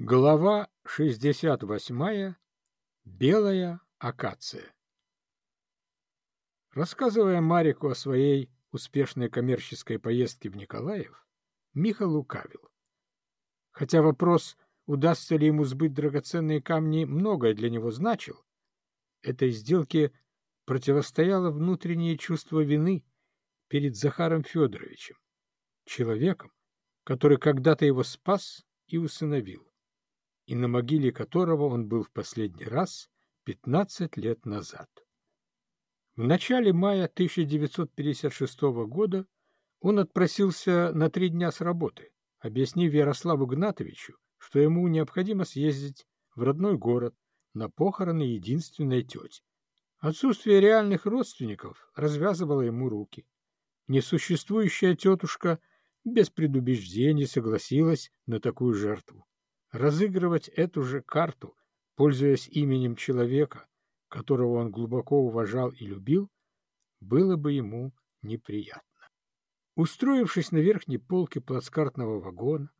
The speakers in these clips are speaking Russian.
Глава 68. Белая акация. Рассказывая Марику о своей успешной коммерческой поездке в Николаев, Миха лукавил. Хотя вопрос, удастся ли ему сбыть драгоценные камни, многое для него значил, этой сделке противостояло внутреннее чувство вины перед Захаром Федоровичем, человеком, который когда-то его спас и усыновил и на могиле которого он был в последний раз 15 лет назад. В начале мая 1956 года он отпросился на три дня с работы, объяснив Ярославу Гнатовичу, что ему необходимо съездить в родной город на похороны единственной тети. Отсутствие реальных родственников развязывало ему руки. Несуществующая тетушка без предубеждений согласилась на такую жертву. Разыгрывать эту же карту, пользуясь именем человека, которого он глубоко уважал и любил, было бы ему неприятно. Устроившись на верхней полке плацкартного вагона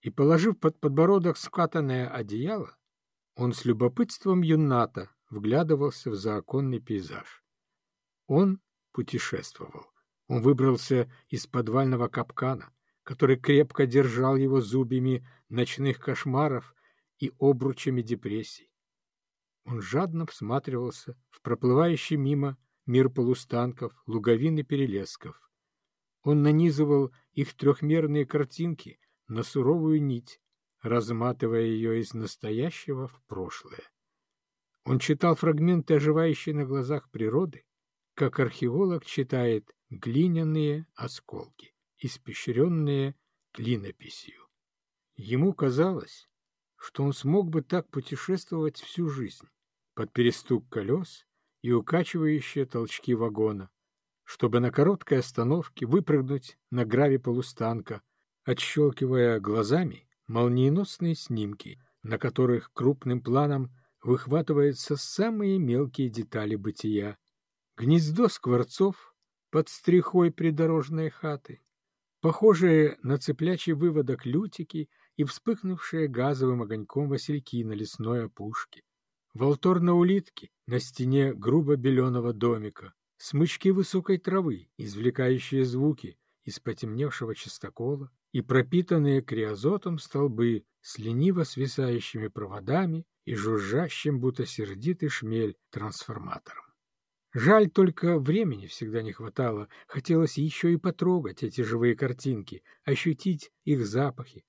и положив под подбородок скатанное одеяло, он с любопытством юната вглядывался в заоконный пейзаж. Он путешествовал. Он выбрался из подвального капкана, который крепко держал его зубьями ночных кошмаров и обручами депрессий. Он жадно всматривался в проплывающий мимо мир полустанков, луговин и перелесков. Он нанизывал их трехмерные картинки на суровую нить, разматывая ее из настоящего в прошлое. Он читал фрагменты оживающей на глазах природы, как археолог читает глиняные осколки испещренные клинописью. Ему казалось, что он смог бы так путешествовать всю жизнь, под перестук колес и укачивающие толчки вагона, чтобы на короткой остановке выпрыгнуть на граве полустанка, отщелкивая глазами молниеносные снимки, на которых крупным планом выхватываются самые мелкие детали бытия. Гнездо скворцов под стрихой придорожной хаты, похожие на цыплячий выводок лютики и вспыхнувшие газовым огоньком васильки на лесной опушке, волтор на улитке на стене грубо беленого домика, смычки высокой травы, извлекающие звуки из потемневшего чистокола, и пропитанные криозотом столбы с лениво свисающими проводами и жужжащим, будто сердитый шмель, трансформатором. Жаль, только времени всегда не хватало. Хотелось еще и потрогать эти живые картинки, ощутить их запахи.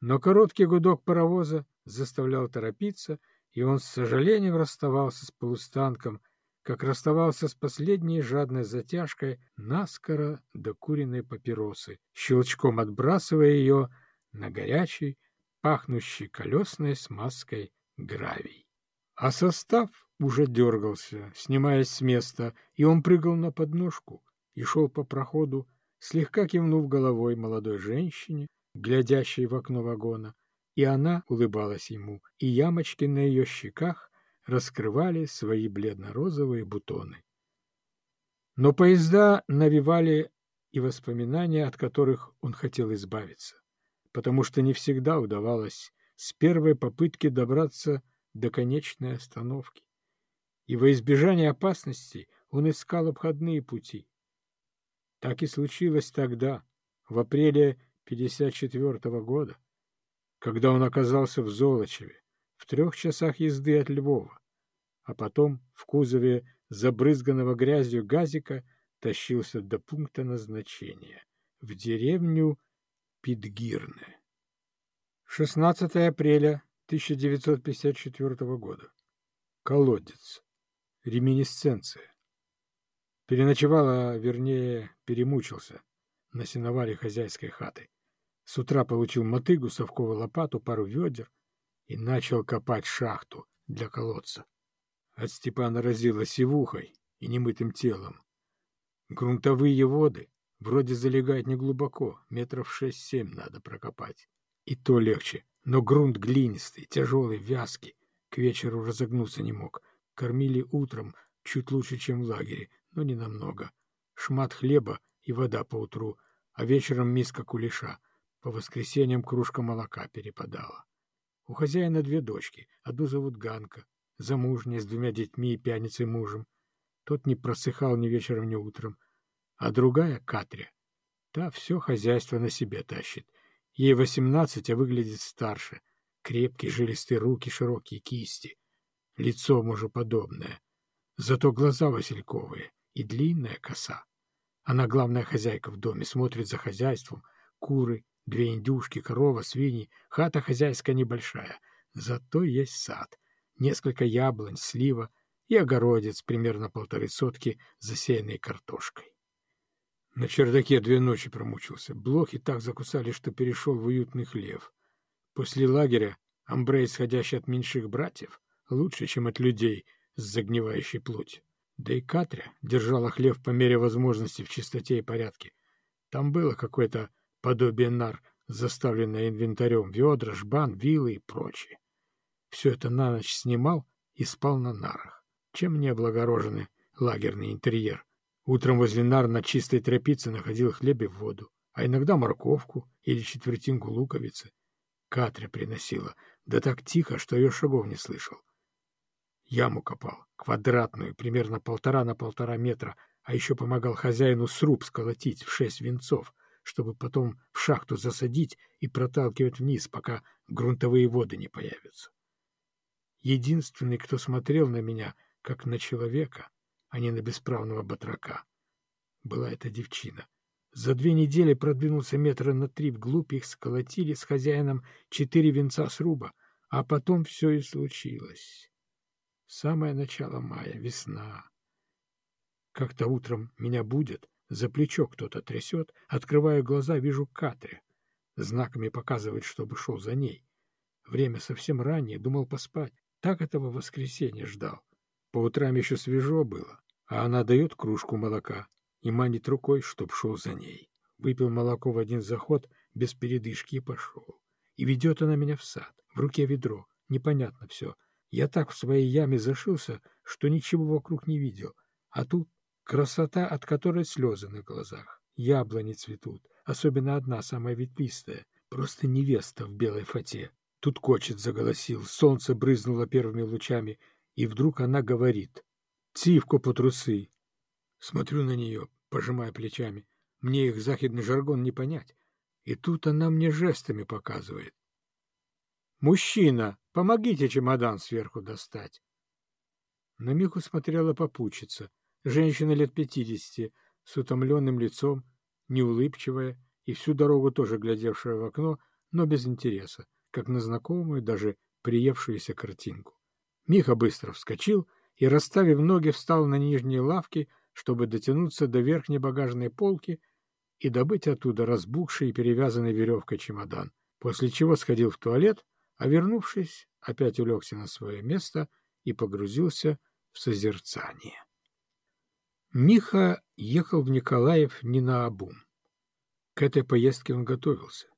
Но короткий гудок паровоза заставлял торопиться, и он с сожалением расставался с полустанком, как расставался с последней жадной затяжкой наскоро докуренной папиросы, щелчком отбрасывая ее на горячий, пахнущий колесной смазкой гравий. А состав уже дергался, снимаясь с места, и он прыгал на подножку и шел по проходу, слегка кивнув головой молодой женщине, глядящей в окно вагона, и она улыбалась ему, и ямочки на ее щеках раскрывали свои бледно-розовые бутоны. Но поезда навевали и воспоминания, от которых он хотел избавиться, потому что не всегда удавалось с первой попытки добраться до конечной остановки и во избежание опасности он искал обходные пути. Так и случилось тогда, в апреле 54 -го года, когда он оказался в Золочеве, в трех часах езды от Львова, а потом в кузове забрызганного грязью газика тащился до пункта назначения, в деревню Пидгирне. 16 апреля 1954 года. Колодец. Реминисценция. Переночевал, а вернее перемучился на сеновале хозяйской хаты. С утра получил мотыгу, совковую лопату, пару ведер и начал копать шахту для колодца. От Степана разило сивухой и немытым телом. Грунтовые воды вроде залегают неглубоко, метров шесть-семь надо прокопать. И то легче, но грунт глинистый, тяжелый, вязкий, к вечеру разогнуться не мог — Кормили утром чуть лучше, чем в лагере, но не намного. Шмат хлеба и вода по утру, а вечером миска кулеша. По воскресеньям кружка молока перепадала. У хозяина две дочки. Одну зовут Ганка, замужняя, с двумя детьми и пьяницей мужем. Тот не просыхал ни вечером, ни утром. А другая — Катря. Та все хозяйство на себе тащит. Ей восемнадцать, а выглядит старше. Крепкие жилистые руки, широкие кисти. Лицо мужеподобное. Зато глаза васильковые и длинная коса. Она главная хозяйка в доме, смотрит за хозяйством. Куры, две индюшки, корова, свиньи. Хата хозяйская небольшая. Зато есть сад. Несколько яблонь, слива и огородец примерно полторы сотки, засеянный картошкой. На чердаке две ночи промучился. Блохи так закусали, что перешел в уютный хлев. После лагеря амбре, исходящий от меньших братьев, лучше, чем от людей с загнивающей плотью. Да и Катря держала хлев по мере возможности в чистоте и порядке. Там было какое-то подобие нар, заставленное инвентарем, ведра, жбан, вилы и прочее. Все это на ночь снимал и спал на нарах. Чем не облагороженный лагерный интерьер? Утром возле нар на чистой тропице находил хлеб и воду, а иногда морковку или четвертинку луковицы. Катря приносила, да так тихо, что ее шагов не слышал. Яму копал, квадратную, примерно полтора на полтора метра, а еще помогал хозяину сруб сколотить в шесть венцов, чтобы потом в шахту засадить и проталкивать вниз, пока грунтовые воды не появятся. Единственный, кто смотрел на меня, как на человека, а не на бесправного батрака, была эта девчина. За две недели продвинулся метра на три вглубь, их сколотили с хозяином четыре венца сруба, а потом все и случилось. Самое начало мая, весна. Как-то утром меня будет, за плечо кто-то трясет, открываю глаза, вижу Катри. Знаками показывает, чтобы шел за ней. Время совсем раннее, думал поспать. Так этого воскресенья ждал. По утрам еще свежо было, а она дает кружку молока и манит рукой, чтоб шел за ней. Выпил молоко в один заход, без передышки и пошел. И ведет она меня в сад, в руке ведро, непонятно все, я так в своей яме зашился, что ничего вокруг не видел. А тут красота, от которой слезы на глазах. Яблони цветут, особенно одна, самая ветвистая, просто невеста в белой фате. Тут кочет заголосил, солнце брызнуло первыми лучами, и вдруг она говорит. «Цивко по трусы!» Смотрю на нее, пожимая плечами. Мне их захидный жаргон не понять. И тут она мне жестами показывает. «Мужчина, помогите чемодан сверху достать!» На Миху смотрела попутчица, женщина лет пятидесяти, с утомленным лицом, неулыбчивая и всю дорогу тоже глядевшая в окно, но без интереса, как на знакомую, даже приевшуюся картинку. Миха быстро вскочил и, расставив ноги, встал на нижние лавки, чтобы дотянуться до верхней багажной полки и добыть оттуда разбухший и перевязанный веревкой чемодан, после чего сходил в туалет а вернувшись, опять улегся на свое место и погрузился в созерцание. Миха ехал в Николаев не на обум. К этой поездке он готовился.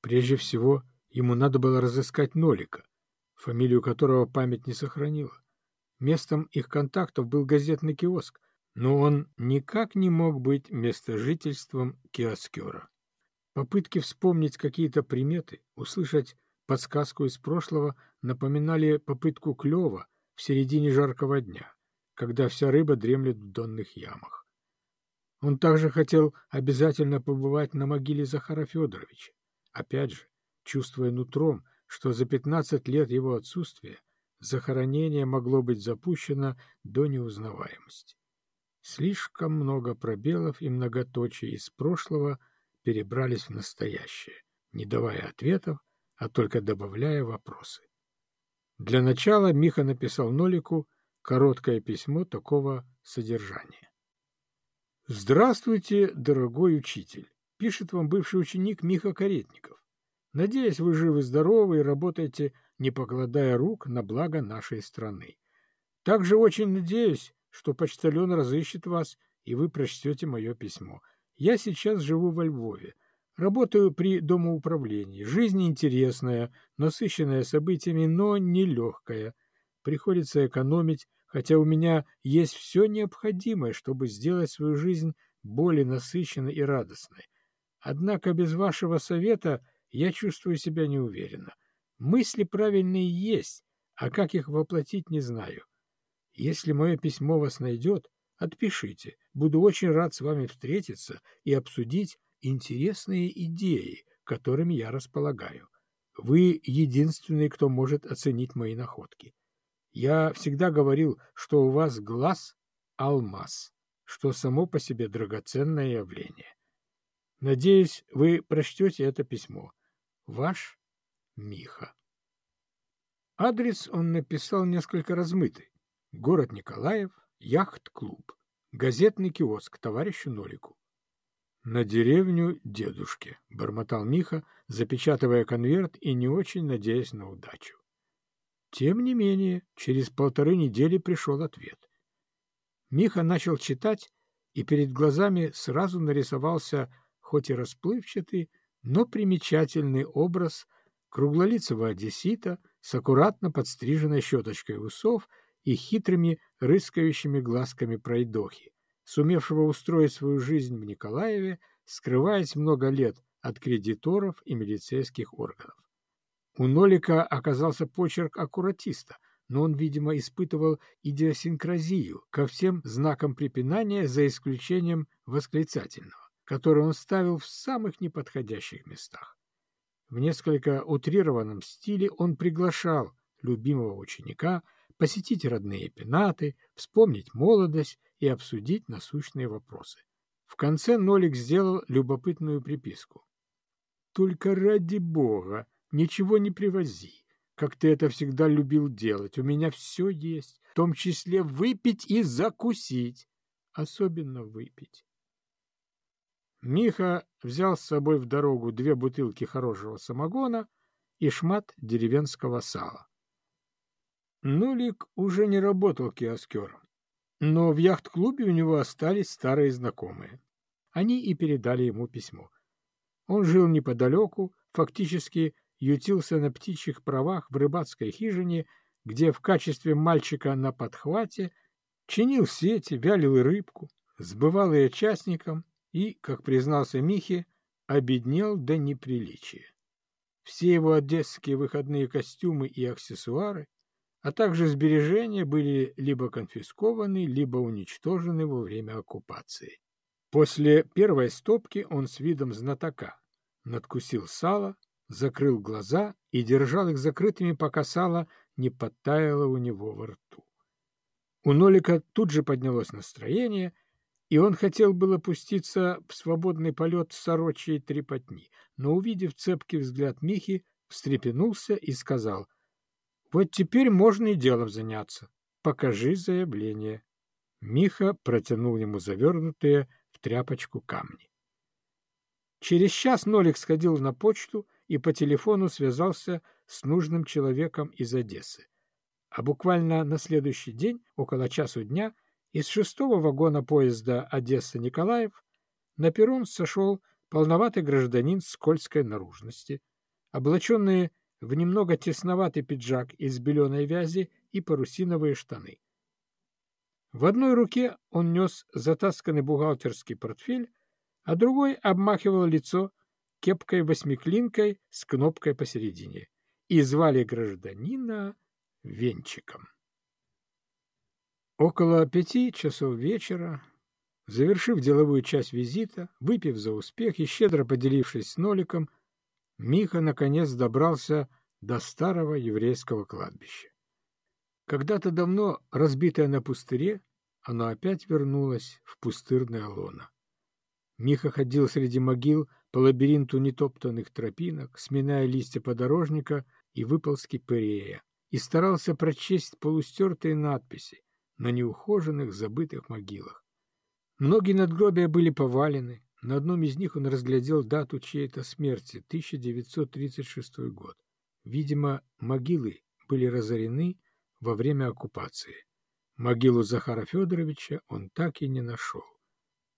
Прежде всего, ему надо было разыскать Нолика, фамилию которого память не сохранила. Местом их контактов был газетный киоск, но он никак не мог быть местожительством киоскера. Попытки вспомнить какие-то приметы, услышать Подсказку из прошлого напоминали попытку клёва в середине жаркого дня, когда вся рыба дремлет в донных ямах. Он также хотел обязательно побывать на могиле Захара Федоровича, опять же, чувствуя нутром, что за пятнадцать лет его отсутствия захоронение могло быть запущено до неузнаваемости. Слишком много пробелов и многоточий из прошлого перебрались в настоящее, не давая ответов а только добавляя вопросы. Для начала Миха написал Нолику короткое письмо такого содержания. «Здравствуйте, дорогой учитель. Пишет вам бывший ученик Миха Каретников. Надеюсь, вы живы-здоровы и работаете, не покладая рук на благо нашей страны. Также очень надеюсь, что почтальон разыщет вас, и вы прочтете мое письмо. Я сейчас живу во Львове, Работаю при домоуправлении. Жизнь интересная, насыщенная событиями, но нелегкая. Приходится экономить, хотя у меня есть все необходимое, чтобы сделать свою жизнь более насыщенной и радостной. Однако без вашего совета я чувствую себя неуверенно. Мысли правильные есть, а как их воплотить, не знаю. Если мое письмо вас найдет, отпишите. Буду очень рад с вами встретиться и обсудить интересные идеи, которыми я располагаю. Вы единственный, кто может оценить мои находки. Я всегда говорил, что у вас глаз — алмаз, что само по себе драгоценное явление. Надеюсь, вы прочтете это письмо. Ваш Миха. Адрес он написал несколько размытый. Город Николаев, яхт-клуб, газетный киоск товарищу Нолику. «На деревню дедушки», — бормотал Миха, запечатывая конверт и не очень надеясь на удачу. Тем не менее, через полторы недели пришел ответ. Миха начал читать, и перед глазами сразу нарисовался, хоть и расплывчатый, но примечательный образ круглолицего одессита с аккуратно подстриженной щеточкой усов и хитрыми рыскающими глазками пройдохи, сумевшего устроить свою жизнь в Николаеве, скрываясь много лет от кредиторов и милицейских органов. У Нолика оказался почерк аккуратиста, но он, видимо, испытывал идиосинкразию ко всем знакам препинания, за исключением восклицательного, который он ставил в самых неподходящих местах. В несколько утрированном стиле он приглашал любимого ученика посетить родные пенаты, вспомнить молодость и обсудить насущные вопросы. В конце Нолик сделал любопытную приписку. «Только ради бога, ничего не привози, как ты это всегда любил делать. У меня все есть, в том числе выпить и закусить, особенно выпить». Миха взял с собой в дорогу две бутылки хорошего самогона и шмат деревенского сала. Нулик уже не работал киоскером, но в яхт-клубе у него остались старые знакомые. Они и передали ему письмо. Он жил неподалеку, фактически ютился на птичьих правах в рыбацкой хижине, где в качестве мальчика на подхвате чинил сети, вялил рыбку, сбывал ее частникам и, как признался Михе, обеднел до неприличия. Все его одесские выходные костюмы и аксессуары, а также сбережения были либо конфискованы, либо уничтожены во время оккупации. После первой стопки он с видом знатока надкусил сало, закрыл глаза и держал их закрытыми, пока сало не подтаяло у него во рту. У Нолика тут же поднялось настроение — и он хотел было пуститься в свободный полет сорочьей трепотни, но, увидев цепкий взгляд Михи, встрепенулся и сказал, «Вот теперь можно и делом заняться. Покажи заявление». Миха протянул ему завернутые в тряпочку камни. Через час Нолик сходил на почту и по телефону связался с нужным человеком из Одессы. А буквально на следующий день, около часу дня, из шестого вагона поезда Одесса-Николаев на перрон сошел полноватый гражданин скользкой наружности, облаченный в немного тесноватый пиджак из беленой вязи и парусиновые штаны. В одной руке он нес затасканный бухгалтерский портфель, а другой обмахивал лицо кепкой-восьмиклинкой с кнопкой посередине. И звали гражданина Венчиком. Около пяти часов вечера, завершив деловую часть визита, выпив за успех и щедро поделившись с Ноликом, Миха наконец добрался до старого еврейского кладбища. Когда-то давно разбитое на пустыре, оно опять вернулось в пустырное лоно. Миха ходил среди могил по лабиринту нетоптанных тропинок, сминая листья подорожника и выползки пырея, и старался прочесть полустертые надписи, на неухоженных, забытых могилах. Многие надгробия были повалены. На одном из них он разглядел дату чьей-то смерти, 1936 год. Видимо, могилы были разорены во время оккупации. Могилу Захара Федоровича он так и не нашел.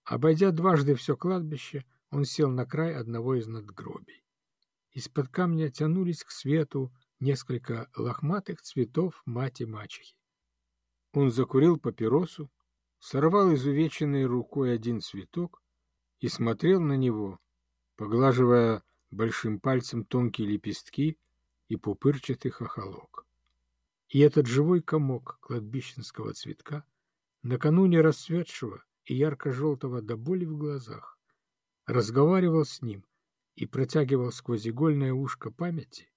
Обойдя дважды все кладбище, он сел на край одного из надгробий. Из-под камня тянулись к свету несколько лохматых цветов мати-мачехи. Он закурил папиросу, сорвал изувеченной рукой один цветок и смотрел на него, поглаживая большим пальцем тонкие лепестки и пупырчатый хохолок. И этот живой комок кладбищенского цветка, накануне расцветшего и ярко-желтого до боли в глазах, разговаривал с ним и протягивал сквозь игольное ушко памяти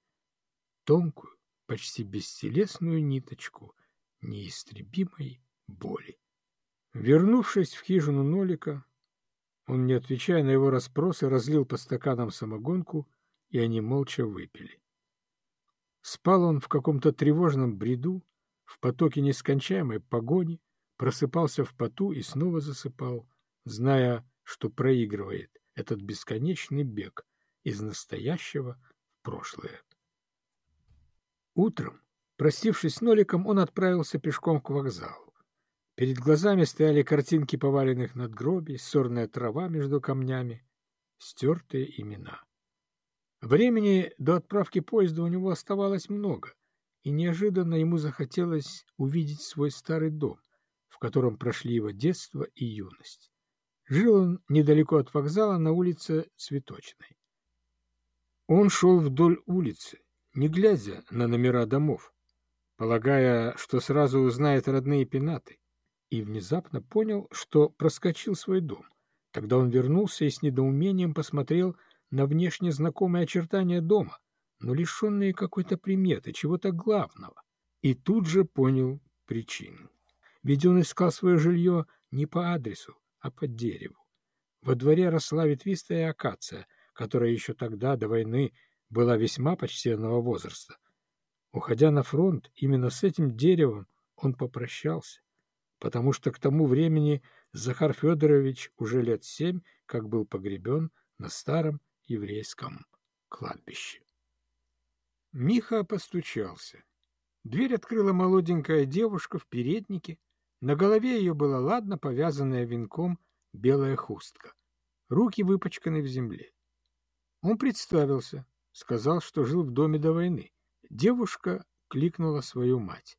тонкую, почти бестелесную ниточку неистребимой боли. Вернувшись в хижину Нолика, он, не отвечая на его расспросы, разлил по стаканам самогонку, и они молча выпили. Спал он в каком-то тревожном бреду, в потоке нескончаемой погони, просыпался в поту и снова засыпал, зная, что проигрывает этот бесконечный бег из настоящего в прошлое. Утром, простившись с Ноликом, он отправился пешком к вокзалу. Перед глазами стояли картинки поваленных надгробий, сорная трава между камнями, стертые имена. Времени до отправки поезда у него оставалось много, и неожиданно ему захотелось увидеть свой старый дом, в котором прошли его детство и юность. Жил он недалеко от вокзала на улице Цветочной. Он шел вдоль улицы, не глядя на номера домов, полагая, что сразу узнает родные пенаты, и внезапно понял, что проскочил свой дом. Тогда он вернулся и с недоумением посмотрел на внешне знакомые очертания дома, но лишенные какой-то приметы, чего-то главного, и тут же понял причину. Ведь он искал свое жилье не по адресу, а по дереву. Во дворе росла ветвистая акация, которая еще тогда, до войны, была весьма почтенного возраста. Уходя на фронт, именно с этим деревом он попрощался, потому что к тому времени Захар Федорович уже лет семь как был погребен на старом еврейском кладбище. Миха постучался. Дверь открыла молоденькая девушка в переднике. На голове ее была ладно повязанная венком белая хустка. Руки выпачканы в земле. Он представился, сказал, что жил в доме до войны. Девушка кликнула свою мать.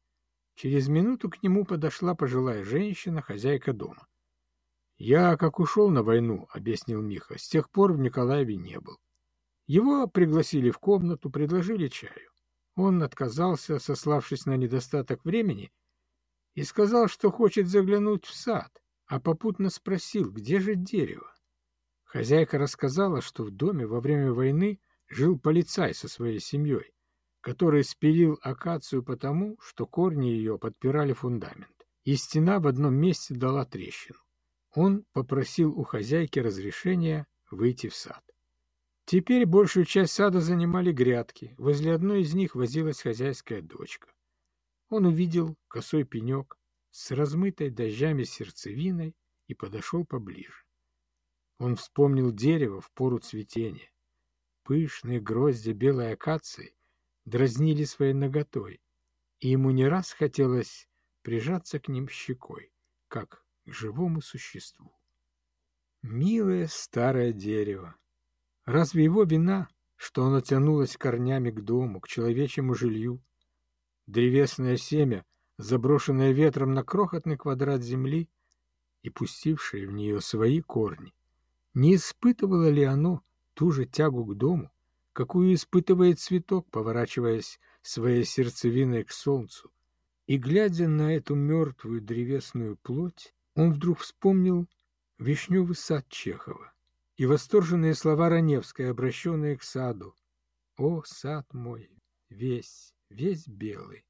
Через минуту к нему подошла пожилая женщина, хозяйка дома. «Я, как ушел на войну, — объяснил Миха, — с тех пор в Николаеве не был. Его пригласили в комнату, предложили чаю. Он отказался, сославшись на недостаток времени, и сказал, что хочет заглянуть в сад, а попутно спросил, где же дерево. Хозяйка рассказала, что в доме во время войны жил полицай со своей семьей, который спилил акацию потому, что корни ее подпирали фундамент, и стена в одном месте дала трещину. Он попросил у хозяйки разрешения выйти в сад. Теперь большую часть сада занимали грядки, возле одной из них возилась хозяйская дочка. Он увидел косой пенек с размытой дождями сердцевиной и подошел поближе. Он вспомнил дерево в пору цветения. Пышные грозди белой акации дразнили своей ноготой, и ему не раз хотелось прижаться к ним щекой, как к живому существу. Милое старое дерево! Разве его вина, что оно тянулось корнями к дому, к человечьему жилью? Древесное семя, заброшенное ветром на крохотный квадрат земли и пустившее в нее свои корни, не испытывало ли оно ту же тягу к дому, какую испытывает цветок, поворачиваясь своей сердцевиной к солнцу, и, глядя на эту мертвую древесную плоть, он вдруг вспомнил вишневый сад Чехова и восторженные слова Раневской, обращенные к саду. «О, сад мой, весь, весь белый!»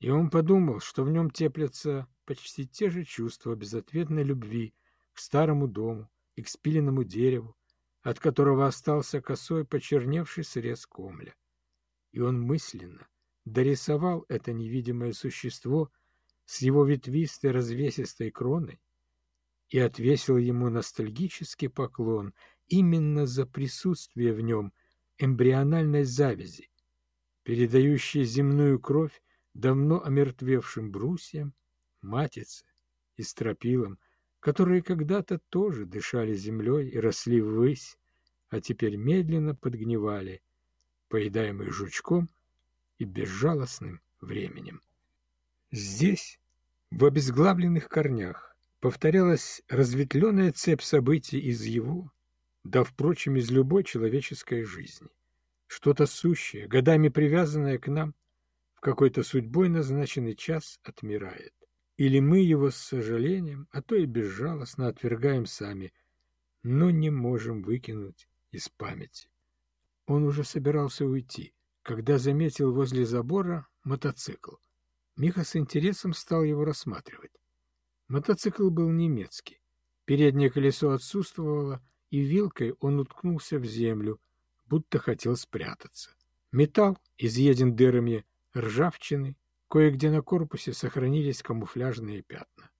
И он подумал, что в нем теплятся почти те же чувства безответной любви к старому дому и к спиленному дереву, от которого остался косой почерневший срез комля. И он мысленно дорисовал это невидимое существо с его ветвистой развесистой кроной и отвесил ему ностальгический поклон именно за присутствие в нем эмбриональной завязи, передающей земную кровь давно омертвевшим брусьям, матице и стропилам, которые когда-то тоже дышали землей и росли ввысь, а теперь медленно подгнивали, поедаемые жучком и безжалостным временем. Здесь, в обезглавленных корнях, повторялась разветвленная цепь событий из его, да, впрочем, из любой человеческой жизни. Что-то сущее, годами привязанное к нам, в какой-то судьбой назначенный час отмирает. Или мы его с сожалением, а то и безжалостно отвергаем сами, но не можем выкинуть из памяти. Он уже собирался уйти, когда заметил возле забора мотоцикл. Миха с интересом стал его рассматривать. Мотоцикл был немецкий. Переднее колесо отсутствовало, и вилкой он уткнулся в землю, будто хотел спрятаться. Металл изъеден дырами ржавчины, кое-где на корпусе сохранились камуфляжные пятна.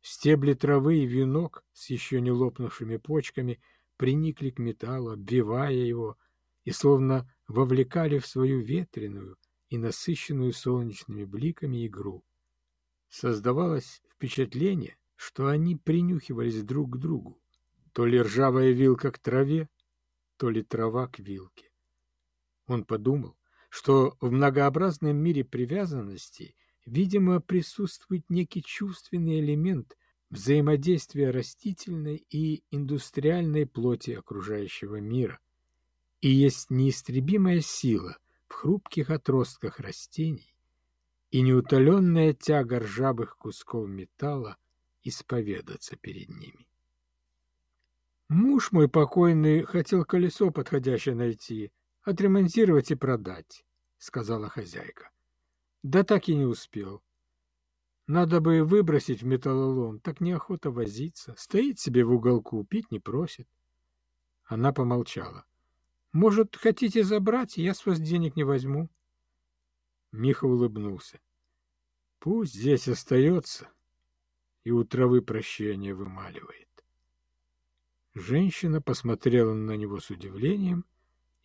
Стебли травы и венок с еще не лопнувшими почками приникли к металлу, обвивая его, и словно вовлекали в свою ветреную и насыщенную солнечными бликами игру. Создавалось впечатление, что они принюхивались друг к другу, то ли ржавая вилка к траве, то ли трава к вилке. Он подумал, что в многообразном мире привязанностей, видимо, присутствует некий чувственный элемент взаимодействия растительной и индустриальной плоти окружающего мира, и есть неистребимая сила в хрупких отростках растений и неутоленная тяга ржавых кусков металла исповедаться перед ними. Муж мой покойный хотел колесо подходящее найти, отремонтировать и продать, — сказала хозяйка. Да так и не успел. Надо бы выбросить в металлолом, так неохота возиться. Стоит себе в уголку, пить не просит. Она помолчала. Может, хотите забрать, я с вас денег не возьму. Миха улыбнулся. Пусть здесь остается и у травы прощения вымаливает. Женщина посмотрела на него с удивлением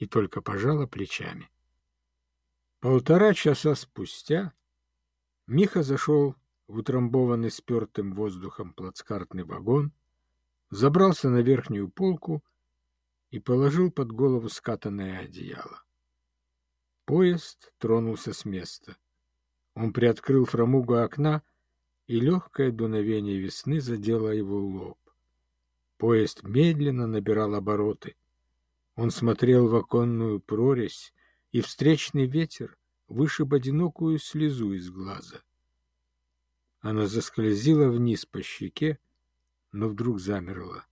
и только пожала плечами. Полтора часа спустя Миха зашел в утрамбованный спертым воздухом плацкартный вагон, забрался на верхнюю полку и положил под голову скатанное одеяло. Поезд тронулся с места. Он приоткрыл фрамугу окна, и легкое дуновение весны задело его лоб. Поезд медленно набирал обороты. Он смотрел в оконную прорезь, и встречный ветер вышиб одинокую слезу из глаза. Она заскользила вниз по щеке, но вдруг замерла.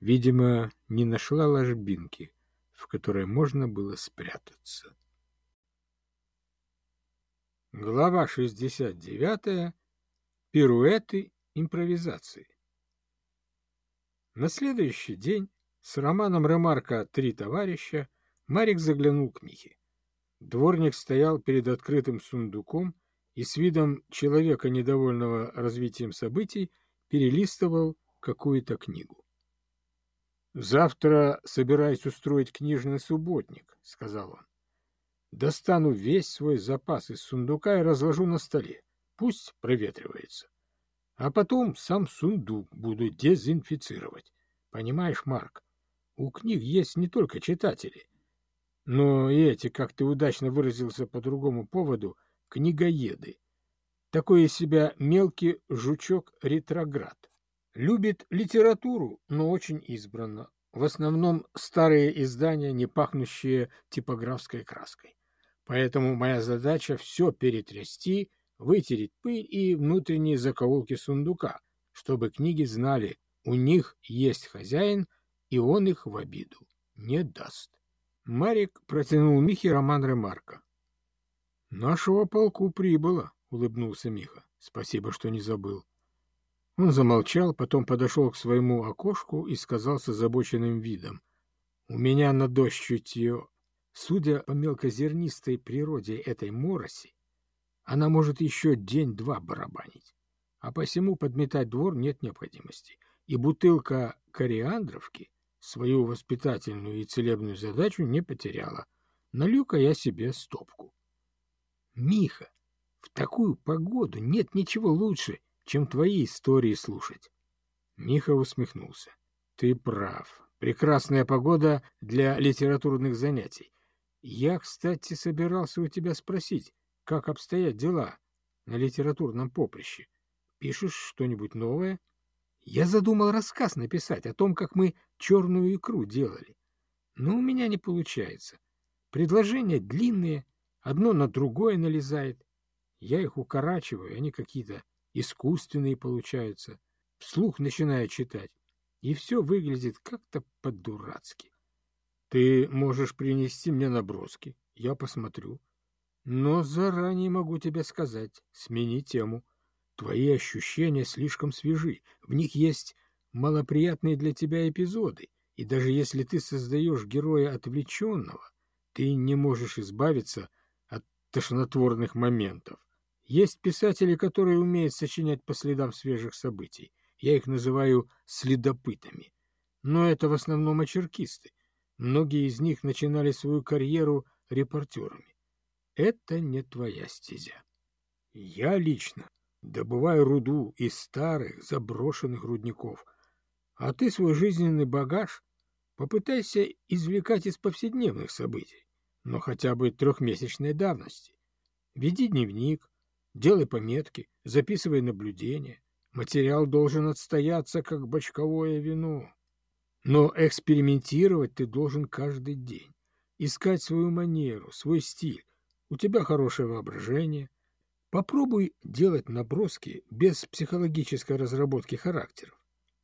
Видимо, не нашла ложбинки, в которой можно было спрятаться. Глава 69. Пируэты импровизации. На следующий день с романом Ремарка «Три товарища» Марик заглянул к Михе. Дворник стоял перед открытым сундуком и с видом человека, недовольного развитием событий, перелистывал какую-то книгу. «Завтра собираюсь устроить книжный субботник», — сказал он. Достану весь свой запас из сундука и разложу на столе. Пусть проветривается. А потом сам сундук буду дезинфицировать. Понимаешь, Марк, у книг есть не только читатели, но и эти, как ты удачно выразился по другому поводу, книгоеды. Такой из себя мелкий жучок-ретроград. Любит литературу, но очень избранно. В основном старые издания, не пахнущие типографской краской. Поэтому моя задача все перетрясти, вытереть пыль и внутренние закоулки сундука, чтобы книги знали, у них есть хозяин, и он их в обиду не даст. Марик протянул Михе роман Ремарка. «Нашего полку прибыло», — улыбнулся Миха. «Спасибо, что не забыл». Он замолчал, потом подошел к своему окошку и сказал с озабоченным видом. «У меня на дождь чутье. Судя по мелкозернистой природе этой мороси, она может еще день-два барабанить, а посему подметать двор нет необходимости, и бутылка кориандровки свою воспитательную и целебную задачу не потеряла. Налью-ка я себе стопку. Миха, в такую погоду нет ничего лучше, чем твои истории слушать. Миха усмехнулся. Ты прав. Прекрасная погода для литературных занятий. Я, кстати, собирался у тебя спросить, как обстоят дела на литературном поприще. Пишешь что-нибудь новое? Я задумал рассказ написать о том, как мы черную икру делали. Но у меня не получается. Предложения длинные, одно на другое налезает. Я их укорачиваю, они какие-то искусственные получаются. Вслух начинаю читать, и все выглядит как-то по-дурацки. Ты можешь принести мне наброски, я посмотрю. Но заранее могу тебе сказать, смени тему. Твои ощущения слишком свежи, в них есть малоприятные для тебя эпизоды, и даже если ты создаешь героя отвлеченного, ты не можешь избавиться от тошнотворных моментов. Есть писатели, которые умеют сочинять по следам свежих событий. Я их называю следопытами. Но это в основном очеркисты. Многие из них начинали свою карьеру репортерами. Это не твоя стезя. Я лично добываю руду из старых заброшенных рудников, а ты свой жизненный багаж попытайся извлекать из повседневных событий, но хотя бы трехмесячной давности. Веди дневник, делай пометки, записывай наблюдения. Материал должен отстояться, как бочковое вино. Но экспериментировать ты должен каждый день, искать свою манеру, свой стиль. У тебя хорошее воображение. Попробуй делать наброски без психологической разработки характеров.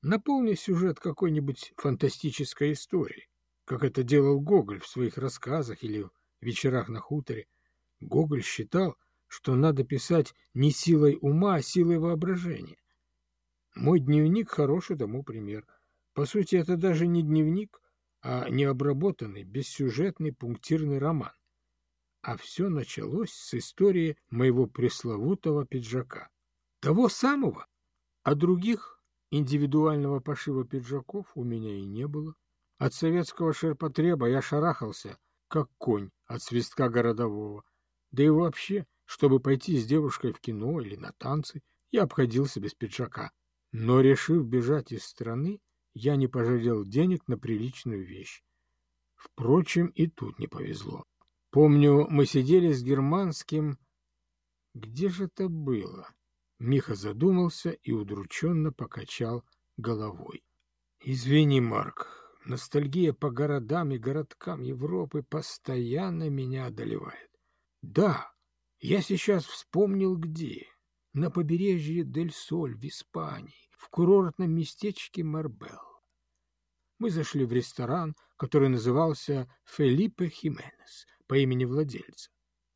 Наполни сюжет какой-нибудь фантастической историей, как это делал Гоголь в своих рассказах или в вечерах на хуторе. Гоголь считал, что надо писать не силой ума, а силой воображения. Мой дневник хороший тому пример. По сути, это даже не дневник, а необработанный, бессюжетный пунктирный роман. А все началось с истории моего пресловутого пиджака. Того самого, а других индивидуального пошива пиджаков у меня и не было. От советского ширпотреба я шарахался, как конь от свистка городового. Да и вообще, чтобы пойти с девушкой в кино или на танцы, я обходился без пиджака. Но, решив бежать из страны, я не пожалел денег на приличную вещь. Впрочем, и тут не повезло. Помню, мы сидели с германским... Где же это было? Миха задумался и удрученно покачал головой. — Извини, Марк, ностальгия по городам и городкам Европы постоянно меня одолевает. Да, я сейчас вспомнил где. На побережье Дель-Соль в Испании в курортном местечке Марбел. Мы зашли в ресторан, который назывался Фелипе Хименес по имени владельца.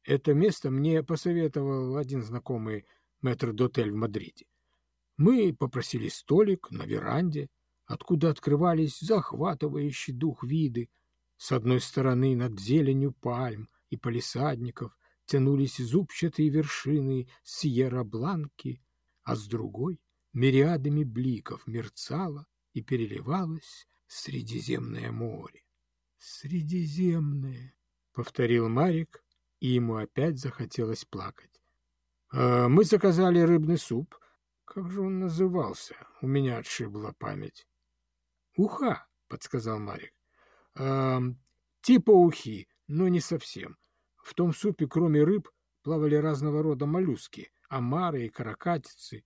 Это место мне посоветовал один знакомый мэтр-дотель в Мадриде. Мы попросили столик на веранде, откуда открывались захватывающий дух виды. С одной стороны над зеленью пальм и палисадников тянулись зубчатые вершины Сьерра-Бланки, а с другой мириадами бликов мерцало и переливалось Средиземное море. «Средиземное», — повторил Марик, и ему опять захотелось плакать. «А «Мы заказали рыбный суп. Как же он назывался? У меня отшибла память». «Уха», — подсказал Марик. «А, «Типа ухи, но не совсем. В том супе, кроме рыб, плавали разного рода моллюски, омары и каракатицы,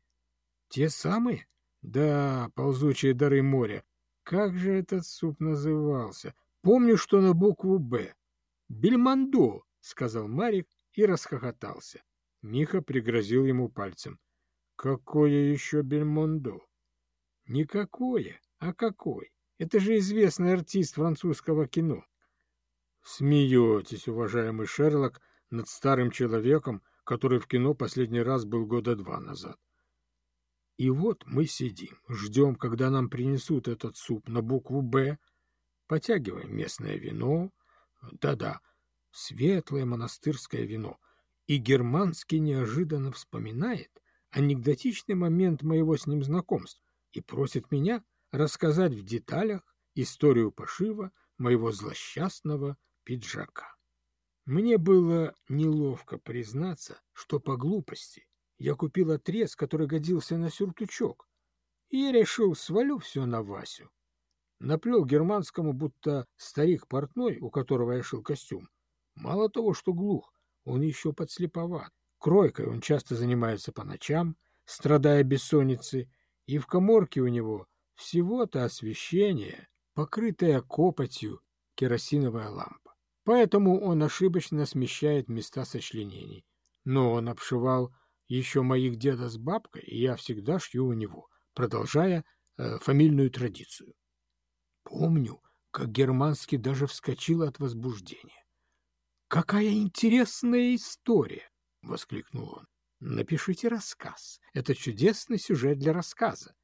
те самые? Да, ползучие дары моря. Как же этот суп назывался? Помню, что на букву «Б». «Бельмондо», — сказал Марик и расхохотался. Миха пригрозил ему пальцем. «Какое еще бельмондо?» «Никакое, а какой? Это же известный артист французского кино». «Смеетесь, уважаемый Шерлок, над старым человеком, который в кино последний раз был года два назад. И вот мы сидим, ждем, когда нам принесут этот суп на букву «Б», потягиваем местное вино, да-да, светлое монастырское вино, и Германский неожиданно вспоминает анекдотичный момент моего с ним знакомства и просит меня рассказать в деталях историю пошива моего злосчастного пиджака. Мне было неловко признаться, что по глупости я купил отрез, который годился на сюртучок, и решил, свалю все на Васю. Наплел германскому, будто старик портной, у которого я шил костюм. Мало того, что глух, он еще подслеповат. Кройкой он часто занимается по ночам, страдая бессонницей, и в коморке у него всего-то освещение, покрытая копотью керосиновая лампа. Поэтому он ошибочно смещает места сочленений. Но он обшивал еще моих деда с бабкой, и я всегда шью у него, продолжая э, фамильную традицию. Помню, как Германский даже вскочил от возбуждения. «Какая интересная история!» — воскликнул он. «Напишите рассказ. Это чудесный сюжет для рассказа.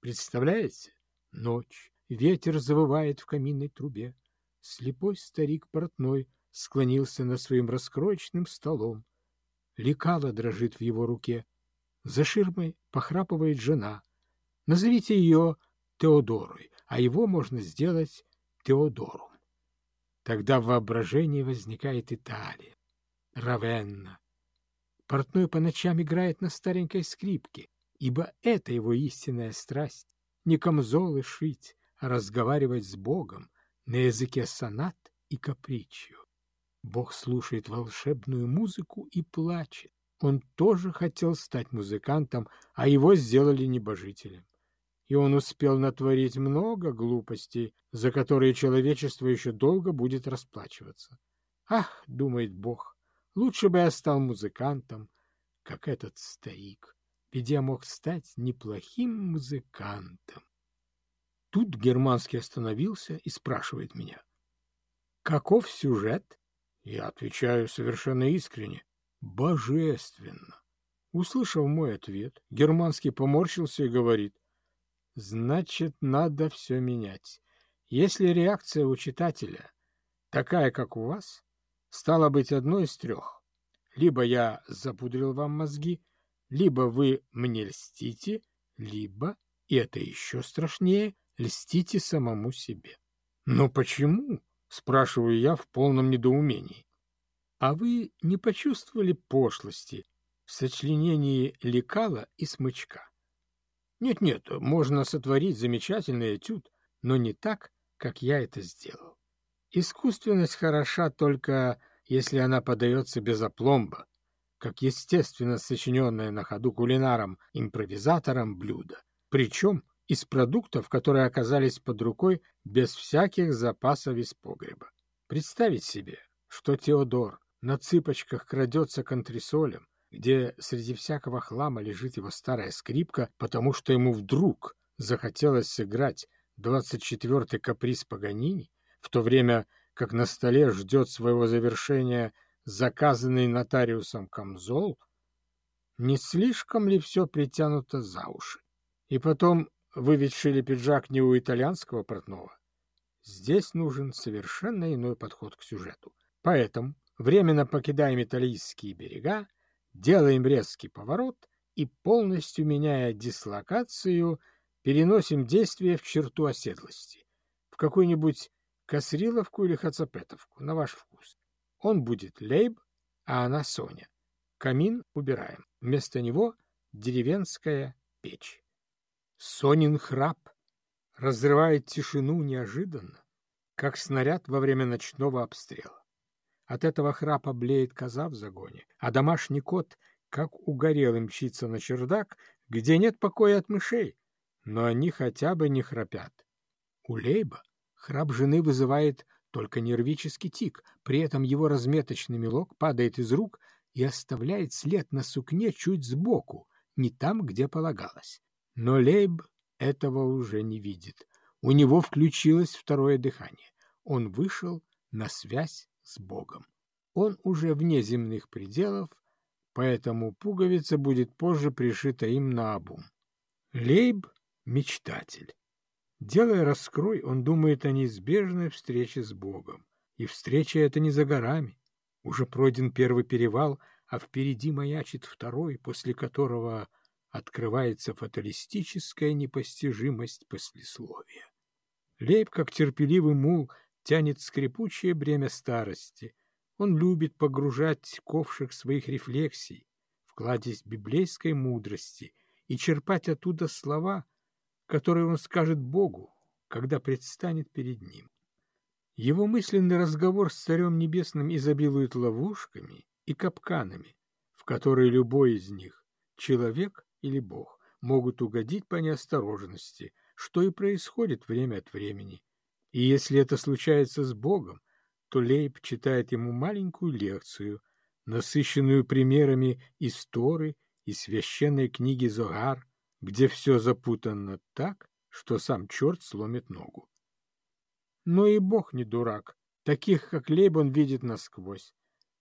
Представляете? Ночь, ветер завывает в каминной трубе. Слепой старик портной склонился над своим раскроечным столом. Лекало дрожит в его руке. За ширмой похрапывает жена. Назовите ее Теодорой, а его можно сделать Теодором. Тогда в воображении возникает Италия, Равенна. Портной по ночам играет на старенькой скрипке, ибо это его истинная страсть — не камзолы шить, а разговаривать с Богом на языке сонат и капричью. Бог слушает волшебную музыку и плачет. Он тоже хотел стать музыкантом, а его сделали небожителем. И он успел натворить много глупостей, за которые человечество еще долго будет расплачиваться. Ах, думает Бог, лучше бы я стал музыкантом, как этот старик, ведь я мог стать неплохим музыкантом. Тут Германский остановился и спрашивает меня. Каков сюжет? Я отвечаю совершенно искренне. Божественно. Услышав мой ответ, Германский поморщился и говорит. Значит, надо все менять. Если реакция у читателя такая, как у вас, стала быть одной из трех. Либо я запудрил вам мозги, либо вы мне льстите, либо, и это еще страшнее, льстите самому себе. Но почему? Спрашиваю я в полном недоумении. А вы не почувствовали пошлости в сочленении лекала и смычка? Нет-нет, можно сотворить замечательный этюд, но не так, как я это сделал. Искусственность хороша только, если она подается без опломба, как естественно сочиненное на ходу кулинаром-импровизатором блюдо. Причем из продуктов, которые оказались под рукой без всяких запасов из погреба. Представить себе, что Теодор на цыпочках крадется к антресолям, где среди всякого хлама лежит его старая скрипка, потому что ему вдруг захотелось сыграть двадцать четвертый каприз Паганини, в то время как на столе ждет своего завершения заказанный нотариусом камзол, не слишком ли все притянуто за уши? И потом вы ведь шили пиджак не у итальянского портного. Здесь нужен совершенно иной подход к сюжету. Поэтому временно покидаем итальянские берега, делаем резкий поворот и, полностью меняя дислокацию, переносим действие в черту оседлости, в какую-нибудь Косриловку или Хацапетовку, на ваш вкус. Он будет Лейб, а она Соня. Камин убираем. Вместо него деревенская печь. Сонин храп разрывает тишину неожиданно, как снаряд во время ночного обстрела. От этого храпа блеет коза в загоне, а домашний кот, как угорелый, мчится на чердак, где нет покоя от мышей, но они хотя бы не храпят. У Лейба храп жены вызывает только нервический тик, при этом его разметочный мелок падает из рук и оставляет след на сукне чуть сбоку, не там, где полагалось. Но Лейб этого уже не видит. У него включилось второе дыхание. Он вышел на связь с Богом. Он уже вне земных пределов, поэтому пуговица будет позже пришита им на обум. Лейб — мечтатель. Делая раскрой, он думает о неизбежной встрече с Богом. И встреча эта не за горами. Уже пройден первый перевал, а впереди маячит второй, после которого открывается фаталистическая непостижимость послесловия. Лейб, как терпеливый мул, тянет скрипучее бремя старости. Он любит погружать ковшик своих рефлексий в кладезь библейской мудрости и черпать оттуда слова, которые он скажет Богу, когда предстанет перед ним. Его мысленный разговор с Царем Небесным изобилует ловушками и капканами, в которые любой из них, человек или Бог могут угодить по неосторожности, что и происходит время от времени. И если это случается с Богом, то Лейб читает ему маленькую лекцию, насыщенную примерами истории и священной книги Зогар, где все запутано так, что сам черт сломит ногу. Но и Бог не дурак. Таких, как Лейб, он видит насквозь.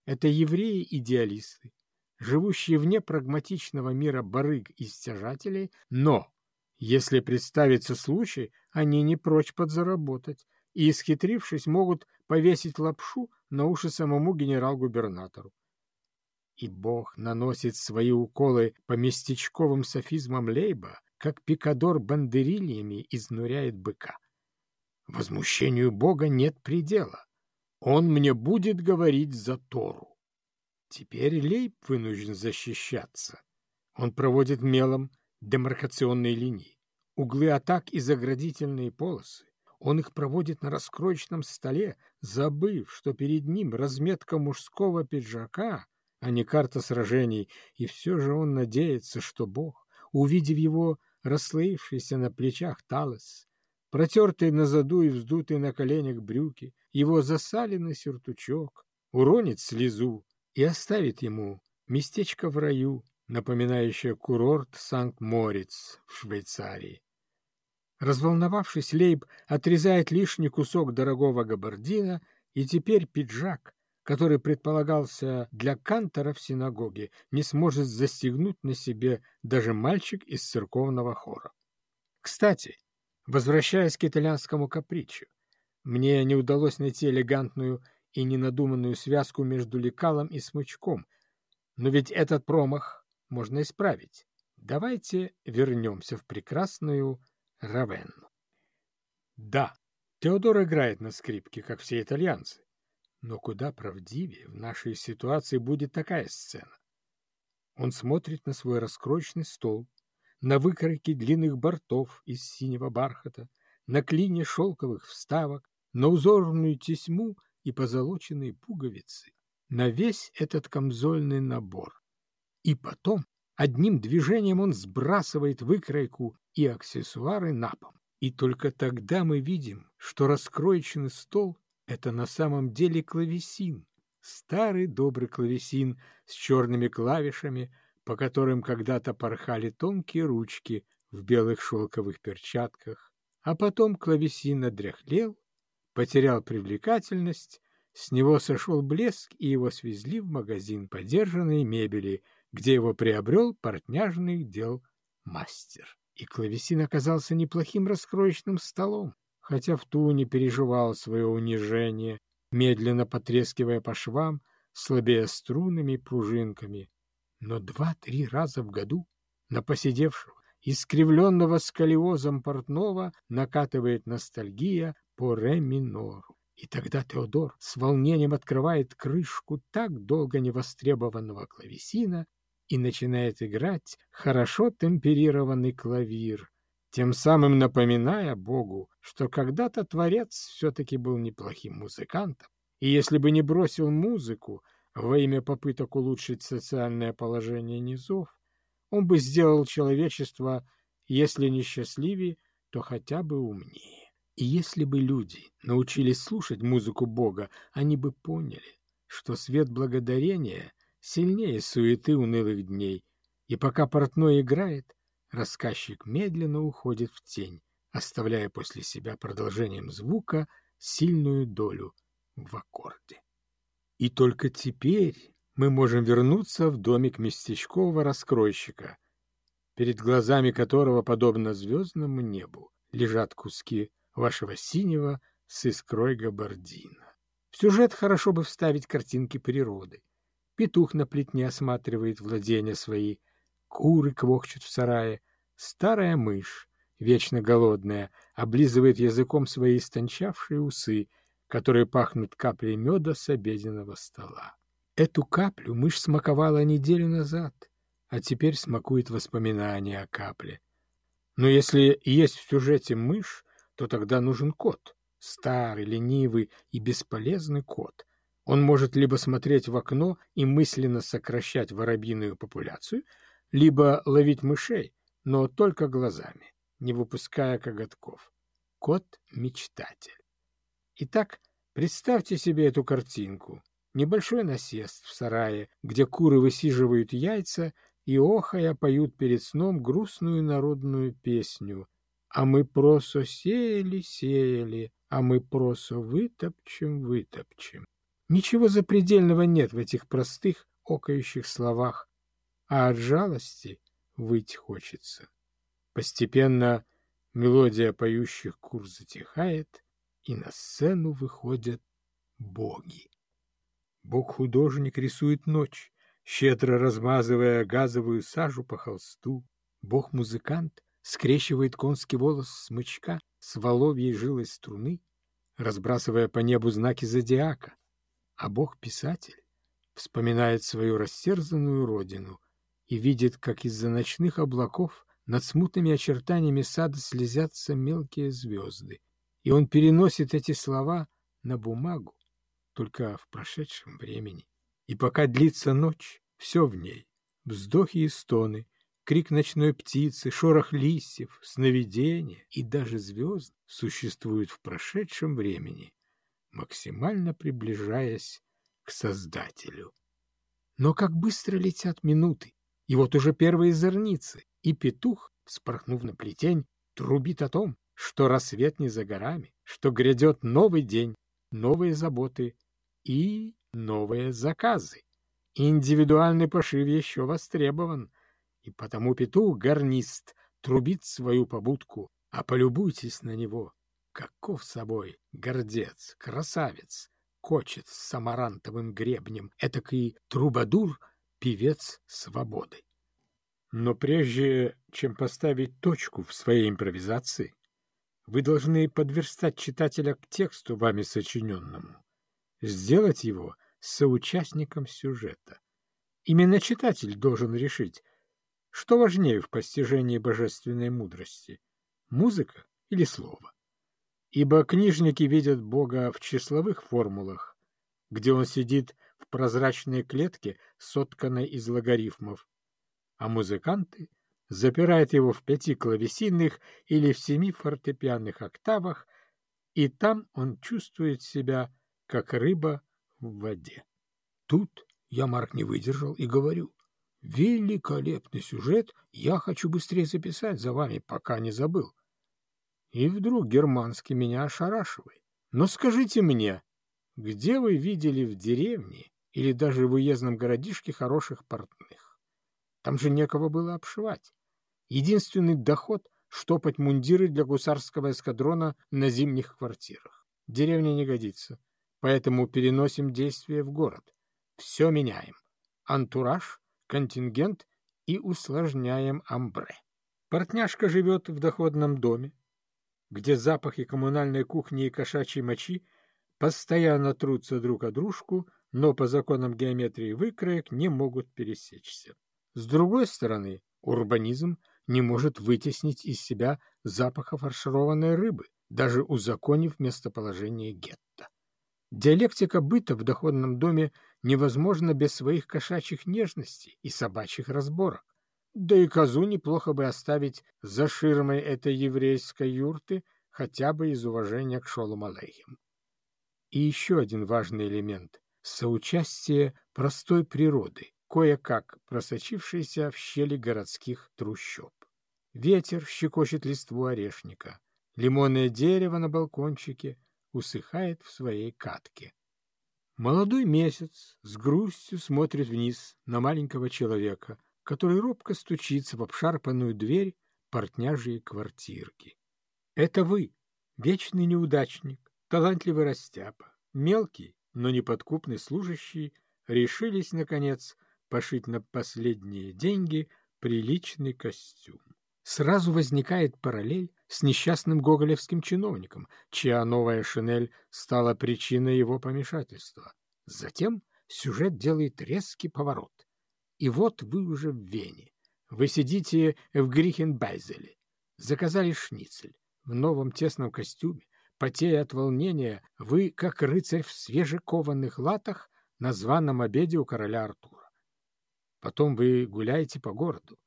Это евреи-идеалисты, живущие вне прагматичного мира барыг и стяжателей, но, если представится случай, они не прочь подзаработать и, исхитрившись, могут повесить лапшу на уши самому генерал-губернатору. И Бог наносит свои уколы по местечковым софизмам Лейба, как пикадор бандерильями изнуряет быка. Возмущению Бога нет предела. Он мне будет говорить за Тору. Теперь Лейб вынужден защищаться. Он проводит мелом демаркационные линии, углы атак и заградительные полосы. Он их проводит на раскроечном столе, забыв, что перед ним разметка мужского пиджака, а не карта сражений, и все же он надеется, что Бог, увидев его расслоившийся на плечах талос, протертый на заду и вздутый на коленях брюки, его засаленный сюртучок, уронит слезу и оставит ему местечко в раю, напоминающее курорт Санкт-Морец в Швейцарии. Разволновавшись, Лейб отрезает лишний кусок дорогого габардина, и теперь пиджак, который предполагался для кантора в синагоге, не сможет застегнуть на себе даже мальчик из церковного хора. Кстати, возвращаясь к итальянскому капричу, мне не удалось найти элегантную и ненадуманную связку между лекалом и смычком, но ведь этот промах можно исправить. Давайте вернемся в прекрасную Равенну. Да, Теодор играет на скрипке, как все итальянцы. Но куда правдивее в нашей ситуации будет такая сцена. Он смотрит на свой раскроечный стол, на выкройки длинных бортов из синего бархата, на клине шелковых вставок, на узорную тесьму и позолоченные пуговицы, на весь этот камзольный набор. И потом одним движением он сбрасывает выкройку и аксессуары на пол. И только тогда мы видим, что раскроечный стол — это на самом деле клавесин, старый добрый клавесин с черными клавишами, по которым когда-то порхали тонкие ручки в белых шелковых перчатках, а потом клавесин надряхлел, потерял привлекательность, с него сошел блеск, и его свезли в магазин подержанной мебели, где его приобрел портняжных дел мастер и клавесин оказался неплохим раскроечным столом, хотя в ту не переживал свое унижение, медленно потрескивая по швам, слабея струнами и пружинками. Но два-три раза в году на посидевшего, искривленного сколиозом портного, накатывает ностальгия по ре минору. И тогда Теодор с волнением открывает крышку так долго невостребованного клавесина и начинает играть хорошо темперированный клавир, тем самым напоминая Богу, что когда-то Творец все-таки был неплохим музыкантом, и если бы не бросил музыку во имя попыток улучшить социальное положение низов, он бы сделал человечество, если не счастливее, то хотя бы умнее. И если бы люди научились слушать музыку Бога, они бы поняли, что свет благодарения сильнее суеты унылых дней, и пока портной играет, рассказчик медленно уходит в тень, оставляя после себя продолжением звука сильную долю в аккорде. И только теперь мы можем вернуться в домик местечкового раскройщика, перед глазами которого, подобно звездному небу, лежат куски вашего синего с искрой габардина. В сюжет хорошо бы вставить картинки природы, Петух на плетне осматривает владения свои, куры квохчут в сарае, старая мышь, вечно голодная, облизывает языком свои истончавшие усы, которые пахнут каплей меда с обеденного стола. Эту каплю мышь смаковала неделю назад, а теперь смакует воспоминания о капле. Но если есть в сюжете мышь, то тогда нужен кот, старый, ленивый и бесполезный кот, он может либо смотреть в окно и мысленно сокращать воробьиную популяцию, либо ловить мышей, но только глазами, не выпуская коготков. Кот-мечтатель. Итак, Представьте себе эту картинку. Небольшой насест в сарае, где куры высиживают яйца и, охая, поют перед сном грустную народную песню. А мы просо сеяли, сеяли, а мы просо вытопчем, вытопчем. Ничего запредельного нет в этих простых, окающих словах, а от жалости выть хочется. Постепенно мелодия поющих кур затихает, и на сцену выходят боги. Бог-художник рисует ночь, щедро размазывая газовую сажу по холсту. Бог-музыкант скрещивает конский волос смычка с воловьей жилой струны, разбрасывая по небу знаки зодиака. А Бог-писатель вспоминает свою растерзанную родину и видит, как из-за ночных облаков над смутными очертаниями сада слезятся мелкие звезды. И он переносит эти слова на бумагу, только в прошедшем времени. И пока длится ночь, все в ней — вздохи и стоны, крик ночной птицы, шорох листьев, сновидения и даже звезд существуют в прошедшем времени, максимально приближаясь к Создателю. Но как быстро летят минуты, и вот уже первые зерницы, и петух, вспорхнув на плетень, трубит о том, что рассвет не за горами, что грядет новый день, новые заботы и новые заказы. Индивидуальный пошив еще востребован, и потому петух-гарнист трубит свою побудку, а полюбуйтесь на него. Каков собой гордец, красавец, кочет с самарантовым гребнем, этакий трубадур, певец свободы. Но прежде чем поставить точку в своей импровизации, вы должны подверстать читателя к тексту, вами сочиненному, сделать его соучастником сюжета. Именно читатель должен решить, что важнее в постижении божественной мудрости — музыка или слово. Ибо книжники видят Бога в числовых формулах, где он сидит в прозрачной клетке, сотканной из логарифмов, а музыканты запирают его в пяти клавесинных или в семи фортепианных октавах, и там он чувствует себя, как рыба в воде. Тут я, Марк, не выдержал и говорю, великолепный сюжет, я хочу быстрее записать за вами, пока не забыл. И вдруг германский меня ошарашивает. Но скажите мне, где вы видели в деревне или даже в уездном городишке хороших портных? Там же некого было обшивать. Единственный доход — штопать мундиры для гусарского эскадрона на зимних квартирах. Деревня не годится, поэтому переносим действие в город. Все меняем. Антураж, контингент и усложняем амбре. Портняшка живет в доходном доме, где запахи коммунальной кухни и кошачьей мочи постоянно трутся друг о дружку, но по законам геометрии выкроек не могут пересечься. С другой стороны, урбанизм не может вытеснить из себя запаха фаршированной рыбы, даже узаконив местоположение гетто. Диалектика быта в доходном доме невозможна без своих кошачьих нежностей и собачьих разборок. Да и козу неплохо бы оставить за ширмой этой еврейской юрты хотя бы из уважения к Шолом Алейхим. И еще один важный элемент — соучастие простой природы, кое-как просочившейся в щели городских трущоб. Ветер щекочет листву орешника, лимонное дерево на балкончике усыхает в своей катке. Молодой месяц с грустью смотрит вниз на маленького человека — который робко стучится в обшарпанную дверь портняжьей квартирки. Это вы, вечный неудачник, талантливый растяпа, мелкий, но неподкупный служащий, решились, наконец, пошить на последние деньги приличный костюм. Сразу возникает параллель с несчастным гоголевским чиновником, чья новая шинель стала причиной его помешательства. Затем сюжет делает резкий поворот. И вот вы уже в Вене. Вы сидите в Грихенбайзеле. Заказали шницель в новом тесном костюме. Потея от волнения, вы, как рыцарь в свежекованных латах, на званом обеде у короля Артура. Потом вы гуляете по городу.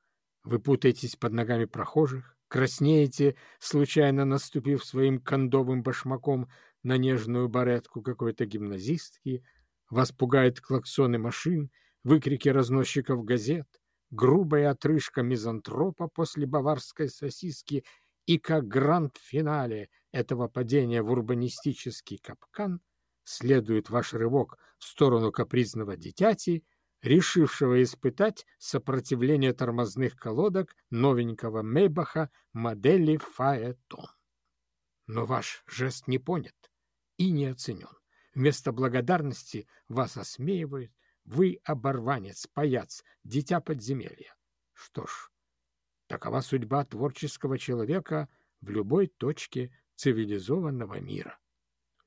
Вы путаетесь под ногами прохожих, краснеете, случайно наступив своим кондовым башмаком на нежную баретку какой-то гимназистки, вас пугает клаксоны машин, выкрики разносчиков газет, грубая отрыжка мизантропа после баварской сосиски и как гранд-финале этого падения в урбанистический капкан следует ваш рывок в сторону капризного дитяти, решившего испытать сопротивление тормозных колодок новенького Мейбаха модели Фаэтон. Но ваш жест не понят и не оценен. Вместо благодарности вас осмеивают. Вы оборванец, паяц, дитя подземелья. Что ж, такова судьба творческого человека в любой точке цивилизованного мира.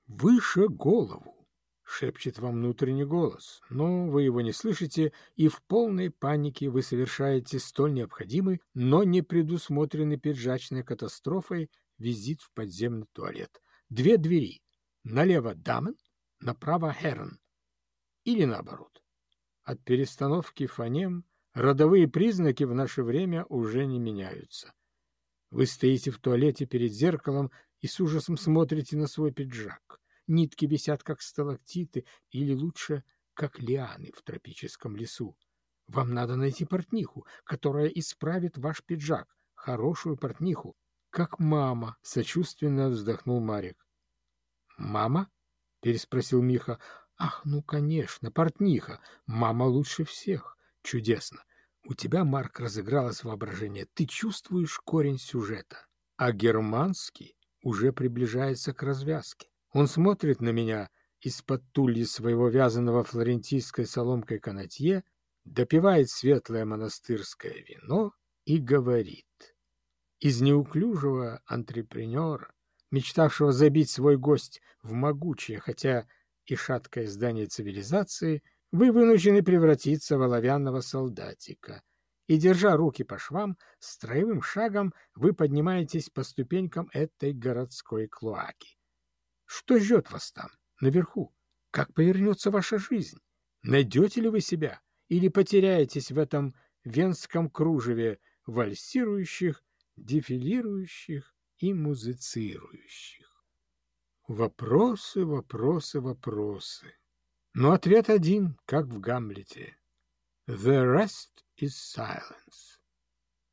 Выше голову, шепчет вам внутренний голос, но вы его не слышите, и в полной панике вы совершаете столь необходимый, но не предусмотренный пиджачной катастрофой визит в подземный туалет. Две двери. Налево Дамен, направо Херн. Или наоборот. От перестановки фонем родовые признаки в наше время уже не меняются. Вы стоите в туалете перед зеркалом и с ужасом смотрите на свой пиджак. Нитки висят, как сталактиты, или лучше, как лианы в тропическом лесу. Вам надо найти портниху, которая исправит ваш пиджак, хорошую портниху, как мама, — сочувственно вздохнул Марик. — Мама? — переспросил Миха. — Ах, ну, конечно, портниха. Мама лучше всех. Чудесно. У тебя, Марк, разыгралось воображение. Ты чувствуешь корень сюжета. А германский уже приближается к развязке. Он смотрит на меня из-под тульи своего вязаного флорентийской соломкой канатье, допивает светлое монастырское вино и говорит — из неуклюжего антрепренера, мечтавшего забить свой гость в могучее, хотя и шаткое здание цивилизации, вы вынуждены превратиться в оловянного солдатика. И, держа руки по швам, строевым шагом вы поднимаетесь по ступенькам этой городской клоаки. Что ждет вас там, наверху? Как повернется ваша жизнь? Найдете ли вы себя или потеряетесь в этом венском кружеве вальсирующих дефилирующих и музицирующих. Вопросы, вопросы, вопросы. Но ответ один, как в Гамлете. The rest is silence.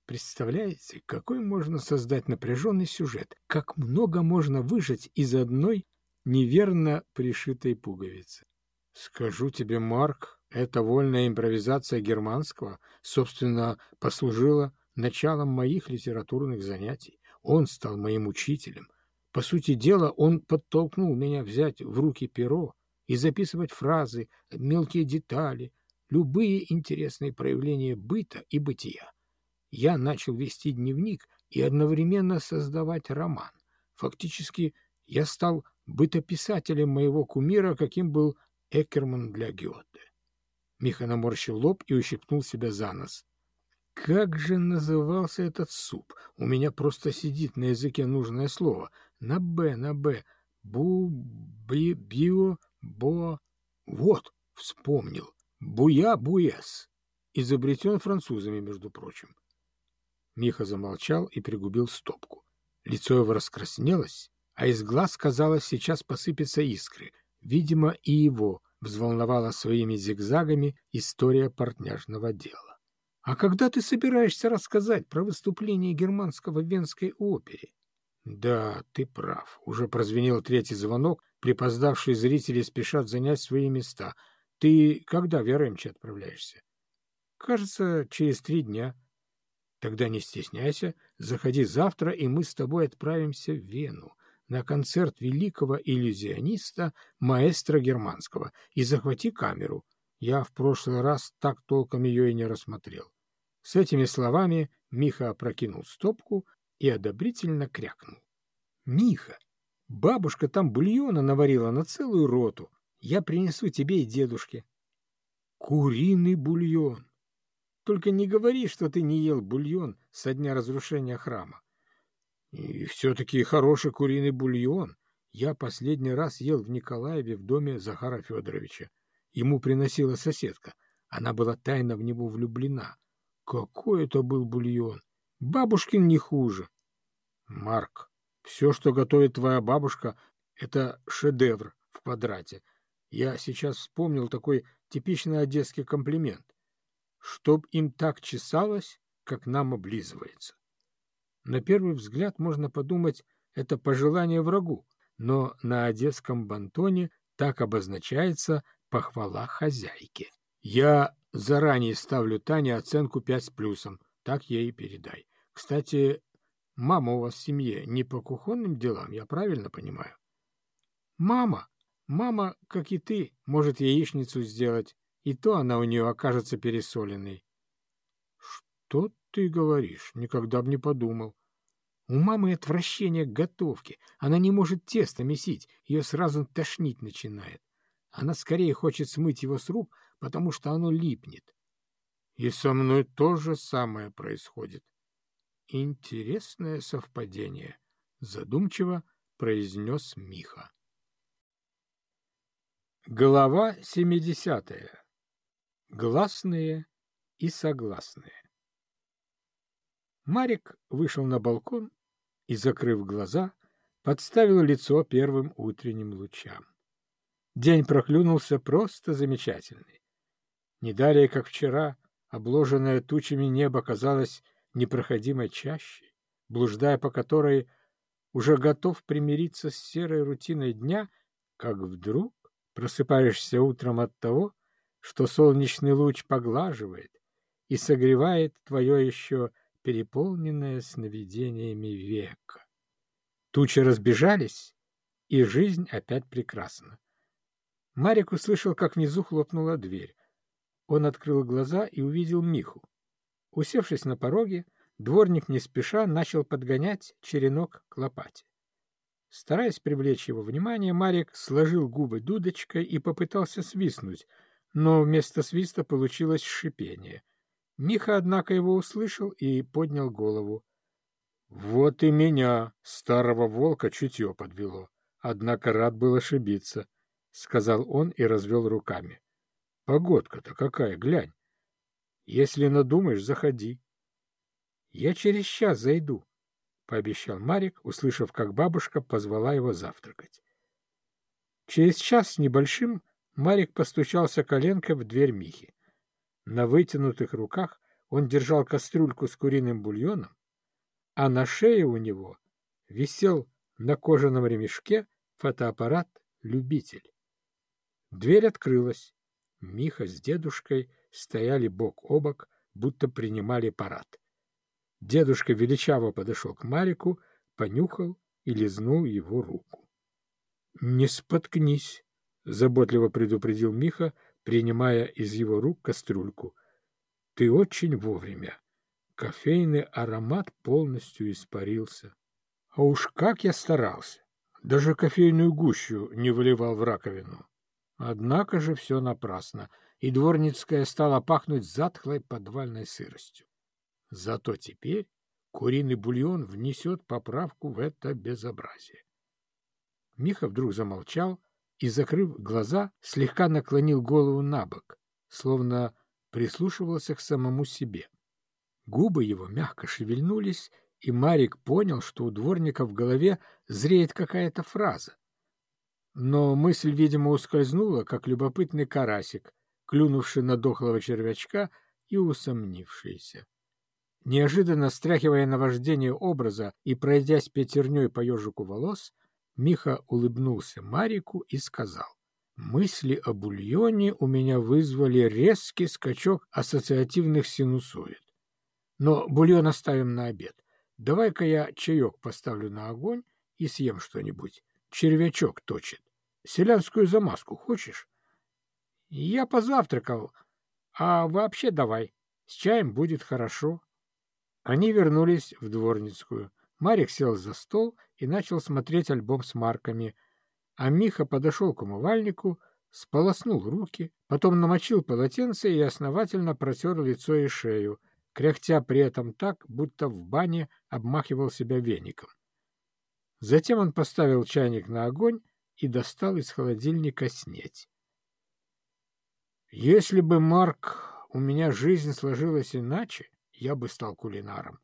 Представляете, какой можно создать напряженный сюжет, как много можно выжать из одной неверно пришитой пуговицы. Скажу тебе, Марк, эта вольная импровизация германского, собственно, послужила началом моих литературных занятий. Он стал моим учителем. По сути дела, он подтолкнул меня взять в руки перо и записывать фразы, мелкие детали, любые интересные проявления быта и бытия. Я начал вести дневник и одновременно создавать роман. Фактически, я стал бытописателем моего кумира, каким был Экерман для Гёте. Миха наморщил лоб и ущипнул себя за нос. Как же назывался этот суп? У меня просто сидит на языке нужное слово. На «б», на «б». Бу, би, био, бо... Вот, вспомнил. Буя-буэс. Изобретен французами, между прочим. Миха замолчал и пригубил стопку. Лицо его раскраснелось, а из глаз, казалось, сейчас посыпятся искры. Видимо, и его взволновала своими зигзагами история портняжного дела. А когда ты собираешься рассказать про выступление германского в Венской опере? Да, ты прав. Уже прозвенел третий звонок. Припоздавшие зрители спешат занять свои места. Ты когда в Яремче отправляешься? Кажется, через три дня. Тогда не стесняйся, заходи завтра, и мы с тобой отправимся в Вену на концерт великого иллюзиониста, маэстро германского, и захвати камеру. Я в прошлый раз так толком ее и не рассмотрел. С этими словами Миха опрокинул стопку и одобрительно крякнул. — Миха, бабушка там бульона наварила на целую роту. Я принесу тебе и дедушке. — Куриный бульон! Только не говори, что ты не ел бульон со дня разрушения храма. И все-таки хороший куриный бульон. Я последний раз ел в Николаеве в доме Захара Федоровича. Ему приносила соседка. Она была тайно в него влюблена. Какой это был бульон! Бабушкин не хуже. Марк, все, что готовит твоя бабушка, Это шедевр в квадрате. Я сейчас вспомнил такой типичный одесский комплимент. Чтоб им так чесалось, как нам облизывается. На первый взгляд можно подумать, это пожелание врагу, но на одесском бантоне так обозначается похвала хозяйке. Я заранее ставлю Тане оценку 5 с плюсом, так ей передай. Кстати, мама у вас в семье не по кухонным делам, я правильно понимаю? Мама, мама, как и ты, может яичницу сделать, и то она у нее окажется пересоленной. Что ты говоришь? Никогда бы не подумал. У мамы отвращение к готовке. Она не может тесто месить, ее сразу тошнить начинает. Она скорее хочет смыть его с рук, потому что оно липнет. И со мной то же самое происходит. Интересное совпадение, задумчиво произнес Миха. Глава семидесятая. Гласные и согласные. Марик вышел на балкон и, закрыв глаза, подставил лицо первым утренним лучам. День проклюнулся просто замечательный. Не далее, как вчера, обложенное тучами небо казалось непроходимой чащей, блуждая по которой уже готов примириться с серой рутиной дня, как вдруг просыпаешься утром от того, что солнечный луч поглаживает и согревает твое еще переполненное сновидениями века. Тучи разбежались, и жизнь опять прекрасна. Марик услышал, как внизу хлопнула дверь. Он открыл глаза и увидел Миху. Усевшись на пороге, дворник не спеша начал подгонять черенок к лопате. Стараясь привлечь его внимание, Марик сложил губы дудочкой и попытался свистнуть, но вместо свиста получилось шипение. Миха, однако, его услышал и поднял голову. Вот и меня, старого волка, чутье подвело. Однако рад был ошибиться, — сказал он и развел руками. — Погодка-то какая, глянь. Если надумаешь, заходи. — Я через час зайду, — пообещал Марик, услышав, как бабушка позвала его завтракать. Через час с небольшим Марик постучался коленкой в дверь Михи. На вытянутых руках он держал кастрюльку с куриным бульоном, а на шее у него висел на кожаном ремешке фотоаппарат «Любитель». Дверь открылась. Миха с дедушкой стояли бок о бок, будто принимали парад. Дедушка величаво подошел к Марику, понюхал и лизнул его руку. — Не споткнись, — заботливо предупредил Миха, принимая из его рук кастрюльку. — Ты очень вовремя. Кофейный аромат полностью испарился. А уж как я старался! Даже кофейную гущу не выливал в раковину. Однако же все напрасно, и дворницкая стала пахнуть затхлой подвальной сыростью. Зато теперь куриный бульон внесет поправку в это безобразие. Миха вдруг замолчал, и, закрыв глаза, слегка наклонил голову на бок, словно прислушивался к самому себе. Губы его мягко шевельнулись, и Марик понял, что у дворника в голове зреет какая-то фраза. Но мысль, видимо, ускользнула, как любопытный карасик, клюнувший на дохлого червячка и усомнившийся. Неожиданно стряхивая наваждение образа и пройдясь пятерней по ежику волос, Миха улыбнулся Марику и сказал, «Мысли о бульоне у меня вызвали резкий скачок ассоциативных синусоид. Но бульон оставим на обед. Давай-ка я чаек поставлю на огонь и съем что-нибудь. Червячок точит. Селянскую замазку хочешь?» «Я позавтракал. А вообще давай. С чаем будет хорошо». Они вернулись в Дворницкую. Марик сел за стол и начал смотреть альбом с марками, а Миха подошел к умывальнику, сполоснул руки, потом намочил полотенце и основательно протер лицо и шею, кряхтя при этом так, будто в бане обмахивал себя веником. Затем он поставил чайник на огонь и достал из холодильника снеть. «Если бы, Марк, у меня жизнь сложилась иначе, я бы стал кулинаром.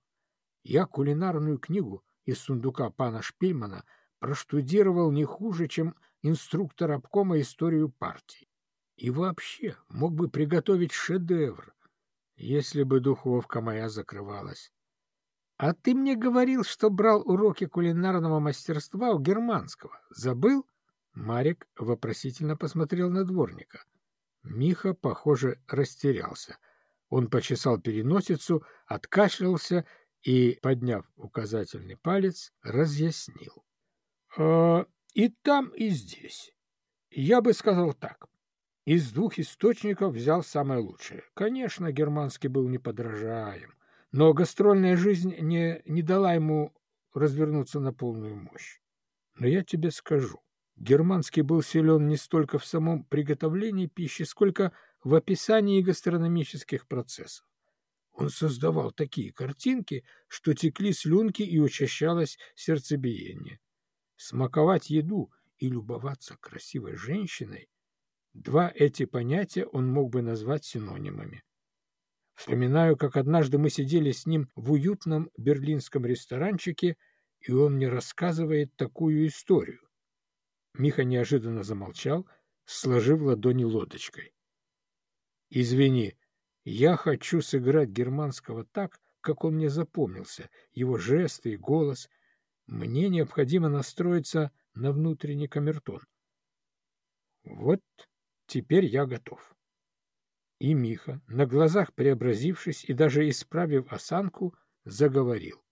Я кулинарную книгу из сундука пана Шпильмана проштудировал не хуже, чем инструктор обкома историю партии. И вообще мог бы приготовить шедевр, если бы духовка моя закрывалась. А ты мне говорил, что брал уроки кулинарного мастерства у германского. Забыл? Марик вопросительно посмотрел на дворника. Миха, похоже, растерялся. Он почесал переносицу, откашлялся и, подняв указательный палец, разъяснил. «Э, «И там, и здесь. Я бы сказал так. Из двух источников взял самое лучшее. Конечно, германский был неподражаем, но гастрольная жизнь не, не дала ему развернуться на полную мощь. Но я тебе скажу, германский был силен не столько в самом приготовлении пищи, сколько в описании гастрономических процессов. Он создавал такие картинки, что текли слюнки и учащалось сердцебиение. Смаковать еду и любоваться красивой женщиной — два эти понятия он мог бы назвать синонимами. Вспоминаю, как однажды мы сидели с ним в уютном берлинском ресторанчике, и он мне рассказывает такую историю. Миха неожиданно замолчал, сложив ладони лодочкой. «Извини, я хочу сыграть германского так, как он мне запомнился, его жесты и голос. Мне необходимо настроиться на внутренний камертон. Вот теперь я готов. И Миха, на глазах преобразившись и даже исправив осанку, заговорил.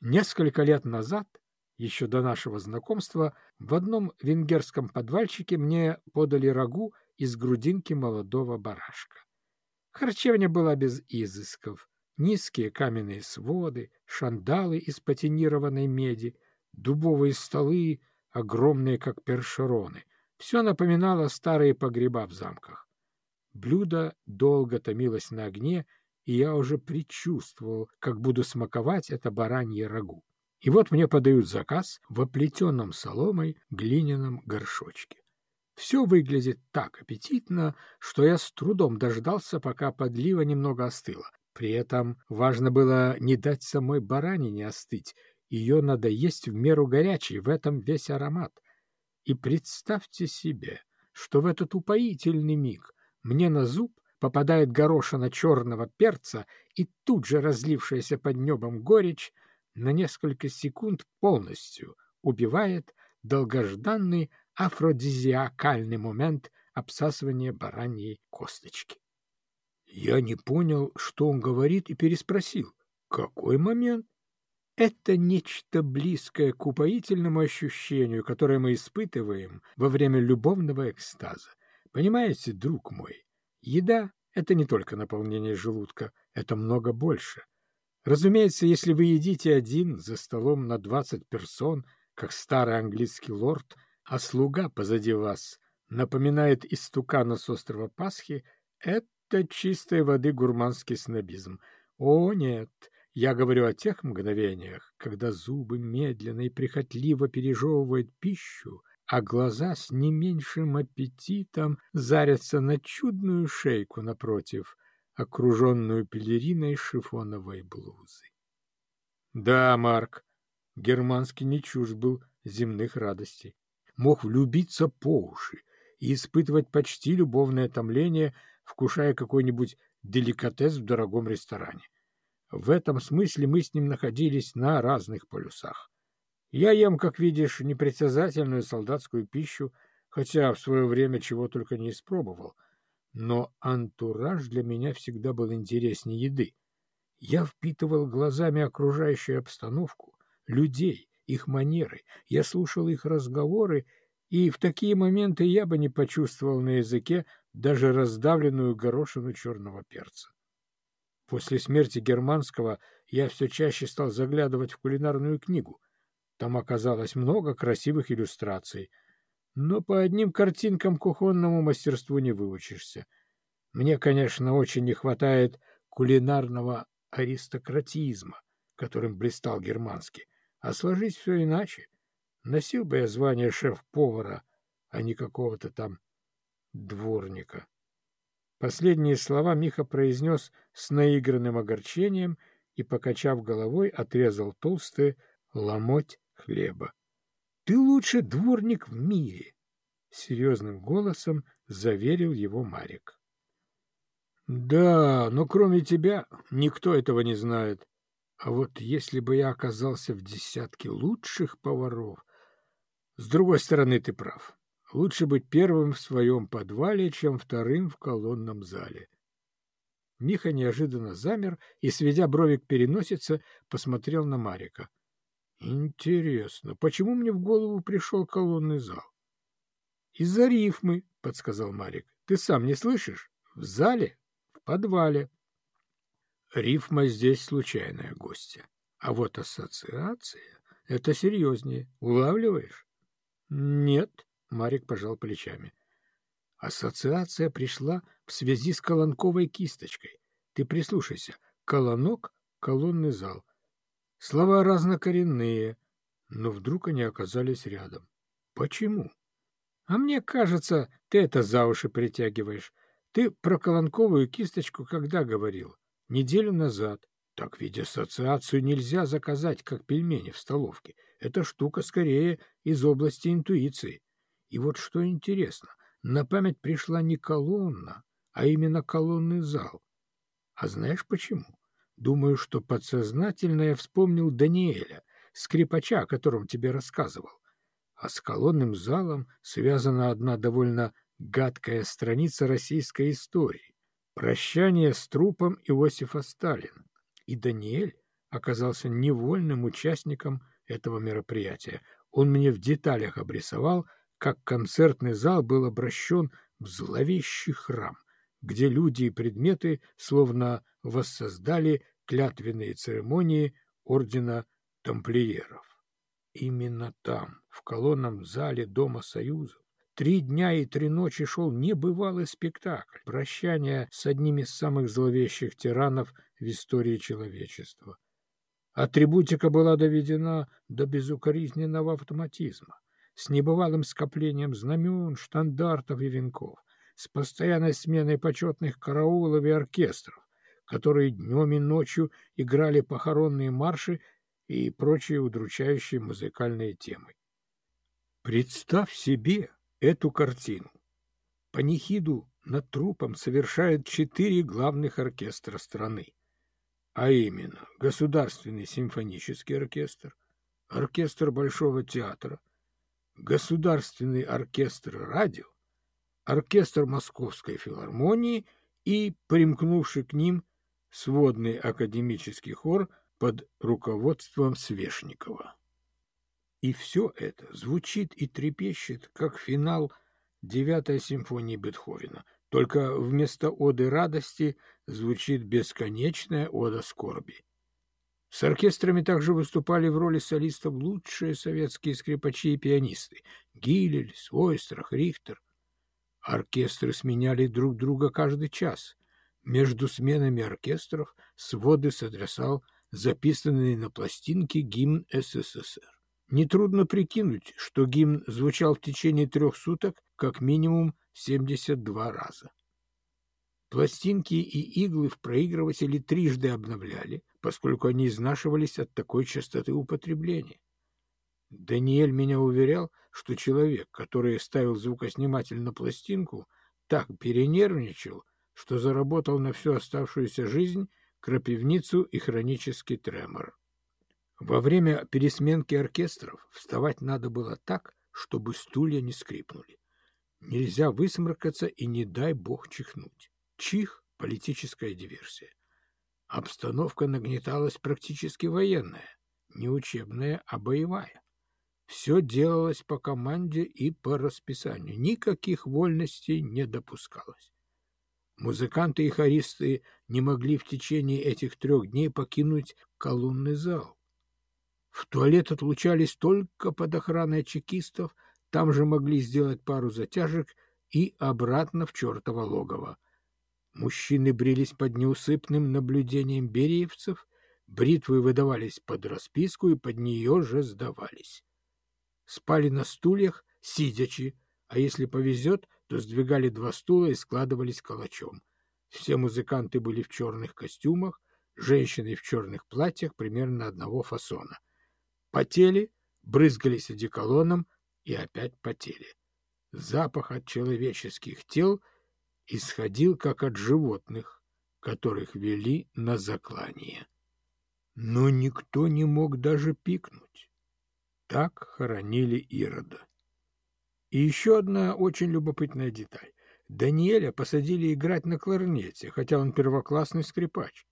Несколько лет назад, еще до нашего знакомства, в одном венгерском подвальчике мне подали рагу из грудинки молодого барашка. Харчевня была без изысков. Низкие каменные своды, шандалы из патинированной меди, дубовые столы, огромные, как першероны. Все напоминало старые погреба в замках. Блюдо долго томилось на огне, и я уже предчувствовал, как буду смаковать это баранье рагу. И вот мне подают заказ в оплетенном соломой глиняном горшочке. Все выглядит так аппетитно, что я с трудом дождался, пока подлива немного остыла. При этом важно было не дать самой баранине остыть. Ее надо есть в меру горячей, в этом весь аромат. И представьте себе, что в этот упоительный миг мне на зуб попадает горошина черного перца и тут же разлившаяся под небом горечь на несколько секунд полностью убивает долгожданный афродизиакальный момент обсасывания бараньей косточки. Я не понял, что он говорит, и переспросил. Какой момент? Это нечто близкое к упоительному ощущению, которое мы испытываем во время любовного экстаза. Понимаете, друг мой, еда — это не только наполнение желудка, это много больше. Разумеется, если вы едите один за столом на двадцать персон, как старый английский лорд — а слуга позади вас напоминает истукана с острова Пасхи, это чистой воды гурманский снобизм. О, нет, я говорю о тех мгновениях, когда зубы медленно и прихотливо пережевывают пищу, а глаза с не меньшим аппетитом зарятся на чудную шейку напротив, окруженную пелериной шифоновой блузы. Да, Марк, германский не чужд был земных радостей мог влюбиться по уши и испытывать почти любовное томление, вкушая какой-нибудь деликатес в дорогом ресторане. В этом смысле мы с ним находились на разных полюсах. Я ем, как видишь, непритязательную солдатскую пищу, хотя в свое время чего только не испробовал. Но антураж для меня всегда был интереснее еды. Я впитывал глазами окружающую обстановку, людей, их манеры, я слушал их разговоры, и в такие моменты я бы не почувствовал на языке даже раздавленную горошину черного перца. После смерти Германского я все чаще стал заглядывать в кулинарную книгу. Там оказалось много красивых иллюстраций. Но по одним картинкам кухонному мастерству не выучишься. Мне, конечно, очень не хватает кулинарного аристократизма, которым блистал Германский. А сложить все иначе. Носил бы я звание шеф-повара, а не какого-то там дворника. Последние слова Миха произнес с наигранным огорчением и, покачав головой, отрезал толстый ломоть хлеба. Ты лучший дворник в мире, — серьезным голосом заверил его Марик. Да, но кроме тебя никто этого не знает. А вот если бы я оказался в десятке лучших поваров... С другой стороны, ты прав. Лучше быть первым в своем подвале, чем вторым в колонном зале. Миха неожиданно замер и, сведя брови к переносице, посмотрел на Марика. — Интересно, почему мне в голову пришел колонный зал? — Из-за рифмы, — подсказал Марик. — Ты сам не слышишь? В зале? В подвале. Рифма здесь случайная гостья. А вот ассоциация — это серьезнее. Улавливаешь? — Нет, — Марик пожал плечами. Ассоциация пришла в связи с колонковой кисточкой. Ты прислушайся. Колонок — колонный зал. Слова разнокоренные, но вдруг они оказались рядом. Почему? А мне кажется, ты это за уши притягиваешь. Ты про колонковую кисточку когда говорил? Неделю назад. Так ведь ассоциацию нельзя заказать, как пельмени в столовке. Эта штука скорее из области интуиции. И вот что интересно, на память пришла не колонна, а именно колонный зал. А знаешь почему? Думаю, что подсознательно я вспомнил Даниэля, скрипача, о котором тебе рассказывал. А с колонным залом связана одна довольно гадкая страница российской истории. Прощание с трупом Иосифа Сталина. И Даниэль оказался невольным участником этого мероприятия. Он мне в деталях обрисовал, как концертный зал был обращен в зловещий храм, где люди и предметы словно воссоздали клятвенные церемонии ордена тамплиеров. Именно там, в колонном зале Дома Союзов, Три дня и три ночи шел небывалый спектакль, прощание с одним из самых зловещих тиранов в истории человечества. Атрибутика была доведена до безукоризненного автоматизма, с небывалым скоплением знамен, штандартов и венков, с постоянной сменой почетных караулов и оркестров, которые днем и ночью играли похоронные марши и прочие удручающие музыкальные темы. Представь себе, эту картину. Панихиду над трупом совершают четыре главных оркестра страны, а именно Государственный симфонический оркестр, оркестр Большого театра, Государственный оркестр радио, оркестр Московской филармонии и примкнувший к ним сводный академический хор под руководством Свешникова. И все это звучит и трепещет, как финал девятой симфонии Бетховена, только вместо оды радости звучит бесконечная ода скорби. С оркестрами также выступали в роли солистов лучшие советские скрипачи и пианисты — Гилель, Свойстрах, Рихтер. Оркестры сменяли друг друга каждый час. Между сменами оркестров своды сотрясал записанный на пластинке гимн СССР. Нетрудно прикинуть, что гимн звучал в течение трех суток как минимум 72 раза. Пластинки и иглы в проигрывателе трижды обновляли, поскольку они изнашивались от такой частоты употребления. Даниэль меня уверял, что человек, который ставил звукосниматель на пластинку, так перенервничал, что заработал на всю оставшуюся жизнь крапивницу и хронический тремор. Во время пересменки оркестров вставать надо было так, чтобы стулья не скрипнули. Нельзя высморкаться и не дай бог чихнуть. Чих — политическая диверсия. Обстановка нагнеталась практически военная, не учебная, а боевая. Все делалось по команде и по расписанию, никаких вольностей не допускалось. Музыканты и хористы не могли в течение этих трех дней покинуть колонный зал. В туалет отлучались только под охраной чекистов, там же могли сделать пару затяжек и обратно в чертово логово. Мужчины брились под неусыпным наблюдением бериевцев, бритвы выдавались под расписку и под нее же сдавались. Спали на стульях, сидячи, а если повезет, то сдвигали два стула и складывались калачом. Все музыканты были в черных костюмах, женщины в черных платьях примерно одного фасона — потели, брызгались одеколоном и опять потели. Запах от человеческих тел исходил, как от животных, которых вели на заклание. Но никто не мог даже пикнуть. Так хоронили Ирода. И еще одна очень любопытная деталь. Даниэля посадили играть на кларнете, хотя он первоклассный скрипач.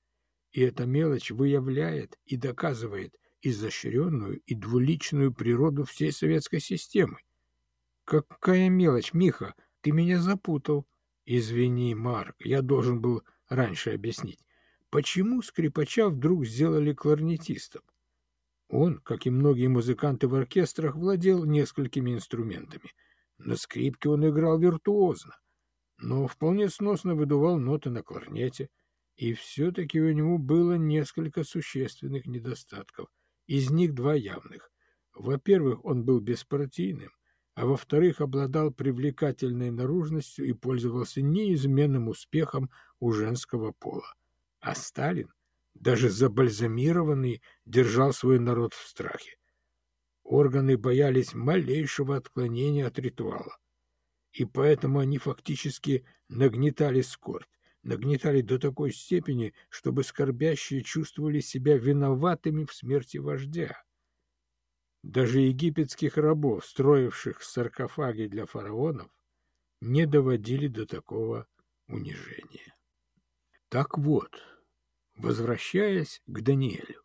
И эта мелочь выявляет и доказывает изощренную и двуличную природу всей советской системы. Какая мелочь, Миха, ты меня запутал. Извини, Марк, я должен был раньше объяснить. Почему скрипача вдруг сделали кларнетистом? Он, как и многие музыканты в оркестрах, владел несколькими инструментами. На скрипке он играл виртуозно, но вполне сносно выдувал ноты на кларнете, и все-таки у него было несколько существенных недостатков. Из них два явных. Во-первых, он был беспартийным, а во-вторых, обладал привлекательной наружностью и пользовался неизменным успехом у женского пола. А Сталин, даже забальзамированный, держал свой народ в страхе. Органы боялись малейшего отклонения от ритуала, и поэтому они фактически нагнетали скорбь, нагнетали до такой степени, чтобы скорбящие чувствовали себя виноватыми в смерти вождя. Даже египетских рабов, строивших саркофаги для фараонов, не доводили до такого унижения. Так вот, возвращаясь к Даниэлю,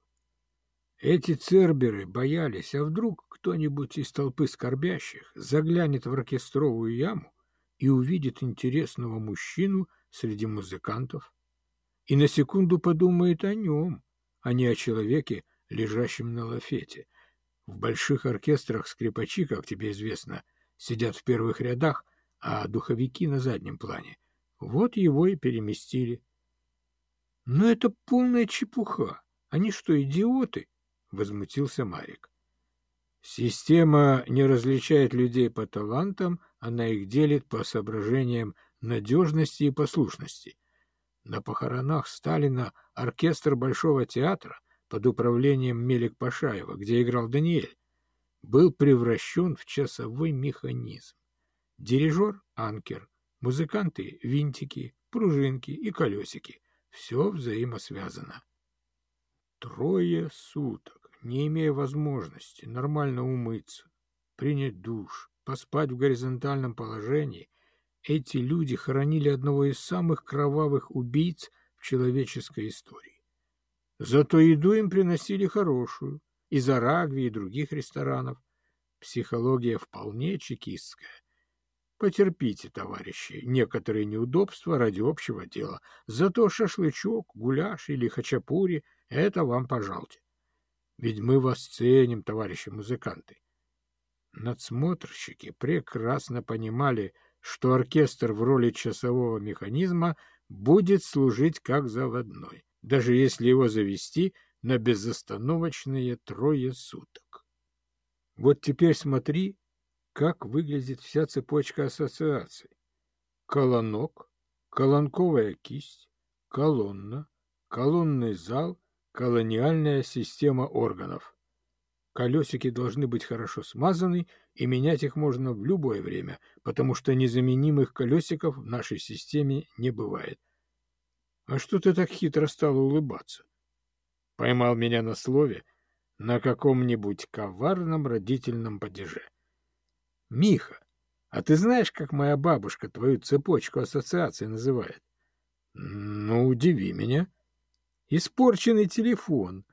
эти церберы боялись, а вдруг кто-нибудь из толпы скорбящих заглянет в оркестровую яму и увидит интересного мужчину среди музыкантов и на секунду подумает о нем, а не о человеке, лежащем на лафете. В больших оркестрах скрипачи, как тебе известно, сидят в первых рядах, а духовики на заднем плане. Вот его и переместили. Но это полная чепуха. Они что, идиоты? Возмутился Марик. Система не различает людей по талантам, она их делит по соображениям надежности и послушности. На похоронах Сталина оркестр Большого театра под управлением Мелик Пашаева, где играл Даниэль, был превращен в часовой механизм. Дирижер — анкер, музыканты — винтики, пружинки и колесики. Все взаимосвязано. Трое суток не имея возможности нормально умыться, принять душ, поспать в горизонтальном положении, эти люди хоронили одного из самых кровавых убийц в человеческой истории. Зато еду им приносили хорошую, из Арагви и других ресторанов. Психология вполне чекистская. Потерпите, товарищи, некоторые неудобства ради общего дела. Зато шашлычок, гуляш или хачапури — это вам пожалуйте. Ведь мы вас ценим, товарищи музыканты. Надсмотрщики прекрасно понимали, что оркестр в роли часового механизма будет служить как заводной, даже если его завести на безостановочные трое суток. Вот теперь смотри, как выглядит вся цепочка ассоциаций. Колонок, колонковая кисть, колонна, колонный зал Колониальная система органов. Колесики должны быть хорошо смазаны, и менять их можно в любое время, потому что незаменимых колесиков в нашей системе не бывает. А что ты так хитро стал улыбаться? Поймал меня на слове на каком-нибудь коварном родительном падеже. Миха, а ты знаешь, как моя бабушка твою цепочку ассоциаций называет? Ну, удиви меня. — Испорченный телефон.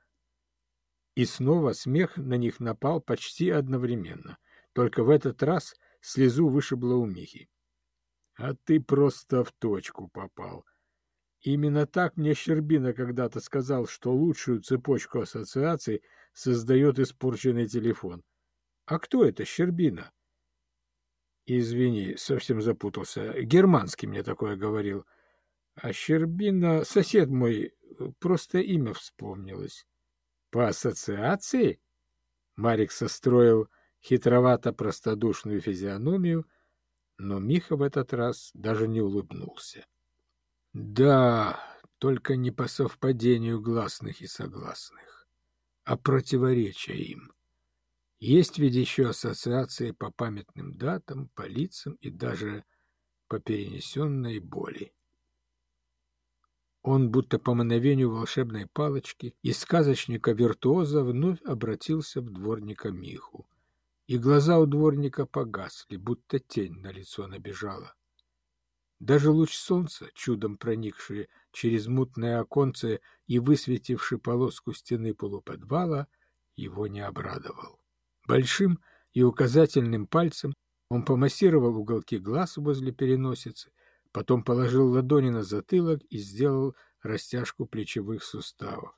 И снова смех на них напал почти одновременно. Только в этот раз слезу вышибло у Михи. А ты просто в точку попал. Именно так мне Щербина когда-то сказал, что лучшую цепочку ассоциаций создает испорченный телефон. А кто это Щербина? Извини, совсем запутался. Германский мне такое говорил. А Щербина — сосед мой просто имя вспомнилось. По ассоциации? Марик состроил хитровато-простодушную физиономию, но Миха в этот раз даже не улыбнулся. Да, только не по совпадению гласных и согласных, а противоречия им. Есть ведь еще ассоциации по памятным датам, по лицам и даже по перенесенной боли. Он, будто по мановению волшебной палочки, из сказочника-виртуоза вновь обратился в дворника Миху. И глаза у дворника погасли, будто тень на лицо набежала. Даже луч солнца, чудом проникший через мутное оконце и высветивший полоску стены полуподвала, его не обрадовал. Большим и указательным пальцем он помассировал уголки глаз возле переносицы, Потом положил ладони на затылок и сделал растяжку плечевых суставов.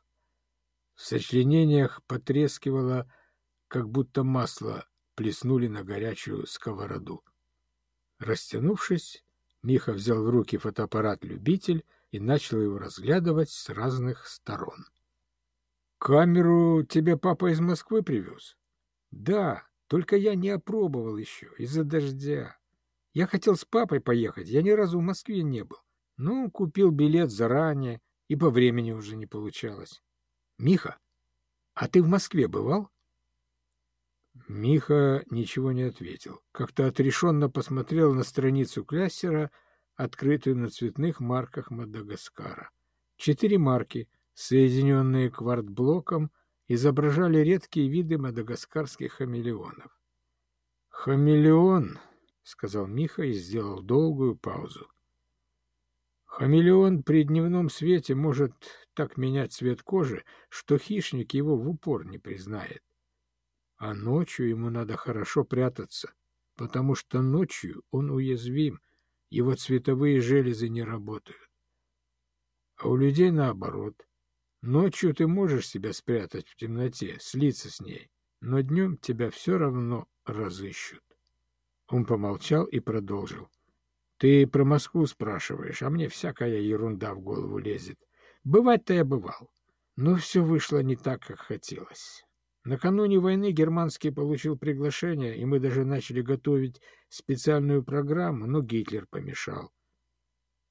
В сочленениях потрескивало, как будто масло плеснули на горячую сковороду. Растянувшись, Миха взял в руки фотоаппарат-любитель и начал его разглядывать с разных сторон. «Камеру тебе папа из Москвы привез?» «Да, только я не опробовал еще, из-за дождя. Я хотел с папой поехать, я ни разу в Москве не был. Ну, купил билет заранее, и по времени уже не получалось. Миха, а ты в Москве бывал? Миха ничего не ответил. Как-то отрешенно посмотрел на страницу кляссера, открытую на цветных марках Мадагаскара. Четыре марки, соединенные квартблоком, изображали редкие виды мадагаскарских хамелеонов. Хамелеон — сказал Миха и сделал долгую паузу. Хамелеон при дневном свете может так менять цвет кожи, что хищник его в упор не признает. А ночью ему надо хорошо прятаться, потому что ночью он уязвим, его цветовые железы не работают. А у людей наоборот. Ночью ты можешь себя спрятать в темноте, слиться с ней, но днем тебя все равно разыщут. Он помолчал и продолжил. «Ты про Москву спрашиваешь, а мне всякая ерунда в голову лезет. Бывать-то я бывал, но все вышло не так, как хотелось. Накануне войны Германский получил приглашение, и мы даже начали готовить специальную программу, но Гитлер помешал.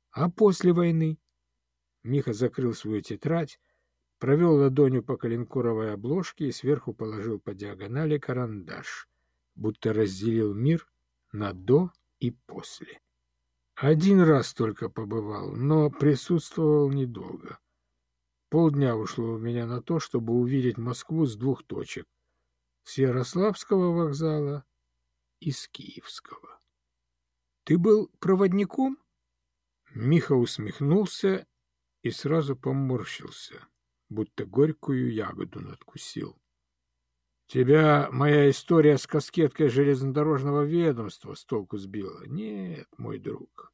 А после войны...» Миха закрыл свою тетрадь, провел ладонью по коленкоровой обложке и сверху положил по диагонали карандаш, будто разделил мир на «до» и «после». Один раз только побывал, но присутствовал недолго. Полдня ушло у меня на то, чтобы увидеть Москву с двух точек — с Ярославского вокзала и с Киевского. — Ты был проводником? Миха усмехнулся и сразу поморщился, будто горькую ягоду надкусил. Тебя моя история с каскеткой железнодорожного ведомства с толку сбила? Нет, мой друг.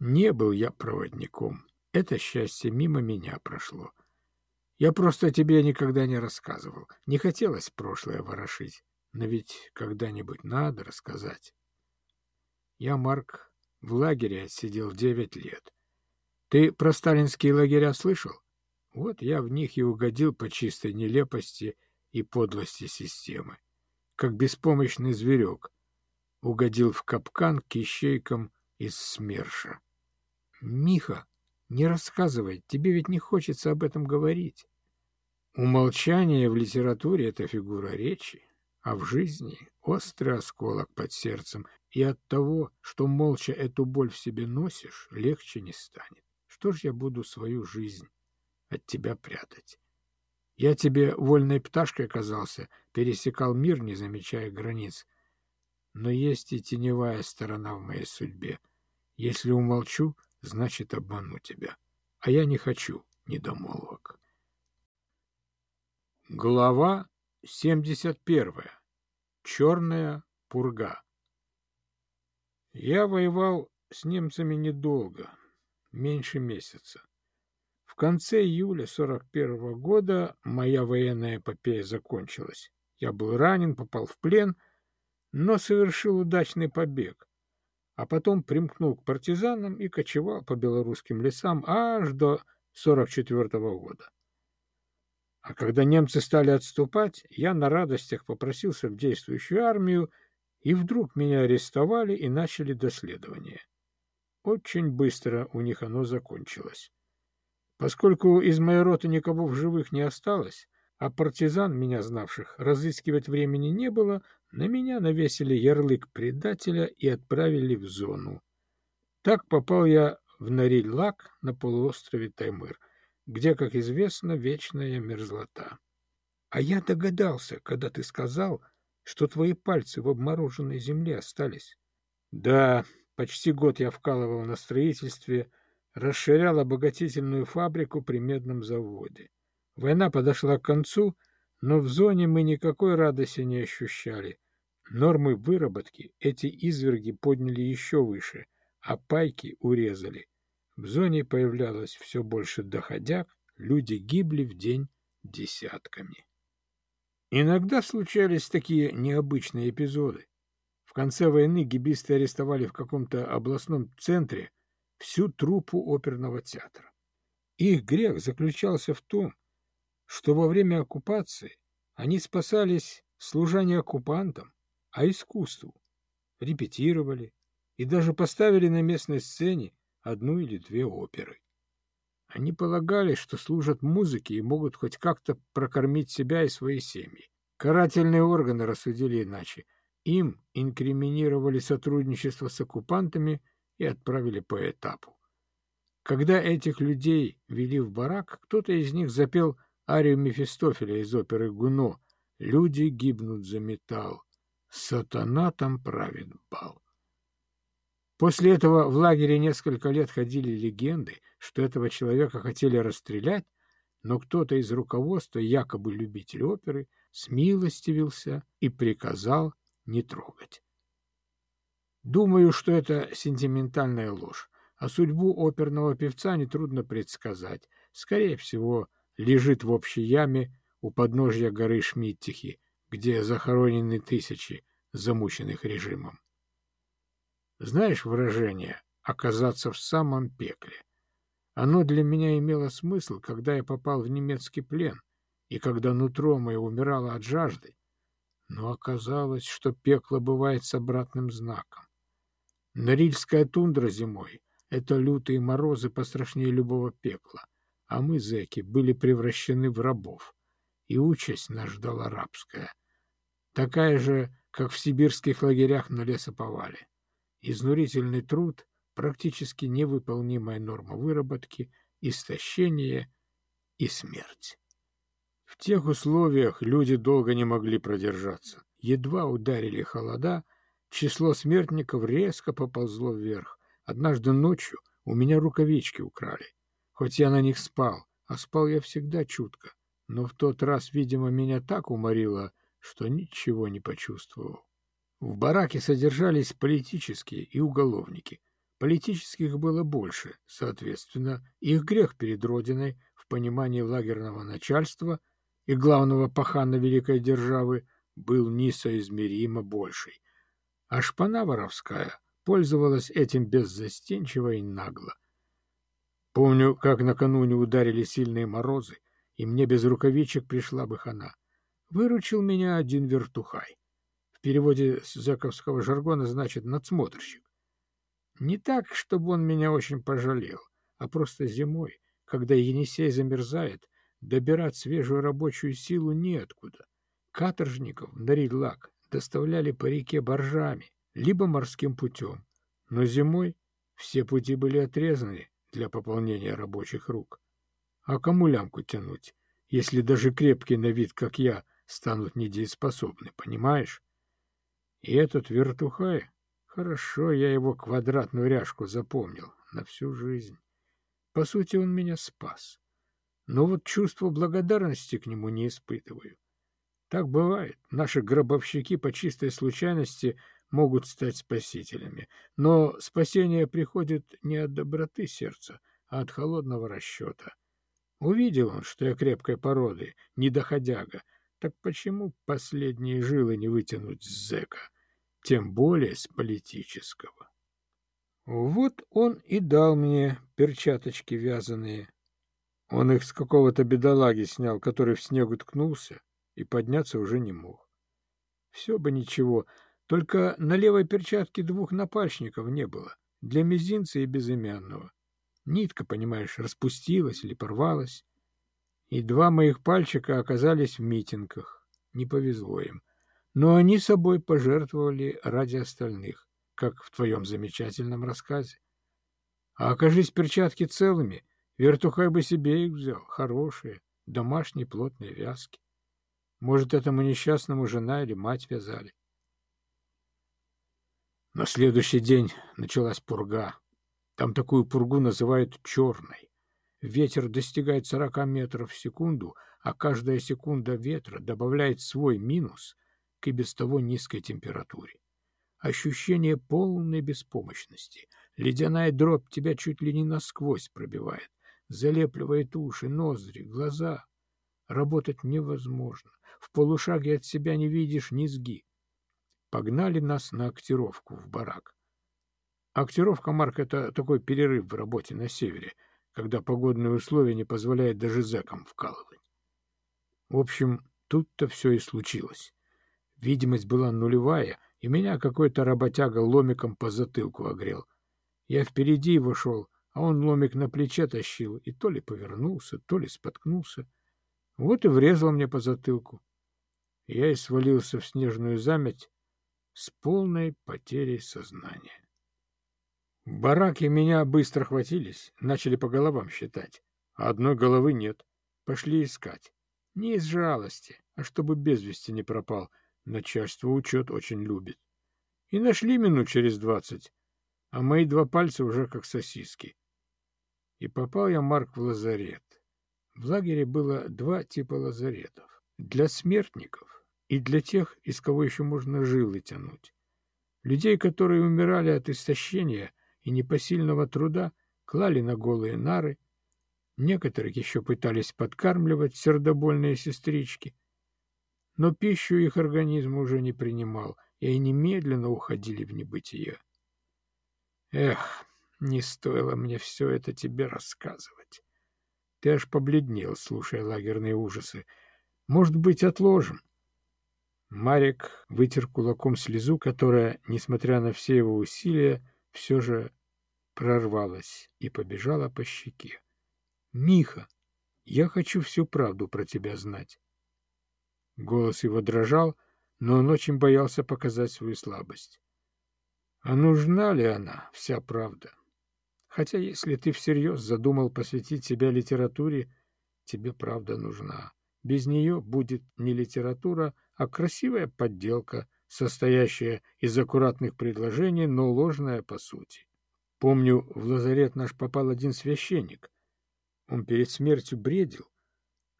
Не был я проводником. Это счастье мимо меня прошло. Я просто тебе никогда не рассказывал. Не хотелось прошлое ворошить. Но ведь когда-нибудь надо рассказать. Я, Марк, в лагере отсидел девять лет. Ты про сталинские лагеря слышал? Вот я в них и угодил по чистой нелепости — и подлости системы, как беспомощный зверек, угодил в капкан к ищейкам из СМЕРШа. «Миха, не рассказывай, тебе ведь не хочется об этом говорить. Умолчание в литературе — это фигура речи, а в жизни — острый осколок под сердцем, и от того, что молча эту боль в себе носишь, легче не станет. Что ж я буду свою жизнь от тебя прятать? Я тебе вольной пташкой оказался, пересекал мир, не замечая границ. Но есть и теневая сторона в моей судьбе. Если умолчу, значит обману тебя. А я не хочу недомолвок. Глава 71. Черная пурга. Я воевал с немцами недолго, меньше месяца конце июля 41 -го года моя военная эпопея закончилась. Я был ранен, попал в плен, но совершил удачный побег, а потом примкнул к партизанам и кочевал по белорусским лесам аж до 44 -го года. А когда немцы стали отступать, я на радостях попросился в действующую армию, и вдруг меня арестовали и начали доследование. Очень быстро у них оно закончилось. Поскольку из моей роты никого в живых не осталось, а партизан, меня знавших, разыскивать времени не было, на меня навесили ярлык предателя и отправили в зону. Так попал я в Нариль-Лак на полуострове Таймыр, где, как известно, вечная мерзлота. А я догадался, когда ты сказал, что твои пальцы в обмороженной земле остались. Да, почти год я вкалывал на строительстве, расширял обогатительную фабрику при медном заводе. Война подошла к концу, но в зоне мы никакой радости не ощущали. Нормы выработки эти изверги подняли еще выше, а пайки урезали. В зоне появлялось все больше доходяг, люди гибли в день десятками. Иногда случались такие необычные эпизоды. В конце войны гибисты арестовали в каком-то областном центре всю труппу оперного театра. Их грех заключался в том, что во время оккупации они спасались служа не оккупантам, а искусству, репетировали и даже поставили на местной сцене одну или две оперы. Они полагали, что служат музыке и могут хоть как-то прокормить себя и свои семьи. Карательные органы рассудили иначе. Им инкриминировали сотрудничество с оккупантами и отправили по этапу. Когда этих людей вели в барак, кто-то из них запел арию Мефистофеля из оперы «Гуно» «Люди гибнут за металл, сатана там правит бал». После этого в лагере несколько лет ходили легенды, что этого человека хотели расстрелять, но кто-то из руководства, якобы любитель оперы, смилостивился и приказал не трогать. Думаю, что это сентиментальная ложь, а судьбу оперного певца нетрудно предсказать. Скорее всего, лежит в общей яме у подножья горы Шмиттихи, где захоронены тысячи замученных режимом. Знаешь выражение «оказаться в самом пекле»? Оно для меня имело смысл, когда я попал в немецкий плен и когда нутро мое умирало от жажды. Но оказалось, что пекло бывает с обратным знаком. Норильская тундра зимой — это лютые морозы пострашнее любого пекла — а мы, зэки, были превращены в рабов, и участь нас ждала рабская, такая же, как в сибирских лагерях на лесоповале. Изнурительный труд, практически невыполнимая норма выработки, истощение и смерть. В тех условиях люди долго не могли продержаться. Едва ударили холода, число смертников резко поползло вверх. Однажды ночью у меня рукавички украли. Хоть я на них спал, а спал я всегда чутко, но в тот раз, видимо, меня так уморило, что ничего не почувствовал. В бараке содержались политические и уголовники. Политических было больше, соответственно, их грех перед Родиной в понимании лагерного начальства и главного пахана великой державы был несоизмеримо больший. А шпана воровская пользовалась этим беззастенчиво и нагло — Помню, как накануне ударили сильные морозы, и мне без рукавичек пришла бы хана. Выручил меня один вертухай. В переводе с зэковского жаргона значит «надсмотрщик». Не так, чтобы он меня очень пожалел, а просто зимой, когда Енисей замерзает, добирать свежую рабочую силу неоткуда. Каторжников на Ридлак доставляли по реке боржами, либо морским путем. Но зимой все пути были отрезаны, для пополнения рабочих рук. А кому лямку тянуть, если даже крепкие на вид, как я, станут недееспособны, понимаешь? И этот вертухай, хорошо, я его квадратную ряжку запомнил на всю жизнь. По сути, он меня спас. Но вот чувство благодарности к нему не испытываю. Так бывает. Наши гробовщики по чистой случайности могут стать спасителями. Но спасение приходит не от доброты сердца, а от холодного расчета. Увидел он, что я крепкой породы, не доходяга, так почему последние жилы не вытянуть с зэка, тем более с политического? Вот он и дал мне перчаточки вязаные. Он их с какого-то бедолаги снял, который в снегу ткнулся и подняться уже не мог. Все бы ничего, только на левой перчатке двух напальчников не было, для мизинца и безымянного. Нитка, понимаешь, распустилась или порвалась. И два моих пальчика оказались в митингах. Не повезло им. Но они собой пожертвовали ради остальных, как в твоем замечательном рассказе. А окажись перчатки целыми, вертухай бы себе их взял, хорошие, домашние плотные вязки. Может, этому несчастному жена или мать вязали. На следующий день началась пурга. Там такую пургу называют черной. Ветер достигает 40 метров в секунду, а каждая секунда ветра добавляет свой минус к и без того низкой температуре. Ощущение полной беспомощности. Ледяная дробь тебя чуть ли не насквозь пробивает, залепливает уши, ноздри, глаза. Работать невозможно. В полушаге от себя не видишь низги. Погнали нас на актировку в барак. Актировка, Марк, это такой перерыв в работе на севере, когда погодные условия не позволяют даже зэкам вкалывать. В общем, тут-то все и случилось. Видимость была нулевая, и меня какой-то работяга ломиком по затылку огрел. Я впереди его шел, а он ломик на плече тащил, и то ли повернулся, то ли споткнулся. Вот и врезал мне по затылку. Я и свалился в снежную заметь, с полной потерей сознания. В бараке меня быстро хватились, начали по головам считать. А одной головы нет. Пошли искать. Не из жалости, а чтобы без вести не пропал. Начальство учет очень любит. И нашли минут через двадцать, а мои два пальца уже как сосиски. И попал я, Марк, в лазарет. В лагере было два типа лазаретов. Для смертников и для тех, из кого еще можно жилы тянуть. Людей, которые умирали от истощения и непосильного труда, клали на голые нары, некоторых еще пытались подкармливать сердобольные сестрички, но пищу их организм уже не принимал, и они медленно уходили в небытие. Эх, не стоило мне все это тебе рассказывать. Ты аж побледнел, слушая лагерные ужасы. Может быть, отложим? Марик вытер кулаком слезу, которая, несмотря на все его усилия, все же прорвалась и побежала по щеке. «Миха, я хочу всю правду про тебя знать». Голос его дрожал, но он очень боялся показать свою слабость. А нужна ли она, вся правда? Хотя если ты всерьез задумал посвятить себя литературе, тебе правда нужна. Без нее будет не литература, а красивая подделка, состоящая из аккуратных предложений, но ложная по сути. Помню, в лазарет наш попал один священник. Он перед смертью бредил,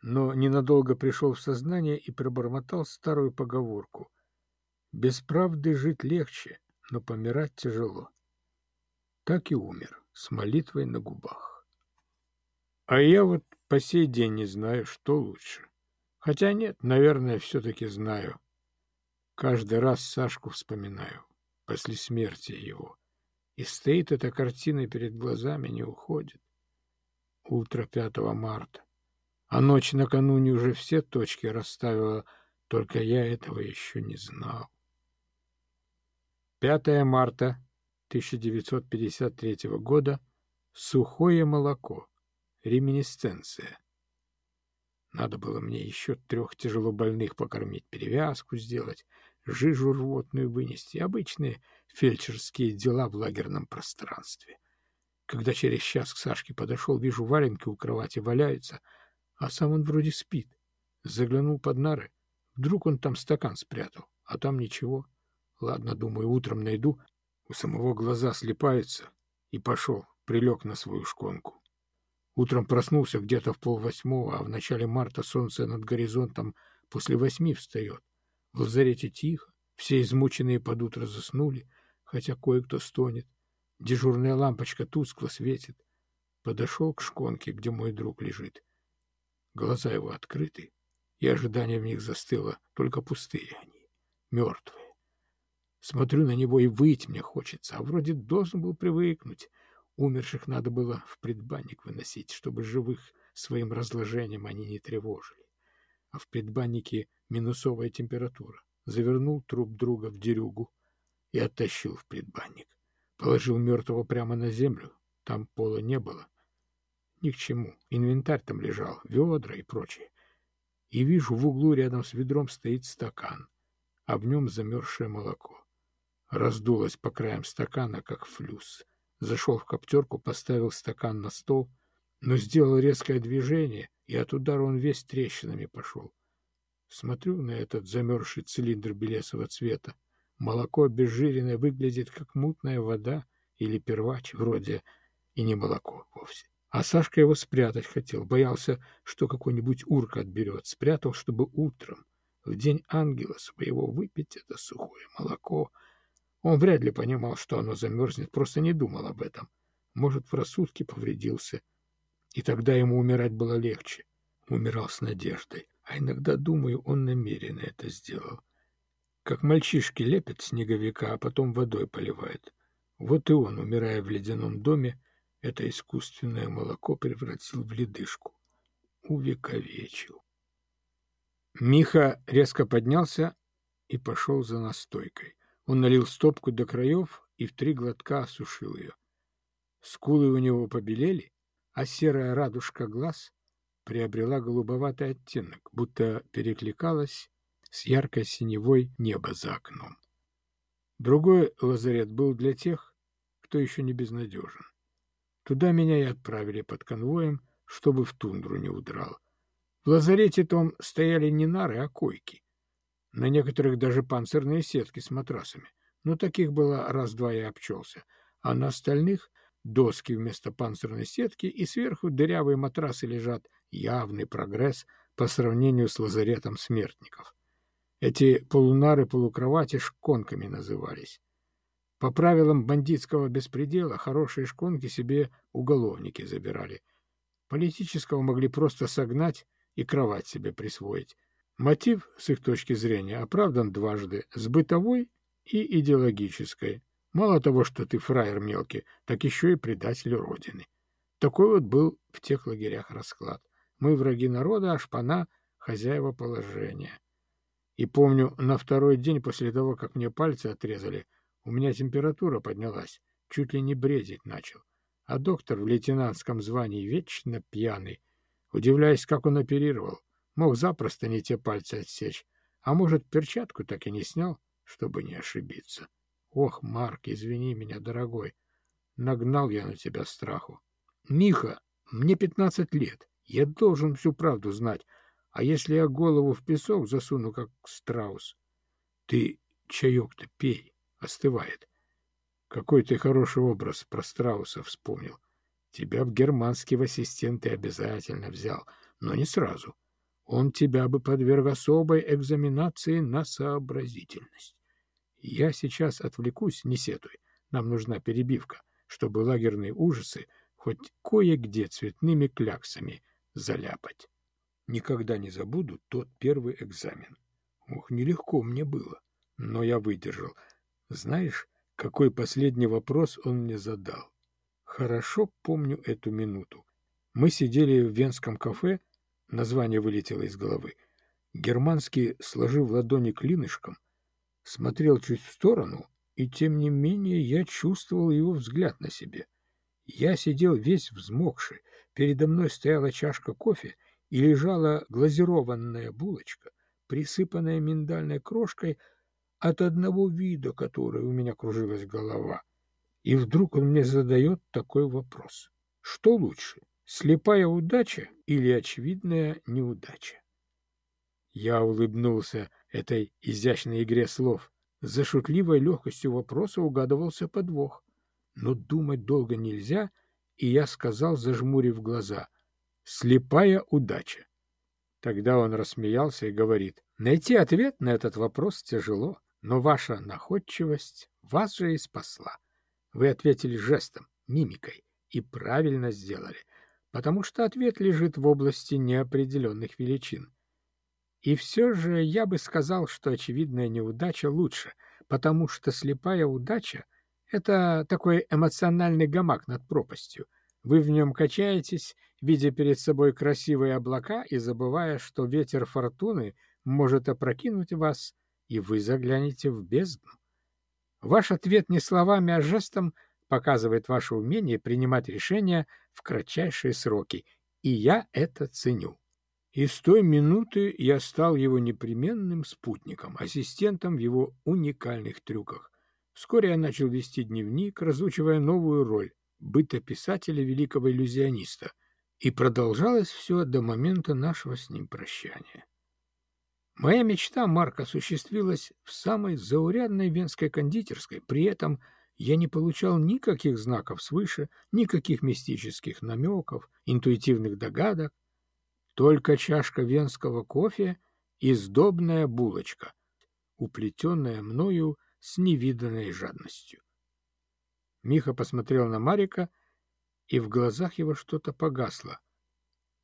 но ненадолго пришел в сознание и пробормотал старую поговорку. «Без правды жить легче, но помирать тяжело». Так и умер, с молитвой на губах. А я вот по сей день не знаю, что лучше Хотя нет, наверное, все-таки знаю. Каждый раз Сашку вспоминаю, после смерти его. И стоит эта картина перед глазами, не уходит. Утро 5 марта. А ночь накануне уже все точки расставила, только я этого еще не знал. 5 марта 1953 года. Сухое молоко. Реминисценция. Надо было мне еще трех тяжелобольных покормить, перевязку сделать, жижу рвотную вынести, обычные фельдшерские дела в лагерном пространстве. Когда через час к Сашке подошел, вижу, валенки у кровати валяются, а сам он вроде спит. Заглянул под нары. Вдруг он там стакан спрятал, а там ничего. Ладно, думаю, утром найду. У самого глаза слепаются. И пошел, прилег на свою шконку. Утром проснулся где-то в полвосьмого, а в начале марта солнце над горизонтом после восьми встает. В лазарете тихо, все измученные под утро заснули, хотя кое-кто стонет. Дежурная лампочка тускло светит. Подошел к шконке, где мой друг лежит. Глаза его открыты, и ожидание в них застыло, только пустые они, мертвые. Смотрю на него и выть мне хочется, а вроде должен был привыкнуть. Умерших надо было в предбанник выносить, чтобы живых своим разложением они не тревожили. А в предбаннике минусовая температура. Завернул труп друга в дерюгу и оттащил в предбанник. Положил мертвого прямо на землю. Там пола не было. ни к чему. Инвентарь там лежал, ведра и прочее. И вижу, в углу рядом с ведром стоит стакан, а в нем замерзшее молоко. Раздулось по краям стакана, как флюс. Зашел в коптерку, поставил стакан на стол, но сделал резкое движение, и от удара он весь трещинами пошел. Смотрю на этот замерзший цилиндр белесого цвета. Молоко обезжиренное выглядит, как мутная вода или первач, вроде и не молоко вовсе. А Сашка его спрятать хотел, боялся, что какой-нибудь урка отберет. Спрятал, чтобы утром, в день ангела своего, выпить это сухое молоко. Он вряд ли понимал, что оно замерзнет, просто не думал об этом. Может, в рассудке повредился. И тогда ему умирать было легче. Умирал с надеждой. А иногда, думаю, он намеренно это сделал. Как мальчишки лепят снеговика, а потом водой поливают. Вот и он, умирая в ледяном доме, это искусственное молоко превратил в ледышку. Увековечил. Миха резко поднялся и пошел за настойкой. Он налил стопку до краев и в три глотка осушил ее. Скулы у него побелели, а серая радужка глаз приобрела голубоватый оттенок, будто перекликалась с яркой синевой неба за окном. Другой лазарет был для тех, кто еще не безнадежен. Туда меня и отправили под конвоем, чтобы в тундру не удрал. В лазарете том стояли не нары, а койки. На некоторых даже панцирные сетки с матрасами. Но таких было раз-два и обчелся. А на остальных доски вместо панцирной сетки и сверху дырявые матрасы лежат. Явный прогресс по сравнению с лазаретом смертников. Эти полунары-полукровати шконками назывались. По правилам бандитского беспредела хорошие шконки себе уголовники забирали. Политического могли просто согнать и кровать себе присвоить. Мотив, с их точки зрения, оправдан дважды — с бытовой и идеологической. Мало того, что ты фраер мелкий, так еще и предатель Родины. Такой вот был в тех лагерях расклад. Мы враги народа, а шпана — хозяева положения. И помню, на второй день после того, как мне пальцы отрезали, у меня температура поднялась, чуть ли не бредить начал. А доктор в лейтенантском звании вечно пьяный. Удивляясь, как он оперировал. Мог запросто не те пальцы отсечь. А может, перчатку так и не снял, чтобы не ошибиться. Ох, Марк, извини меня, дорогой. Нагнал я на тебя страху. Миха, мне пятнадцать лет. Я должен всю правду знать. А если я голову в песок засуну, как страус? Ты чаек-то пей, остывает. Какой ты хороший образ про страуса вспомнил. Тебя в германские ассистенты обязательно взял, но не сразу. Он тебя бы подверг особой экзаменации на сообразительность. Я сейчас отвлекусь, не сетуй. Нам нужна перебивка, чтобы лагерные ужасы хоть кое-где цветными кляксами заляпать. Никогда не забуду тот первый экзамен. Ох, нелегко мне было, но я выдержал. Знаешь, какой последний вопрос он мне задал? Хорошо помню эту минуту. Мы сидели в венском кафе, название вылетело из головы. Германский, сложив ладони клинышком, смотрел чуть в сторону, и тем не менее я чувствовал его взгляд на себе. Я сидел весь взмокший, передо мной стояла чашка кофе — и лежала глазированная булочка, присыпанная миндальной крошкой, от одного вида которой у меня кружилась голова. И вдруг он мне задает такой вопрос. Что лучше, слепая удача или очевидная неудача? Я улыбнулся этой изящной игре слов. За шутливой легкостью вопроса угадывался подвох. Но думать долго нельзя, и я сказал, зажмурив глаза — Слепая удача. Тогда он рассмеялся и говорит, найти ответ на этот вопрос тяжело, но ваша находчивость вас же и спасла. Вы ответили жестом, мимикой, и правильно сделали, потому что ответ лежит в области неопределенных величин. И все же я бы сказал, что очевидная неудача лучше, потому что слепая удача — это такой эмоциональный гамак над пропастью — вы в нем качаетесь, видя перед собой красивые облака и забывая, что ветер фортуны может опрокинуть вас, и вы заглянете в бездну. Ваш ответ не словами, а жестом показывает ваше умение принимать решения в кратчайшие сроки, и я это ценю. И с той минуты я стал его непременным спутником, ассистентом в его уникальных трюках. Вскоре я начал вести дневник, разучивая новую роль – бытописателя великого иллюзиониста, и продолжалось все до момента нашего с ним прощания. Моя мечта, Марк, осуществилась в самой заурядной венской кондитерской, при этом я не получал никаких знаков свыше, никаких мистических намеков, интуитивных догадок, только чашка венского кофе и сдобная булочка, уплетенная мною с невиданной жадностью. Миха посмотрел на Марика, и в глазах его что-то погасло.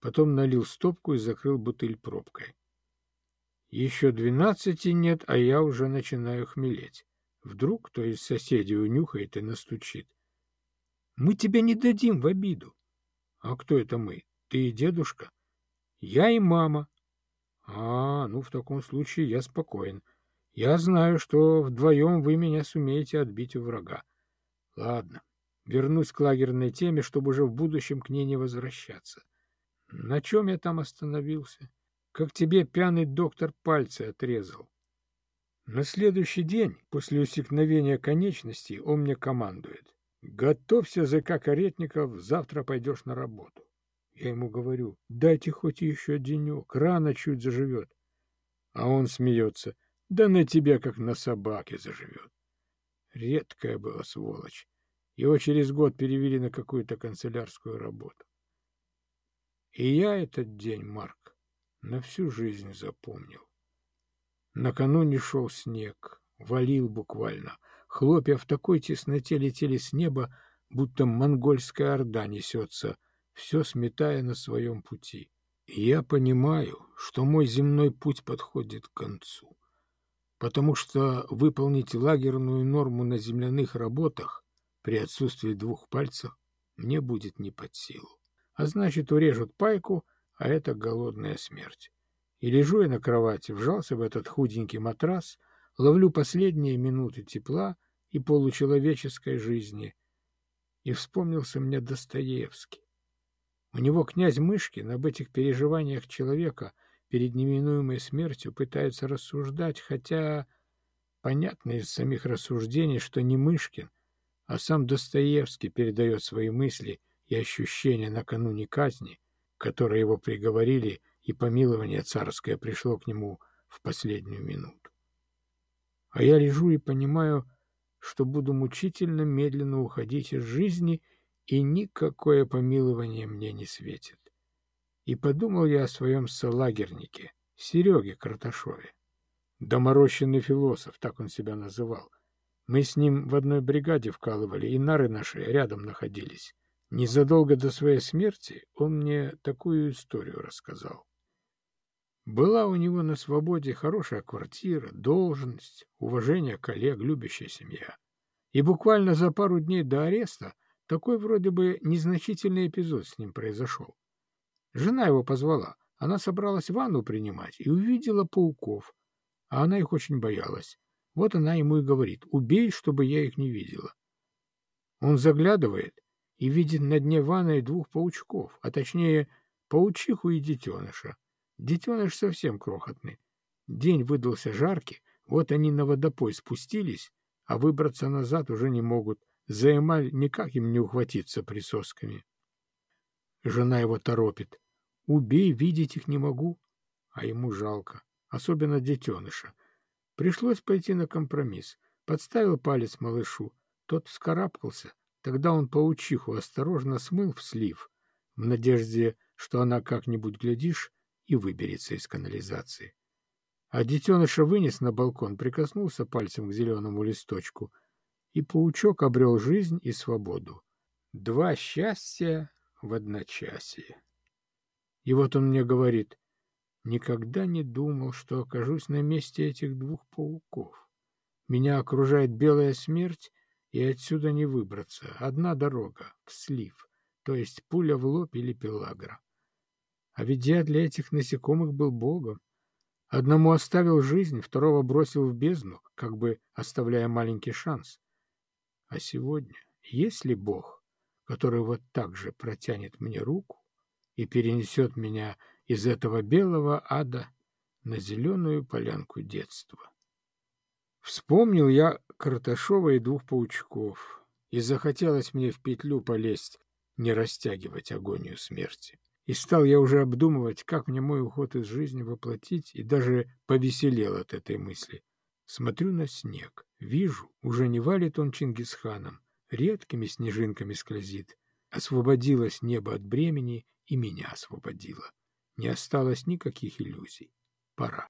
Потом налил стопку и закрыл бутыль пробкой. Еще двенадцати нет, а я уже начинаю хмелеть. Вдруг кто из соседей унюхает и настучит. Мы тебя не дадим в обиду. А кто это мы? Ты и дедушка? Я и мама. А, ну в таком случае я спокоен. Я знаю, что вдвоем вы меня сумеете отбить у врага. Ладно, вернусь к лагерной теме, чтобы уже в будущем к ней не возвращаться. На чем я там остановился? Как тебе пьяный доктор пальцы отрезал. На следующий день, после усекновения конечностей, он мне командует. Готовься, ЗК Каретников, завтра пойдешь на работу. Я ему говорю, дайте хоть еще денек, рано чуть заживет. А он смеется, да на тебя, как на собаке, заживет. Редкая была сволочь. Его через год перевели на какую-то канцелярскую работу. И я этот день, Марк, на всю жизнь запомнил. Накануне шел снег, валил буквально. Хлопья в такой тесноте летели с неба, будто монгольская орда несется все сметая на своем пути. Я понимаю, что мой земной путь подходит к концу, потому что выполнить лагерную норму на земляных работах при отсутствии двух пальцев мне будет не под силу. А значит, урежут пайку, а это голодная смерть. И лежу я на кровати, вжался в этот худенький матрас, ловлю последние минуты тепла и получеловеческой жизни. И вспомнился мне Достоевский. У него князь Мышкин об этих переживаниях человека перед неминуемой смертью пытается рассуждать, хотя понятно из самих рассуждений, что не Мышкин, а сам Достоевский передает свои мысли и ощущения накануне казни, которые его приговорили, и помилование царское пришло к нему в последнюю минуту. А я лежу и понимаю, что буду мучительно медленно уходить из жизни — и никакое помилование мне не светит. И подумал я о своем солагернике, Сереге Карташове. Доморощенный философ, так он себя называл. Мы с ним в одной бригаде вкалывали, и нары наши рядом находились. Незадолго до своей смерти он мне такую историю рассказал. Была у него на свободе хорошая квартира, должность, уважение коллег, любящая семья. И буквально за пару дней до ареста такой вроде бы незначительный эпизод с ним произошел. Жена его позвала. Она собралась ванну принимать и увидела пауков. А она их очень боялась. Вот она ему и говорит, убей, чтобы я их не видела. Он заглядывает и видит на дне ванной двух паучков, а точнее паучиху и детеныша. Детеныш совсем крохотный. День выдался жаркий, вот они на водопой спустились, а выбраться назад уже не могут, за эмаль никак им не ухватиться присосками. Жена его торопит. Убей, видеть их не могу. А ему жалко, особенно детеныша. Пришлось пойти на компромисс. Подставил палец малышу. Тот вскарабкался. Тогда он паучиху осторожно смыл в слив, в надежде, что она как-нибудь, глядишь, и выберется из канализации. А детеныша вынес на балкон, прикоснулся пальцем к зеленому листочку — и паучок обрел жизнь и свободу. Два счастья в одночасье. И вот он мне говорит, никогда не думал, что окажусь на месте этих двух пауков. Меня окружает белая смерть, и отсюда не выбраться. Одна дорога — в слив, то есть пуля в лоб или пелагра. А ведь я для этих насекомых был богом. Одному оставил жизнь, второго бросил в бездну, как бы оставляя маленький шанс. А сегодня есть ли Бог, который вот так же протянет мне руку и перенесет меня из этого белого ада на зеленую полянку детства. Вспомнил я Карташова и двух паучков, и захотелось мне в петлю полезть, не растягивать агонию смерти. И стал я уже обдумывать, как мне мой уход из жизни воплотить, и даже повеселел от этой мысли. Смотрю на снег, вижу, уже не валит он Чингисханом, редкими снежинками скользит. Освободилось небо от бремени, и меня освободило. Не осталось никаких иллюзий. Пора.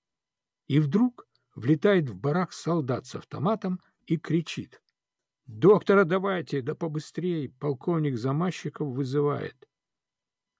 И вдруг влетает в барак солдат с автоматом и кричит. «Доктора давайте, да побыстрее!» Полковник Замащиков вызывает.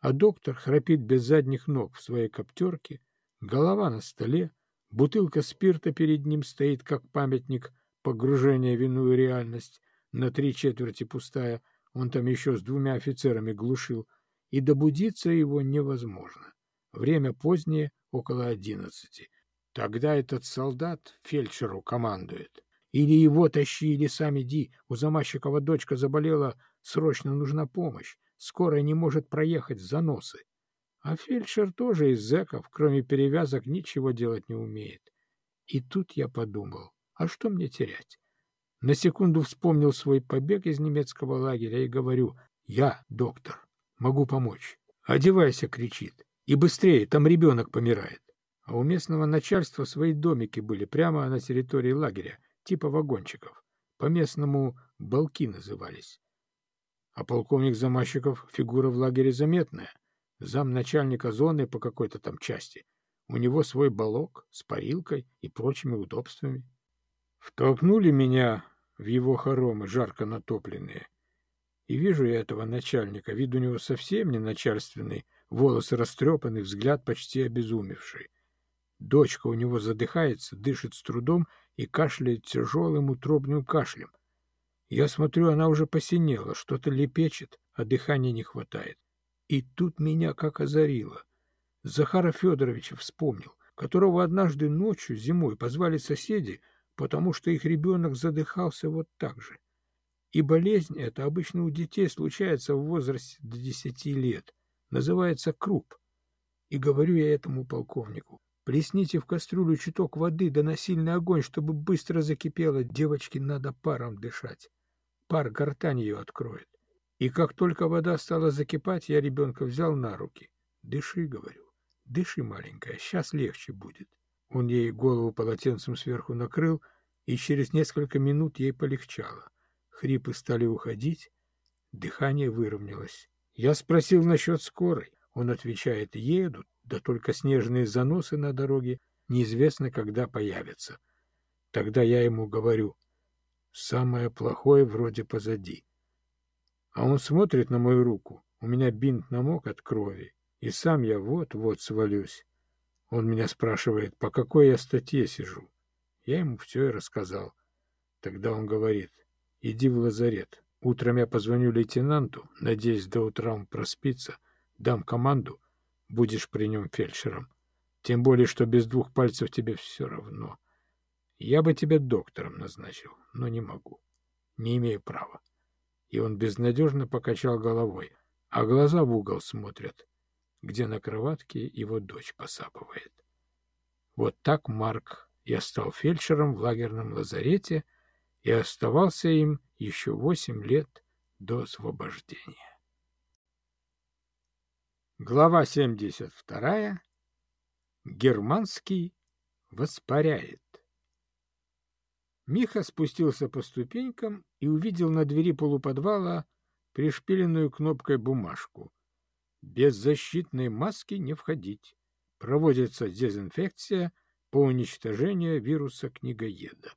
А доктор храпит без задних ног в своей коптерке, голова на столе, бутылка спирта перед ним стоит, как памятник погружения в иную реальность, на три четверти пустая, он там еще с двумя офицерами глушил, и добудиться его невозможно. Время позднее, около одиннадцати. Тогда этот солдат фельдшеру командует. Или его тащи, или сам иди. У Замащикова дочка заболела, срочно нужна помощь. Скорая не может проехать за носы. А фельдшер тоже из зэков, кроме перевязок, ничего делать не умеет. И тут я подумал, а что мне терять? На секунду вспомнил свой побег из немецкого лагеря и говорю, я доктор, могу помочь. «Одевайся!» — кричит. «И быстрее, там ребенок помирает!» А у местного начальства свои домики были прямо на территории лагеря, типа вагончиков. По-местному «балки» назывались. А полковник Замащиков — фигура в лагере заметная. Замначальника зоны по какой-то там части. У него свой балок с парилкой и прочими удобствами. Втолкнули меня в его хоромы, жарко натопленные. И вижу я этого начальника, вид у него совсем не начальственный, волосы растрепаны, взгляд почти обезумевший. Дочка у него задыхается, дышит с трудом и кашляет тяжелым утробным кашлем. Я смотрю, она уже посинела, что-то лепечет, а дыхания не хватает. И тут меня как озарило. Захара Федоровича вспомнил, которого однажды ночью, зимой, позвали соседи, потому что их ребенок задыхался вот так же. И болезнь эта обычно у детей случается в возрасте до десяти лет. Называется круп. И говорю я этому полковнику, плесните в кастрюлю чуток воды да на сильный огонь, чтобы быстро закипело. Девочке надо паром дышать. Пар гортань ее откроет. И как только вода стала закипать, я ребенка взял на руки. Дыши, говорю, дыши, маленькая, сейчас легче будет. Он ей голову полотенцем сверху накрыл, и через несколько минут ей полегчало. Хрипы стали уходить, дыхание выровнялось. Я спросил насчет скорой. Он отвечает, едут, да только снежные заносы на дороге неизвестно, когда появятся. Тогда я ему говорю, самое плохое вроде позади. А он смотрит на мою руку, у меня бинт намок от крови, и сам я вот-вот свалюсь. Он меня спрашивает, по какой я статье сижу. Я ему все и рассказал. Тогда он говорит, иди в лазарет. Утром я позвоню лейтенанту, надеюсь, до утра он проспится, дам команду, будешь при нем фельдшером. Тем более, что без двух пальцев тебе все равно. Я бы тебя доктором назначил, но не могу. Не имею права. И он безнадежно покачал головой, а глаза в угол смотрят, где на кроватке его дочь посапывает. Вот так Марк я стал фельдшером в лагерном лазарете и оставался им еще восемь лет до освобождения. Глава 72. Германский воспаряет. Миха спустился по ступенькам и увидел на двери полуподвала пришпиленную кнопкой бумажку. Без защитной маски не входить. Проводится дезинфекция – по уничтожению вируса книгоеда.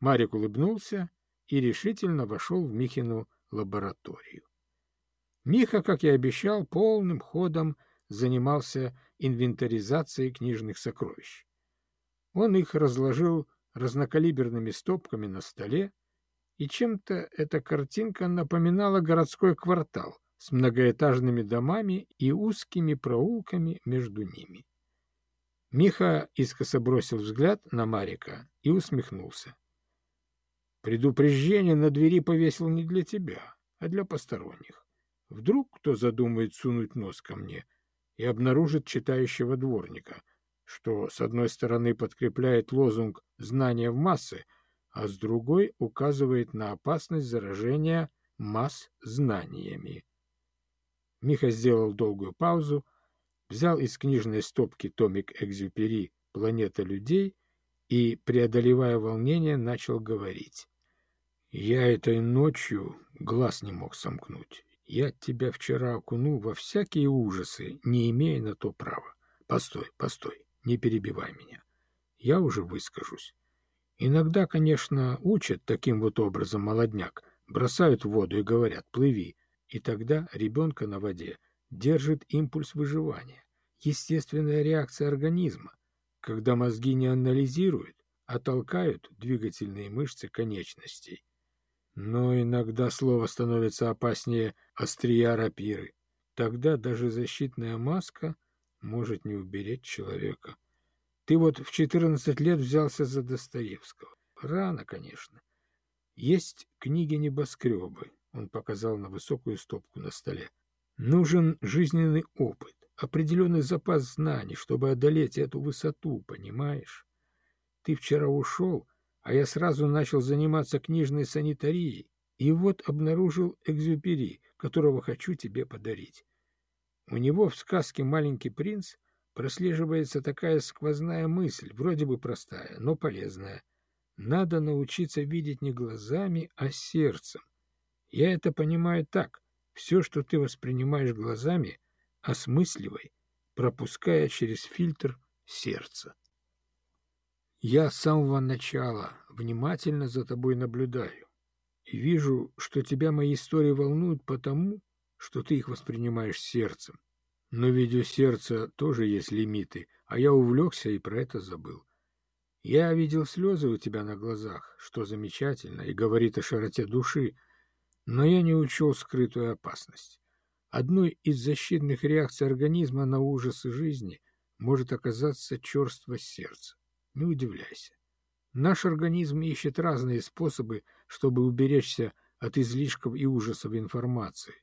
Марик улыбнулся и решительно вошел в Михину лабораторию. Миха, как и обещал, полным ходом занимался инвентаризацией книжных сокровищ. Он их разложил разнокалиберными стопками на столе, и чем-то эта картинка напоминала городской квартал с многоэтажными домами и узкими проулками между ними. Миха искоса бросил взгляд на Марика и усмехнулся. Предупреждение на двери повесил не для тебя, а для посторонних. Вдруг кто задумает сунуть нос ко мне и обнаружит читающего дворника, что, с одной стороны, подкрепляет лозунг «знания в массы», а с другой указывает на опасность заражения масс знаниями. Миха сделал долгую паузу, взял из книжной стопки томик Экзюпери «Планета людей» и, преодолевая волнение, начал говорить. «Я этой ночью глаз не мог сомкнуть. Я тебя вчера окунул во всякие ужасы, не имея на то права. Постой, постой, не перебивай меня. Я уже выскажусь. Иногда, конечно, учат таким вот образом молодняк, бросают в воду и говорят «плыви», и тогда ребенка на воде держит импульс выживания, естественная реакция организма, когда мозги не анализируют, а толкают двигательные мышцы конечностей. Но иногда слово становится опаснее острия рапиры. Тогда даже защитная маска может не уберечь человека. Ты вот в 14 лет взялся за Достоевского. Рано, конечно. Есть книги-небоскребы, он показал на высокую стопку на столе. Нужен жизненный опыт, определенный запас знаний, чтобы одолеть эту высоту, понимаешь? Ты вчера ушел, а я сразу начал заниматься книжной санитарией, и вот обнаружил экзюпери, которого хочу тебе подарить. У него в сказке «Маленький принц» прослеживается такая сквозная мысль, вроде бы простая, но полезная. Надо научиться видеть не глазами, а сердцем. Я это понимаю так. Все, что ты воспринимаешь глазами, осмысливай, пропуская через фильтр сердца. Я с самого начала внимательно за тобой наблюдаю и вижу, что тебя мои истории волнуют потому, что ты их воспринимаешь сердцем. Но ведь у сердца тоже есть лимиты, а я увлекся и про это забыл. Я видел слезы у тебя на глазах, что замечательно, и говорит о широте души, но я не учел скрытую опасность. Одной из защитных реакций организма на ужасы жизни может оказаться черство сердца. Не удивляйся. Наш организм ищет разные способы, чтобы уберечься от излишков и ужасов информации.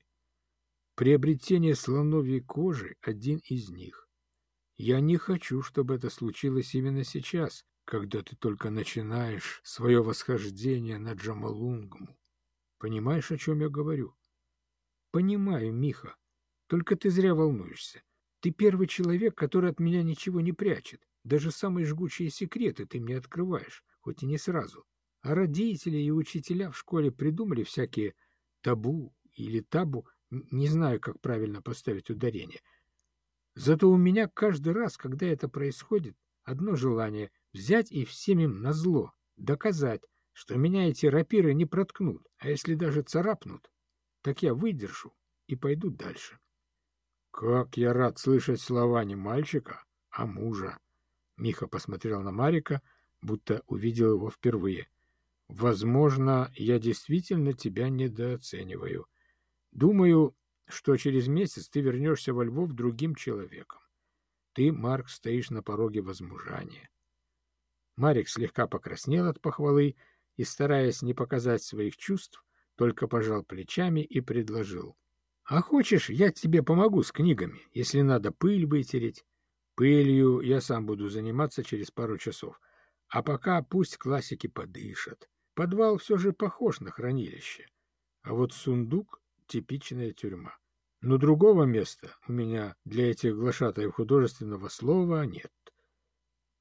Приобретение слоновьей кожи – один из них. Я не хочу, чтобы это случилось именно сейчас, когда ты только начинаешь свое восхождение на Джамалунгму. Понимаешь, о чем я говорю? Понимаю, Миха. Только ты зря волнуешься. Ты первый человек, который от меня ничего не прячет. Даже самые жгучие секреты ты мне открываешь, хоть и не сразу. А родители и учителя в школе придумали всякие табу или табу, не знаю, как правильно поставить ударение. Зато у меня каждый раз, когда это происходит, одно желание — взять и всем им назло, доказать, что меня эти рапиры не проткнут, а если даже царапнут, так я выдержу и пойду дальше. Как я рад слышать слова не мальчика, а мужа. Миха посмотрел на Марика, будто увидел его впервые. Возможно, я действительно тебя недооцениваю. Думаю, что через месяц ты вернешься во Львов другим человеком. Ты, Марк, стоишь на пороге возмужания. Марик слегка покраснел от похвалы и, стараясь не показать своих чувств, только пожал плечами и предложил. — А хочешь, я тебе помогу с книгами, если надо пыль вытереть? Пылью я сам буду заниматься через пару часов. А пока пусть классики подышат. Подвал все же похож на хранилище. А вот сундук типичная тюрьма. Но другого места у меня для этих глашатаев художественного слова нет.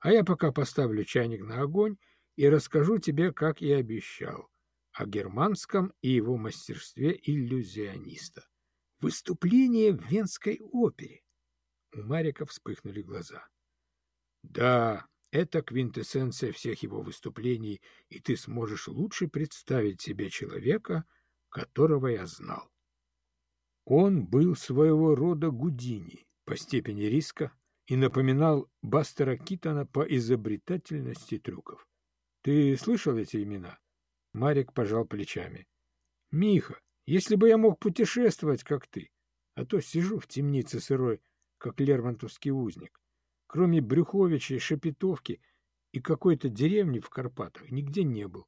А я пока поставлю чайник на огонь и расскажу тебе, как и обещал, о германском и его мастерстве иллюзиониста. Выступление в Венской опере. У Марика вспыхнули глаза. Да, это квинтэссенция всех его выступлений, и ты сможешь лучше представить себе человека, которого я знал. Он был своего рода Гудини по степени риска и напоминал Бастера Китона по изобретательности трюков. Ты слышал эти имена? Марик пожал плечами. Миха, если бы я мог путешествовать, как ты, а то сижу в темнице сырой, как лермонтовский узник. Кроме Брюховича и Шепетовки и какой-то деревни в Карпатах нигде не был.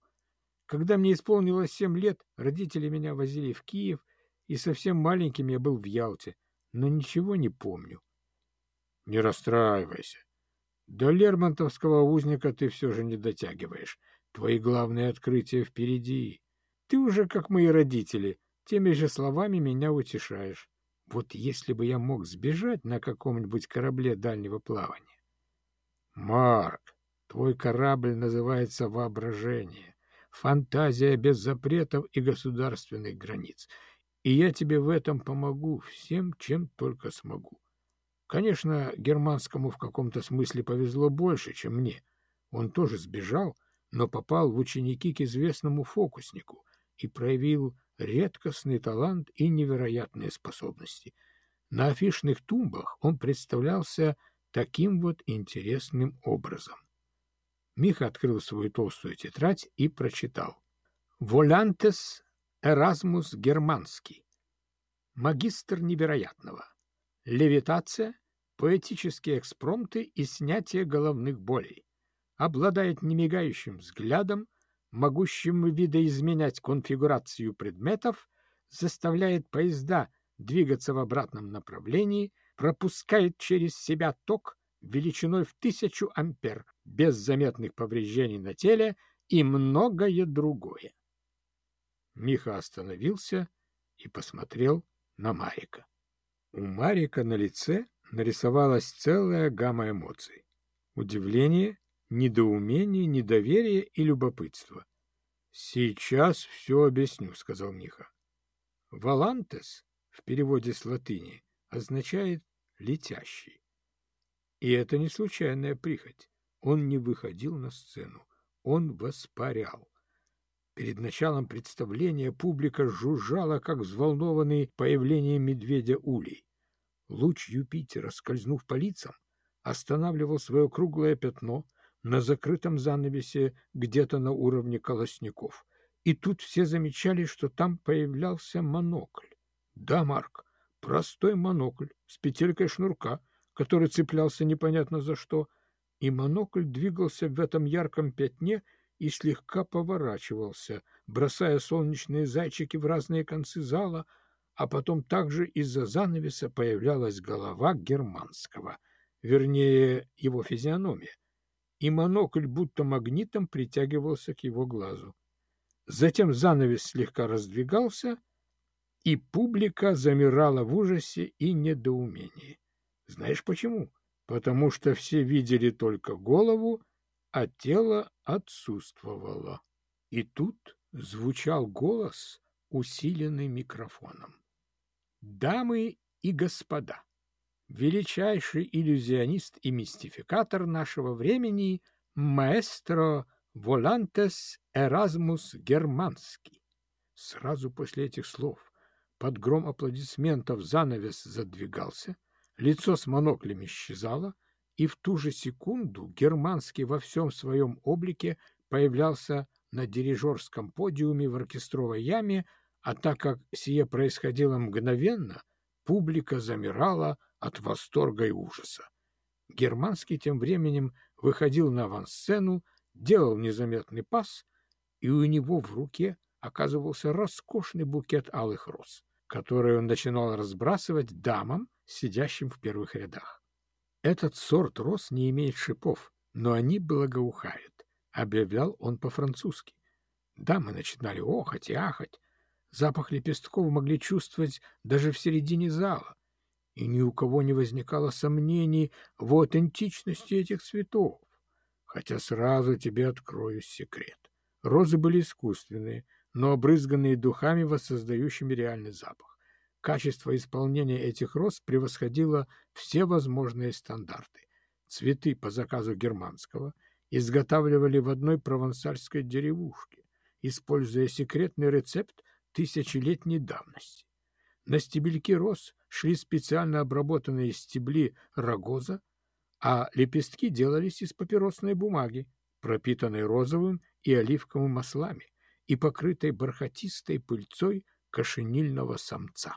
Когда мне исполнилось семь лет, родители меня возили в Киев, и совсем маленьким я был в Ялте, но ничего не помню. — Не расстраивайся. До Лермонтовского узника ты все же не дотягиваешь. Твои главные открытия впереди. Ты уже, как мои родители, теми же словами меня утешаешь. Вот если бы я мог сбежать на каком-нибудь корабле дальнего плавания. Марк, твой корабль называется воображение, фантазия без запретов и государственных границ. И я тебе в этом помогу всем, чем только смогу. Конечно, германскому в каком-то смысле повезло больше, чем мне. Он тоже сбежал, но попал в ученики к известному фокуснику и проявил редкостный талант и невероятные способности. На афишных тумбах он представлялся таким вот интересным образом. Миха открыл свою толстую тетрадь и прочитал. «Волантес Эразмус Германский. Магистр невероятного. Левитация, поэтические экспромты и снятие головных болей. Обладает немигающим взглядом, могущим видоизменять конфигурацию предметов, заставляет поезда двигаться в обратном направлении, пропускает через себя ток величиной в тысячу ампер без заметных повреждений на теле и многое другое. Миха остановился и посмотрел на Марика. У Марика на лице нарисовалась целая гамма эмоций. Удивление, недоумение, недоверие и любопытство. «Сейчас все объясню», — сказал Миха. «Валантес» в переводе с латыни означает «летящий». И это не случайная прихоть. Он не выходил на сцену, он воспарял. Перед началом представления публика жужжала, как взволнованный появлением медведя улей. Луч Юпитера, скользнув по лицам, останавливал свое круглое пятно на закрытом занавесе где-то на уровне колосников. И тут все замечали, что там появлялся монокль. Да, Марк, простой монокль с петелькой шнурка, который цеплялся непонятно за что, и монокль двигался в этом ярком пятне и слегка поворачивался, бросая солнечные зайчики в разные концы зала, а потом также из-за занавеса появлялась голова германского, вернее, его физиономия, и монокль будто магнитом притягивался к его глазу. Затем занавес слегка раздвигался, и публика замирала в ужасе и недоумении. Знаешь почему? Потому что все видели только голову, а тело отсутствовало. И тут звучал голос, усиленный микрофоном. Дамы и господа, величайший иллюзионист и мистификатор нашего времени маэстро Волантес Эразмус Германский. Сразу после этих слов под гром аплодисментов занавес задвигался, лицо с моноклем исчезало, и в ту же секунду Германский во всем своем облике появлялся на дирижерском подиуме в оркестровой яме, а так как сие происходило мгновенно, публика замирала от восторга и ужаса. Германский тем временем выходил на авансцену, делал незаметный пас, и у него в руке оказывался роскошный букет алых роз, который он начинал разбрасывать дамам, сидящим в первых рядах. Этот сорт роз не имеет шипов, но они благоухают, объявлял он по-французски. Дамы начинали охать и ахать, Запах лепестков могли чувствовать даже в середине зала, и ни у кого не возникало сомнений в аутентичности этих цветов. Хотя сразу тебе открою секрет. Розы были искусственные, но обрызганные духами, воссоздающими реальный запах. Качество исполнения этих роз превосходило все возможные стандарты. Цветы по заказу германского изготавливали в одной провансальской деревушке, используя секретный рецепт тысячелетней давности. На стебельки роз шли специально обработанные стебли рогоза, а лепестки делались из папиросной бумаги, пропитанной розовым и оливковым маслами и покрытой бархатистой пыльцой кошенильного самца.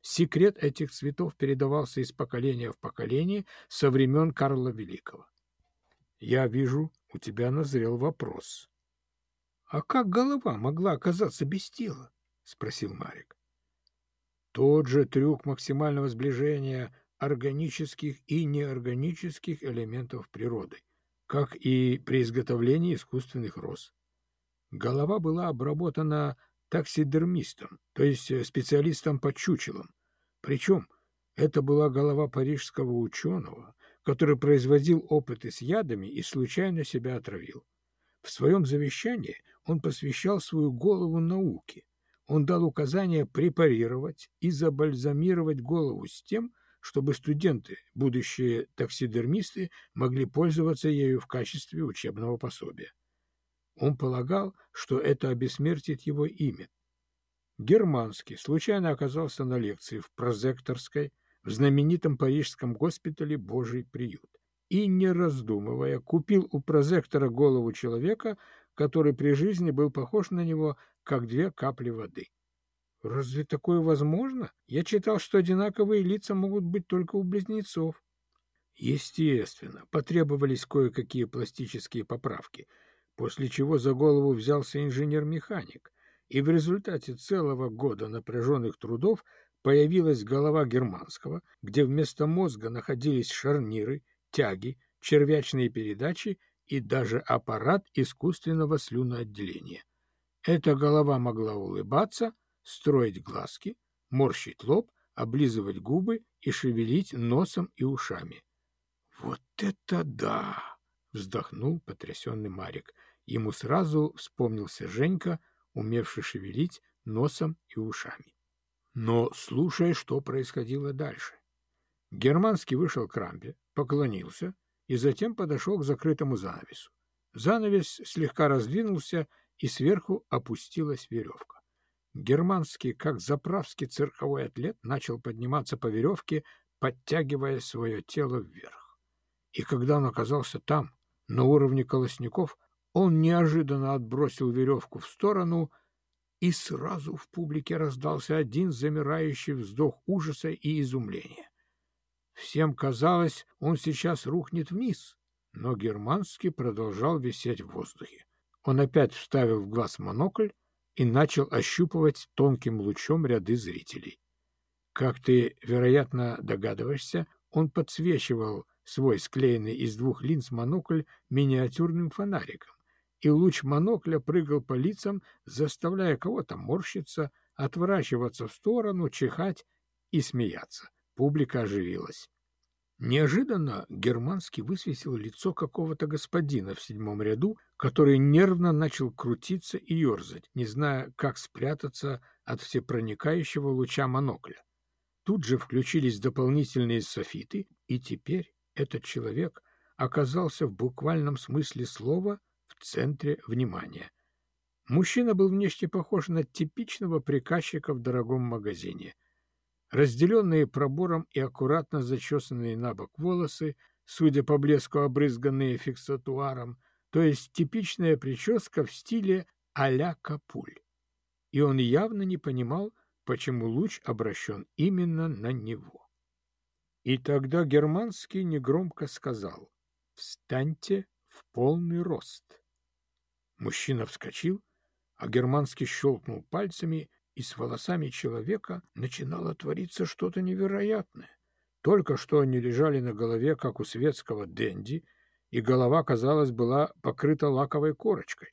Секрет этих цветов передавался из поколения в поколение со времен Карла Великого. Я вижу, у тебя назрел вопрос. А как голова могла оказаться без тела? — спросил Марик. Тот же трюк максимального сближения органических и неорганических элементов природы, как и при изготовлении искусственных роз. Голова была обработана таксидермистом, то есть специалистом по чучелам. Причем это была голова парижского ученого, который производил опыты с ядами и случайно себя отравил. В своем завещании он посвящал свою голову науке. Он дал указание препарировать и забальзамировать голову с тем, чтобы студенты, будущие таксидермисты, могли пользоваться ею в качестве учебного пособия. Он полагал, что это обессмертит его имя. Германский случайно оказался на лекции в прозекторской в знаменитом парижском госпитале «Божий приют» и, не раздумывая, купил у прозектора голову человека, который при жизни был похож на него, как две капли воды. Разве такое возможно? Я читал, что одинаковые лица могут быть только у близнецов. Естественно, потребовались кое-какие пластические поправки, после чего за голову взялся инженер-механик, и в результате целого года напряженных трудов появилась голова германского, где вместо мозга находились шарниры, тяги, червячные передачи и даже аппарат искусственного слюноотделения. Эта голова могла улыбаться, строить глазки, морщить лоб, облизывать губы и шевелить носом и ушами. «Вот это да!» — вздохнул потрясенный Марик. Ему сразу вспомнился Женька, умевший шевелить носом и ушами. Но слушай, что происходило дальше. Германский вышел к рампе, поклонился — и затем подошел к закрытому занавесу. Занавес слегка раздвинулся, и сверху опустилась веревка. Германский, как заправский цирковой атлет, начал подниматься по веревке, подтягивая свое тело вверх. И когда он оказался там, на уровне колосников, он неожиданно отбросил веревку в сторону, и сразу в публике раздался один замирающий вздох ужаса и изумления. Всем казалось, он сейчас рухнет вниз, но Германский продолжал висеть в воздухе. Он опять вставил в глаз монокль и начал ощупывать тонким лучом ряды зрителей. Как ты, вероятно, догадываешься, он подсвечивал свой склеенный из двух линз монокль миниатюрным фонариком, и луч монокля прыгал по лицам, заставляя кого-то морщиться, отворачиваться в сторону, чихать и смеяться. Публика оживилась. Неожиданно Германский высвесил лицо какого-то господина в седьмом ряду, который нервно начал крутиться и ерзать, не зная, как спрятаться от всепроникающего луча монокля. Тут же включились дополнительные софиты, и теперь этот человек оказался в буквальном смысле слова в центре внимания. Мужчина был внешне похож на типичного приказчика в дорогом магазине — Разделенные пробором и аккуратно зачесанные на бок волосы, судя по блеску обрызганные фиксатуаром, то есть типичная прическа в стиле а-ля Капуль. И он явно не понимал, почему луч обращен именно на него. И тогда Германский негромко сказал «Встаньте в полный рост». Мужчина вскочил, а Германский щелкнул пальцами, и с волосами человека начинало твориться что-то невероятное. Только что они лежали на голове, как у светского денди, и голова, казалось, была покрыта лаковой корочкой.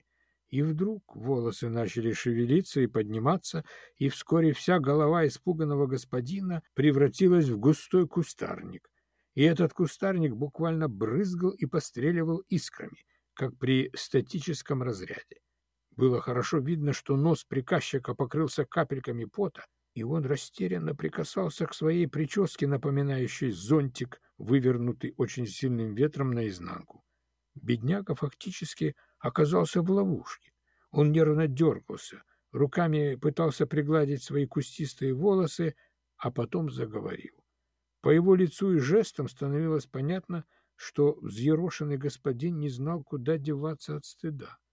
И вдруг волосы начали шевелиться и подниматься, и вскоре вся голова испуганного господина превратилась в густой кустарник. И этот кустарник буквально брызгал и постреливал искрами, как при статическом разряде. Было хорошо видно, что нос приказчика покрылся капельками пота, и он растерянно прикасался к своей прическе, напоминающей зонтик, вывернутый очень сильным ветром наизнанку. Бедняга фактически оказался в ловушке. Он нервно дергался, руками пытался пригладить свои кустистые волосы, а потом заговорил. По его лицу и жестам становилось понятно, что взъерошенный господин не знал, куда деваться от стыда. —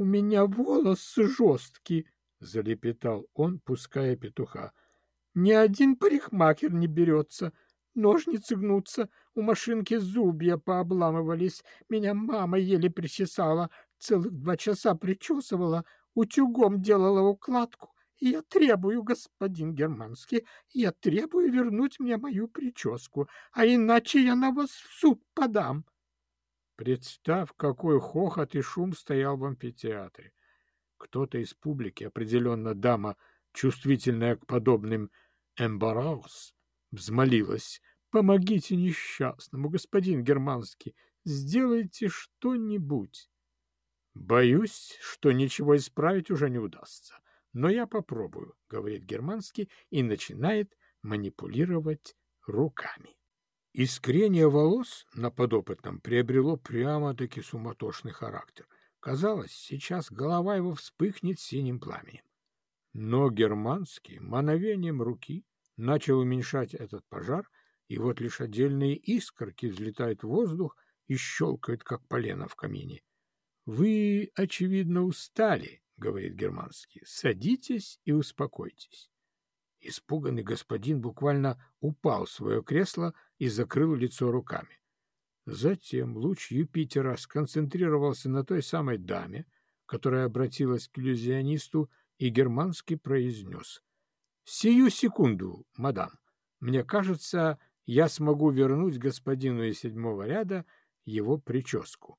У меня волосы жесткие, — залепетал он, пуская петуха. — Ни один парикмахер не берется. Ножницы гнутся, у машинки зубья пообламывались, меня мама еле причесала. целых два часа причесывала, утюгом делала укладку, я требую, господин Германский, я требую вернуть мне мою прическу, а иначе я на вас в суд подам. Представь, какой хохот и шум стоял в амфитеатре. Кто-то из публики, определенно дама, чувствительная к подобным эмбараус, взмолилась. «Помогите несчастному, господин Германский, сделайте что-нибудь». «Боюсь, что ничего исправить уже не удастся, но я попробую», — говорит Германский и начинает манипулировать руками. Искрение волос на подопытном приобрело прямо-таки суматошный характер. Казалось, сейчас голова его вспыхнет синим пламенем. Но германский мановением руки начал уменьшать этот пожар, и вот лишь отдельные искорки взлетают в воздух и щелкают, как полено в камине. — Вы, очевидно, устали, — говорит германский. — Садитесь и успокойтесь. Испуганный господин буквально упал в свое кресло и закрыл лицо руками. Затем луч Юпитера сконцентрировался на той самой даме, которая обратилась к иллюзионисту, и германский произнес. «Сию секунду, мадам. Мне кажется, я смогу вернуть господину из седьмого ряда его прическу».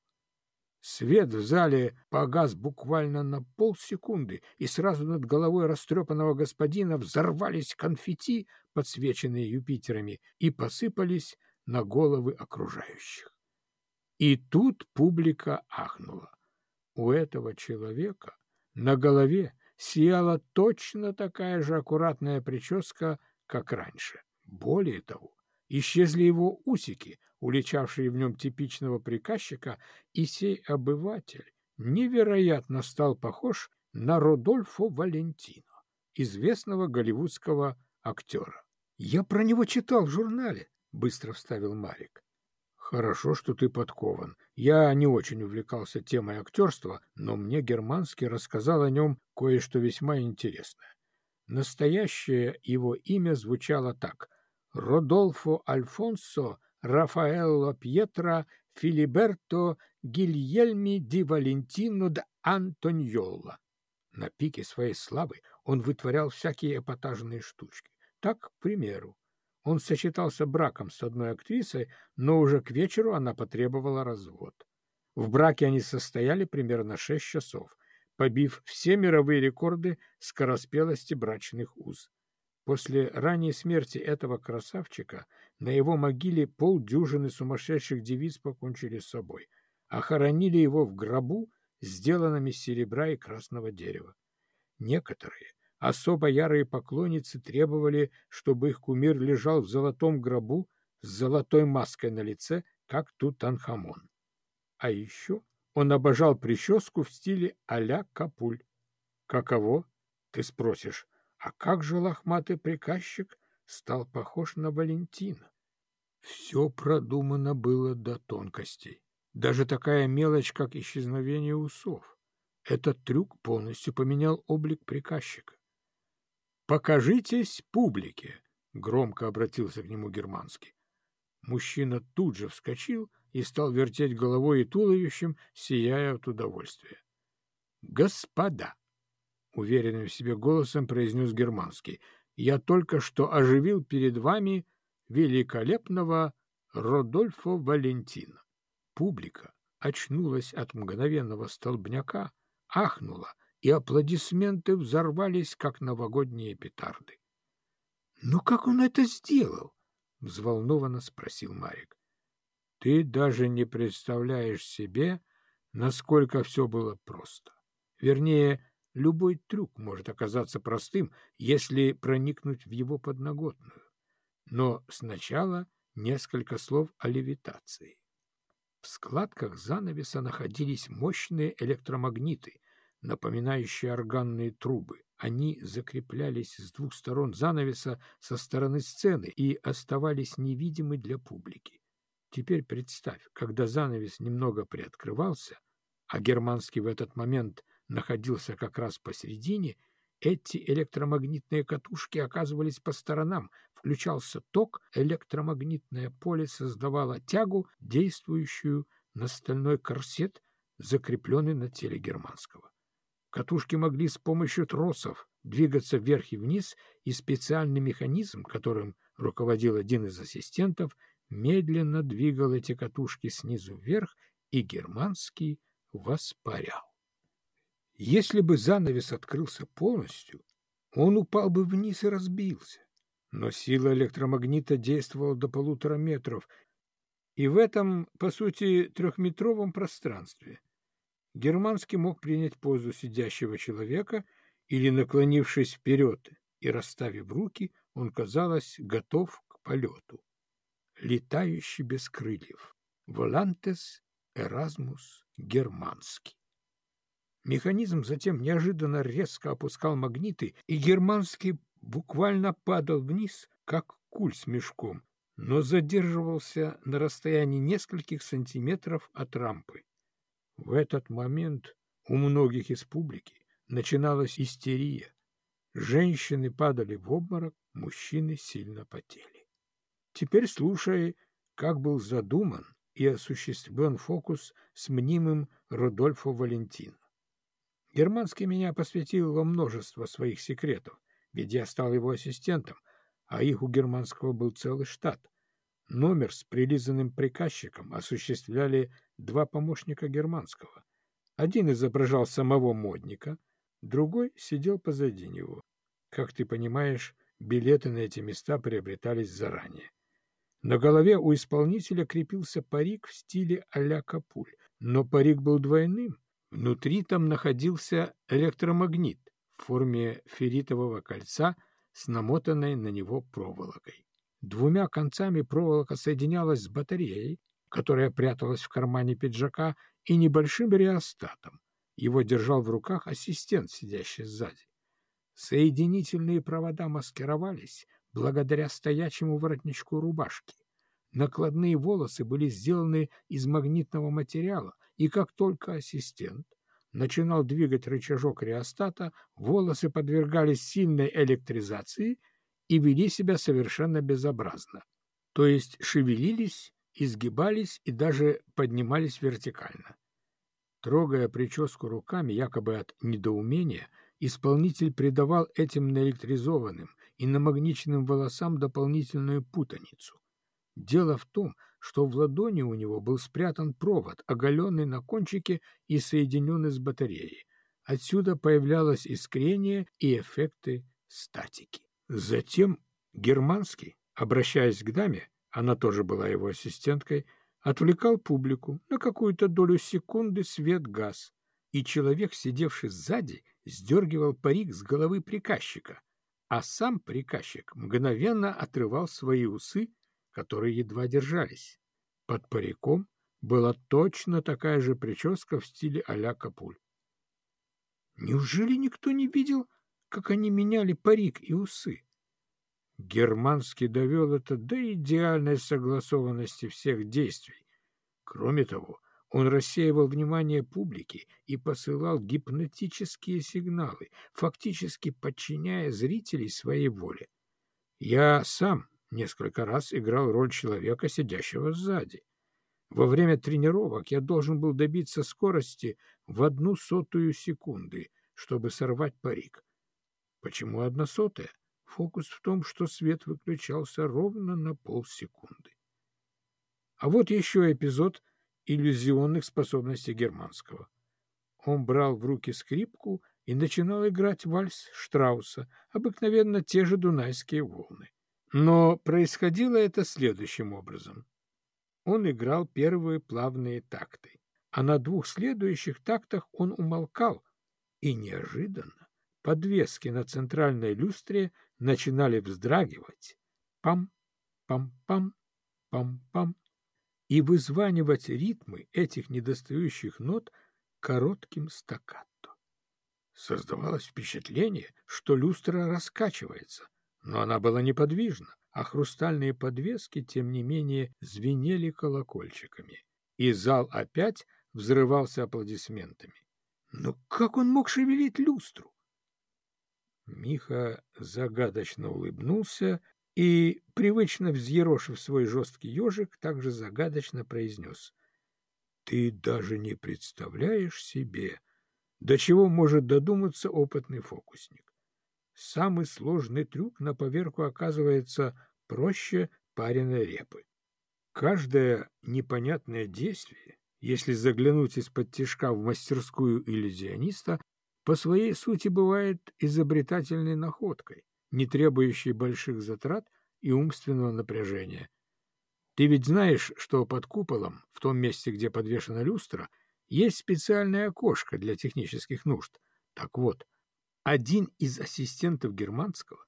Свет в зале погас буквально на полсекунды, и сразу над головой растрепанного господина взорвались конфетти, подсвеченные Юпитерами, и посыпались на головы окружающих. И тут публика ахнула. У этого человека на голове сияла точно такая же аккуратная прическа, как раньше. Более того, исчезли его усики, уличавшие в нем типичного приказчика, и сей обыватель невероятно стал похож на Родольфо Валентино, известного голливудского актера. «Я про него читал в журнале», — быстро вставил Марик. «Хорошо, что ты подкован. Я не очень увлекался темой актерства, но мне Германский рассказал о нем кое-что весьма интересное. Настоящее его имя звучало так — Родольфо Альфонсо Рафаэлло Пьетро Филиберто Гильельми ди Валентино д Антоньолла. На пике своей славы он вытворял всякие эпатажные штучки. Так, к примеру, он сочетался браком с одной актрисой, но уже к вечеру она потребовала развод. В браке они состояли примерно шесть часов, побив все мировые рекорды скороспелости брачных уз. После ранней смерти этого красавчика на его могиле полдюжины сумасшедших девиц покончили с собой, а хоронили его в гробу, сделанном из серебра и красного дерева. Некоторые, особо ярые поклонницы, требовали, чтобы их кумир лежал в золотом гробу с золотой маской на лице, как Тутанхамон. А еще он обожал прическу в стиле а-ля Капуль. Каково? Ты спросишь. А как же лохматый приказчик стал похож на Валентина? Все продумано было до тонкостей. Даже такая мелочь, как исчезновение усов. Этот трюк полностью поменял облик приказчика. «Покажитесь публике!» — громко обратился к нему Германский. Мужчина тут же вскочил и стал вертеть головой и туловищем, сияя от удовольствия. «Господа!» — уверенным в себе голосом произнес Германский. «Я только что оживил перед вами великолепного Родольфо Валентина». Публика очнулась от мгновенного столбняка, ахнула, и аплодисменты взорвались, как новогодние петарды. — Ну как он это сделал? — взволнованно спросил Марик. — Ты даже не представляешь себе, насколько все было просто. Вернее, Любой трюк может оказаться простым, если проникнуть в его подноготную. Но сначала несколько слов о левитации. В складках занавеса находились мощные электромагниты, напоминающие органные трубы. Они закреплялись с двух сторон занавеса со стороны сцены и оставались невидимы для публики. Теперь представь, когда занавес немного приоткрывался, а германский в этот момент находился как раз посередине, эти электромагнитные катушки оказывались по сторонам, включался ток, электромагнитное поле создавало тягу, действующую на стальной корсет, закрепленный на теле германского. Катушки могли с помощью тросов двигаться вверх и вниз, и специальный механизм, которым руководил один из ассистентов, медленно двигал эти катушки снизу вверх, и германский воспарял. Если бы занавес открылся полностью, он упал бы вниз и разбился. Но сила электромагнита действовала до полутора метров, и в этом, по сути, трехметровом пространстве Германский мог принять позу сидящего человека или, наклонившись вперед и расставив руки, он, казалось, готов к полету. Летающий без крыльев. Волантес Эразмус Германский. Механизм затем неожиданно резко опускал магниты, и германский буквально падал вниз, как куль с мешком, но задерживался на расстоянии нескольких сантиметров от рампы. В этот момент у многих из публики начиналась истерия. Женщины падали в обморок, мужчины сильно потели. Теперь слушай, как был задуман и осуществлен фокус с мнимым Рудольфо Валентино. Германский меня посвятил во множество своих секретов, ведь я стал его ассистентом, а их у Германского был целый штат. Номер с прилизанным приказчиком осуществляли два помощника Германского. Один изображал самого модника, другой сидел позади него. Как ты понимаешь, билеты на эти места приобретались заранее. На голове у исполнителя крепился парик в стиле а-ля Капуль, но парик был двойным, Внутри там находился электромагнит в форме ферритового кольца с намотанной на него проволокой. Двумя концами проволока соединялась с батареей, которая пряталась в кармане пиджака, и небольшим реостатом. Его держал в руках ассистент, сидящий сзади. Соединительные провода маскировались благодаря стоячему воротничку рубашки. Накладные волосы были сделаны из магнитного материала, и как только ассистент начинал двигать рычажок реостата, волосы подвергались сильной электризации и вели себя совершенно безобразно. То есть шевелились, изгибались и даже поднимались вертикально. Трогая прическу руками, якобы от недоумения, исполнитель придавал этим наэлектризованным и намагниченным волосам дополнительную путаницу. Дело в том, что в ладони у него был спрятан провод, оголенный на кончике и соединенный с батареей. Отсюда появлялось искрение и эффекты статики. Затем Германский, обращаясь к даме, она тоже была его ассистенткой, отвлекал публику на какую-то долю секунды свет-газ, и человек, сидевший сзади, сдергивал парик с головы приказчика, а сам приказчик мгновенно отрывал свои усы которые едва держались. Под париком была точно такая же прическа в стиле а-ля Капуль. Неужели никто не видел, как они меняли парик и усы? Германский довел это до идеальной согласованности всех действий. Кроме того, он рассеивал внимание публики и посылал гипнотические сигналы, фактически подчиняя зрителей своей воле. Я сам несколько раз играл роль человека, сидящего сзади. Во время тренировок я должен был добиться скорости в одну сотую секунды, чтобы сорвать парик. Почему одна сотая? Фокус в том, что свет выключался ровно на полсекунды. А вот еще эпизод иллюзионных способностей германского. Он брал в руки скрипку и начинал играть вальс Штрауса, обыкновенно те же дунайские волны. Но происходило это следующим образом. Он играл первые плавные такты, а на двух следующих тактах он умолкал, и неожиданно подвески на центральной люстре начинали вздрагивать пам, пам-пам, пам-пам, и вызванивать ритмы этих недостающих нот коротким стаккато. Создавалось впечатление, что люстра раскачивается — но она была неподвижна, а хрустальные подвески, тем не менее, звенели колокольчиками. И зал опять взрывался аплодисментами. Но как он мог шевелить люстру? Миха загадочно улыбнулся и, привычно взъерошив свой жесткий ежик, также загадочно произнес. — Ты даже не представляешь себе, до чего может додуматься опытный фокусник. Самый сложный трюк на поверку оказывается проще пареной репы. Каждое непонятное действие, если заглянуть из-под тишка в мастерскую иллюзиониста, по своей сути бывает изобретательной находкой, не требующей больших затрат и умственного напряжения. Ты ведь знаешь, что под куполом, в том месте, где подвешена люстра, есть специальное окошко для технических нужд. Так вот, один из ассистентов германского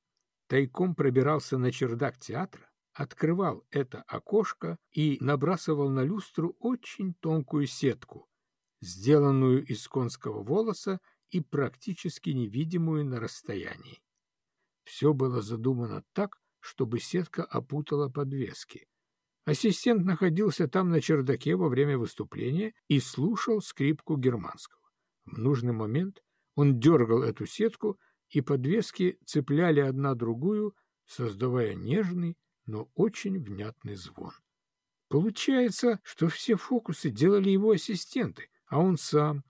тайком пробирался на чердак театра, открывал это окошко и набрасывал на люстру очень тонкую сетку, сделанную из конского волоса и практически невидимую на расстоянии. Все было задумано так, чтобы сетка опутала подвески. Ассистент находился там на чердаке во время выступления и слушал скрипку германского. В нужный момент он дергал эту сетку, и подвески цепляли одна другую, создавая нежный, но очень внятный звон. Получается, что все фокусы делали его ассистенты, а он сам.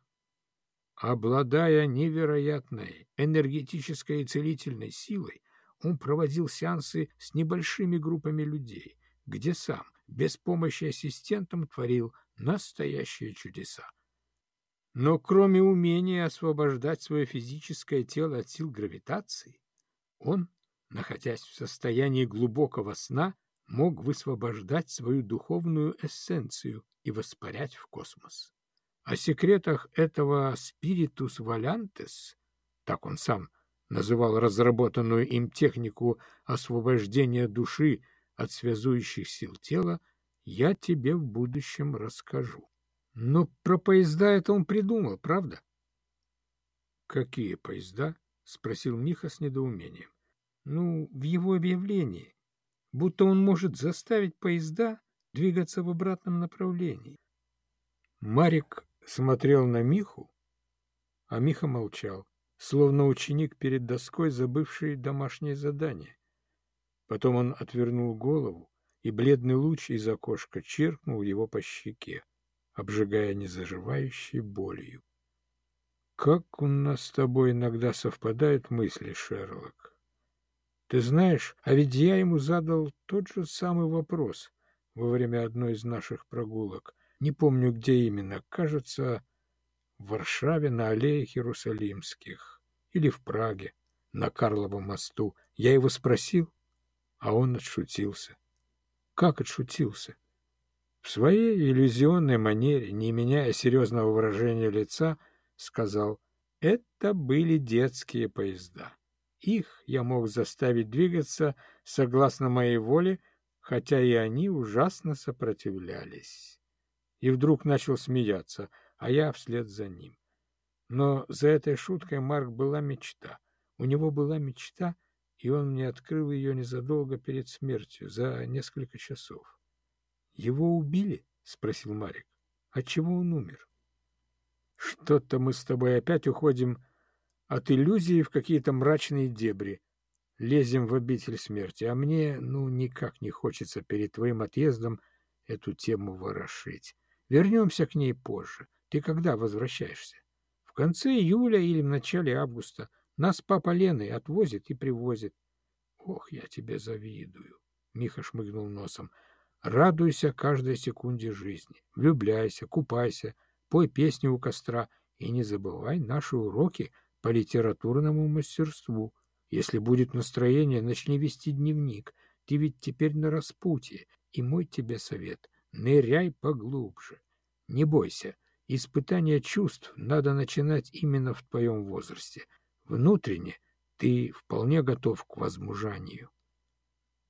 Обладая невероятной энергетической и целительной силой, он проводил сеансы с небольшими группами людей, где сам, без помощи ассистентам, творил настоящие чудеса. Но кроме умения освобождать свое физическое тело от сил гравитации, он находясь в состоянии глубокого сна, мог высвобождать свою духовную эссенцию и воспарять в космос. О секретах этого «спиритус валянтес», так он сам называл разработанную им технику освобождения души от связующих сил тела, я тебе в будущем расскажу. Но про поезда это он придумал, правда? — Какие поезда? — спросил Миха с недоумением ну, в его объявлении, будто он может заставить поезда двигаться в обратном направлении. Марик смотрел на Миху, а Миха молчал, словно ученик перед доской, забывший домашнее задание. Потом он отвернул голову, и бледный луч из окошка черкнул его по щеке, обжигая незаживающей болью. «Как у нас с тобой иногда совпадают мысли, Шерлок!» Ты знаешь, а ведь я ему задал тот же самый вопрос во время одной из наших прогулок. Не помню, где именно. Кажется, в Варшаве на аллеях Иерусалимских или в Праге на Карловом мосту. Я его спросил, а он отшутился. Как отшутился? В своей иллюзионной манере, не меняя серьезного выражения лица, сказал, это были детские поезда. Их я мог заставить двигаться согласно моей воле, хотя и они ужасно сопротивлялись. И вдруг начал смеяться, а я вслед за ним. Но за этой шуткой Марк была мечта. У него была мечта, и он мне открыл ее незадолго перед смертью, за несколько часов. — Его убили? — спросил Марик. — Отчего он умер? — Что-то мы с тобой опять уходим от иллюзии в какие-то мрачные дебри. Лезем в обитель смерти, а мне, ну, никак не хочется перед твоим отъездом эту тему ворошить. Вернемся к ней позже. Ты когда возвращаешься? В конце июля или в начале августа. Нас папа Леной отвозит и привозит. Ох, я тебе завидую. Миха шмыгнул носом. Радуйся каждой секунде жизни. Влюбляйся, купайся, пой песни у костра и не забывай наши уроки по литературному мастерству. Если будет настроение, начни вести дневник. Ты ведь теперь на распутье, и мой тебе совет — ныряй поглубже. Не бойся, испытание чувств надо начинать именно в твоем возрасте. Внутренне ты вполне готов к возмужанию.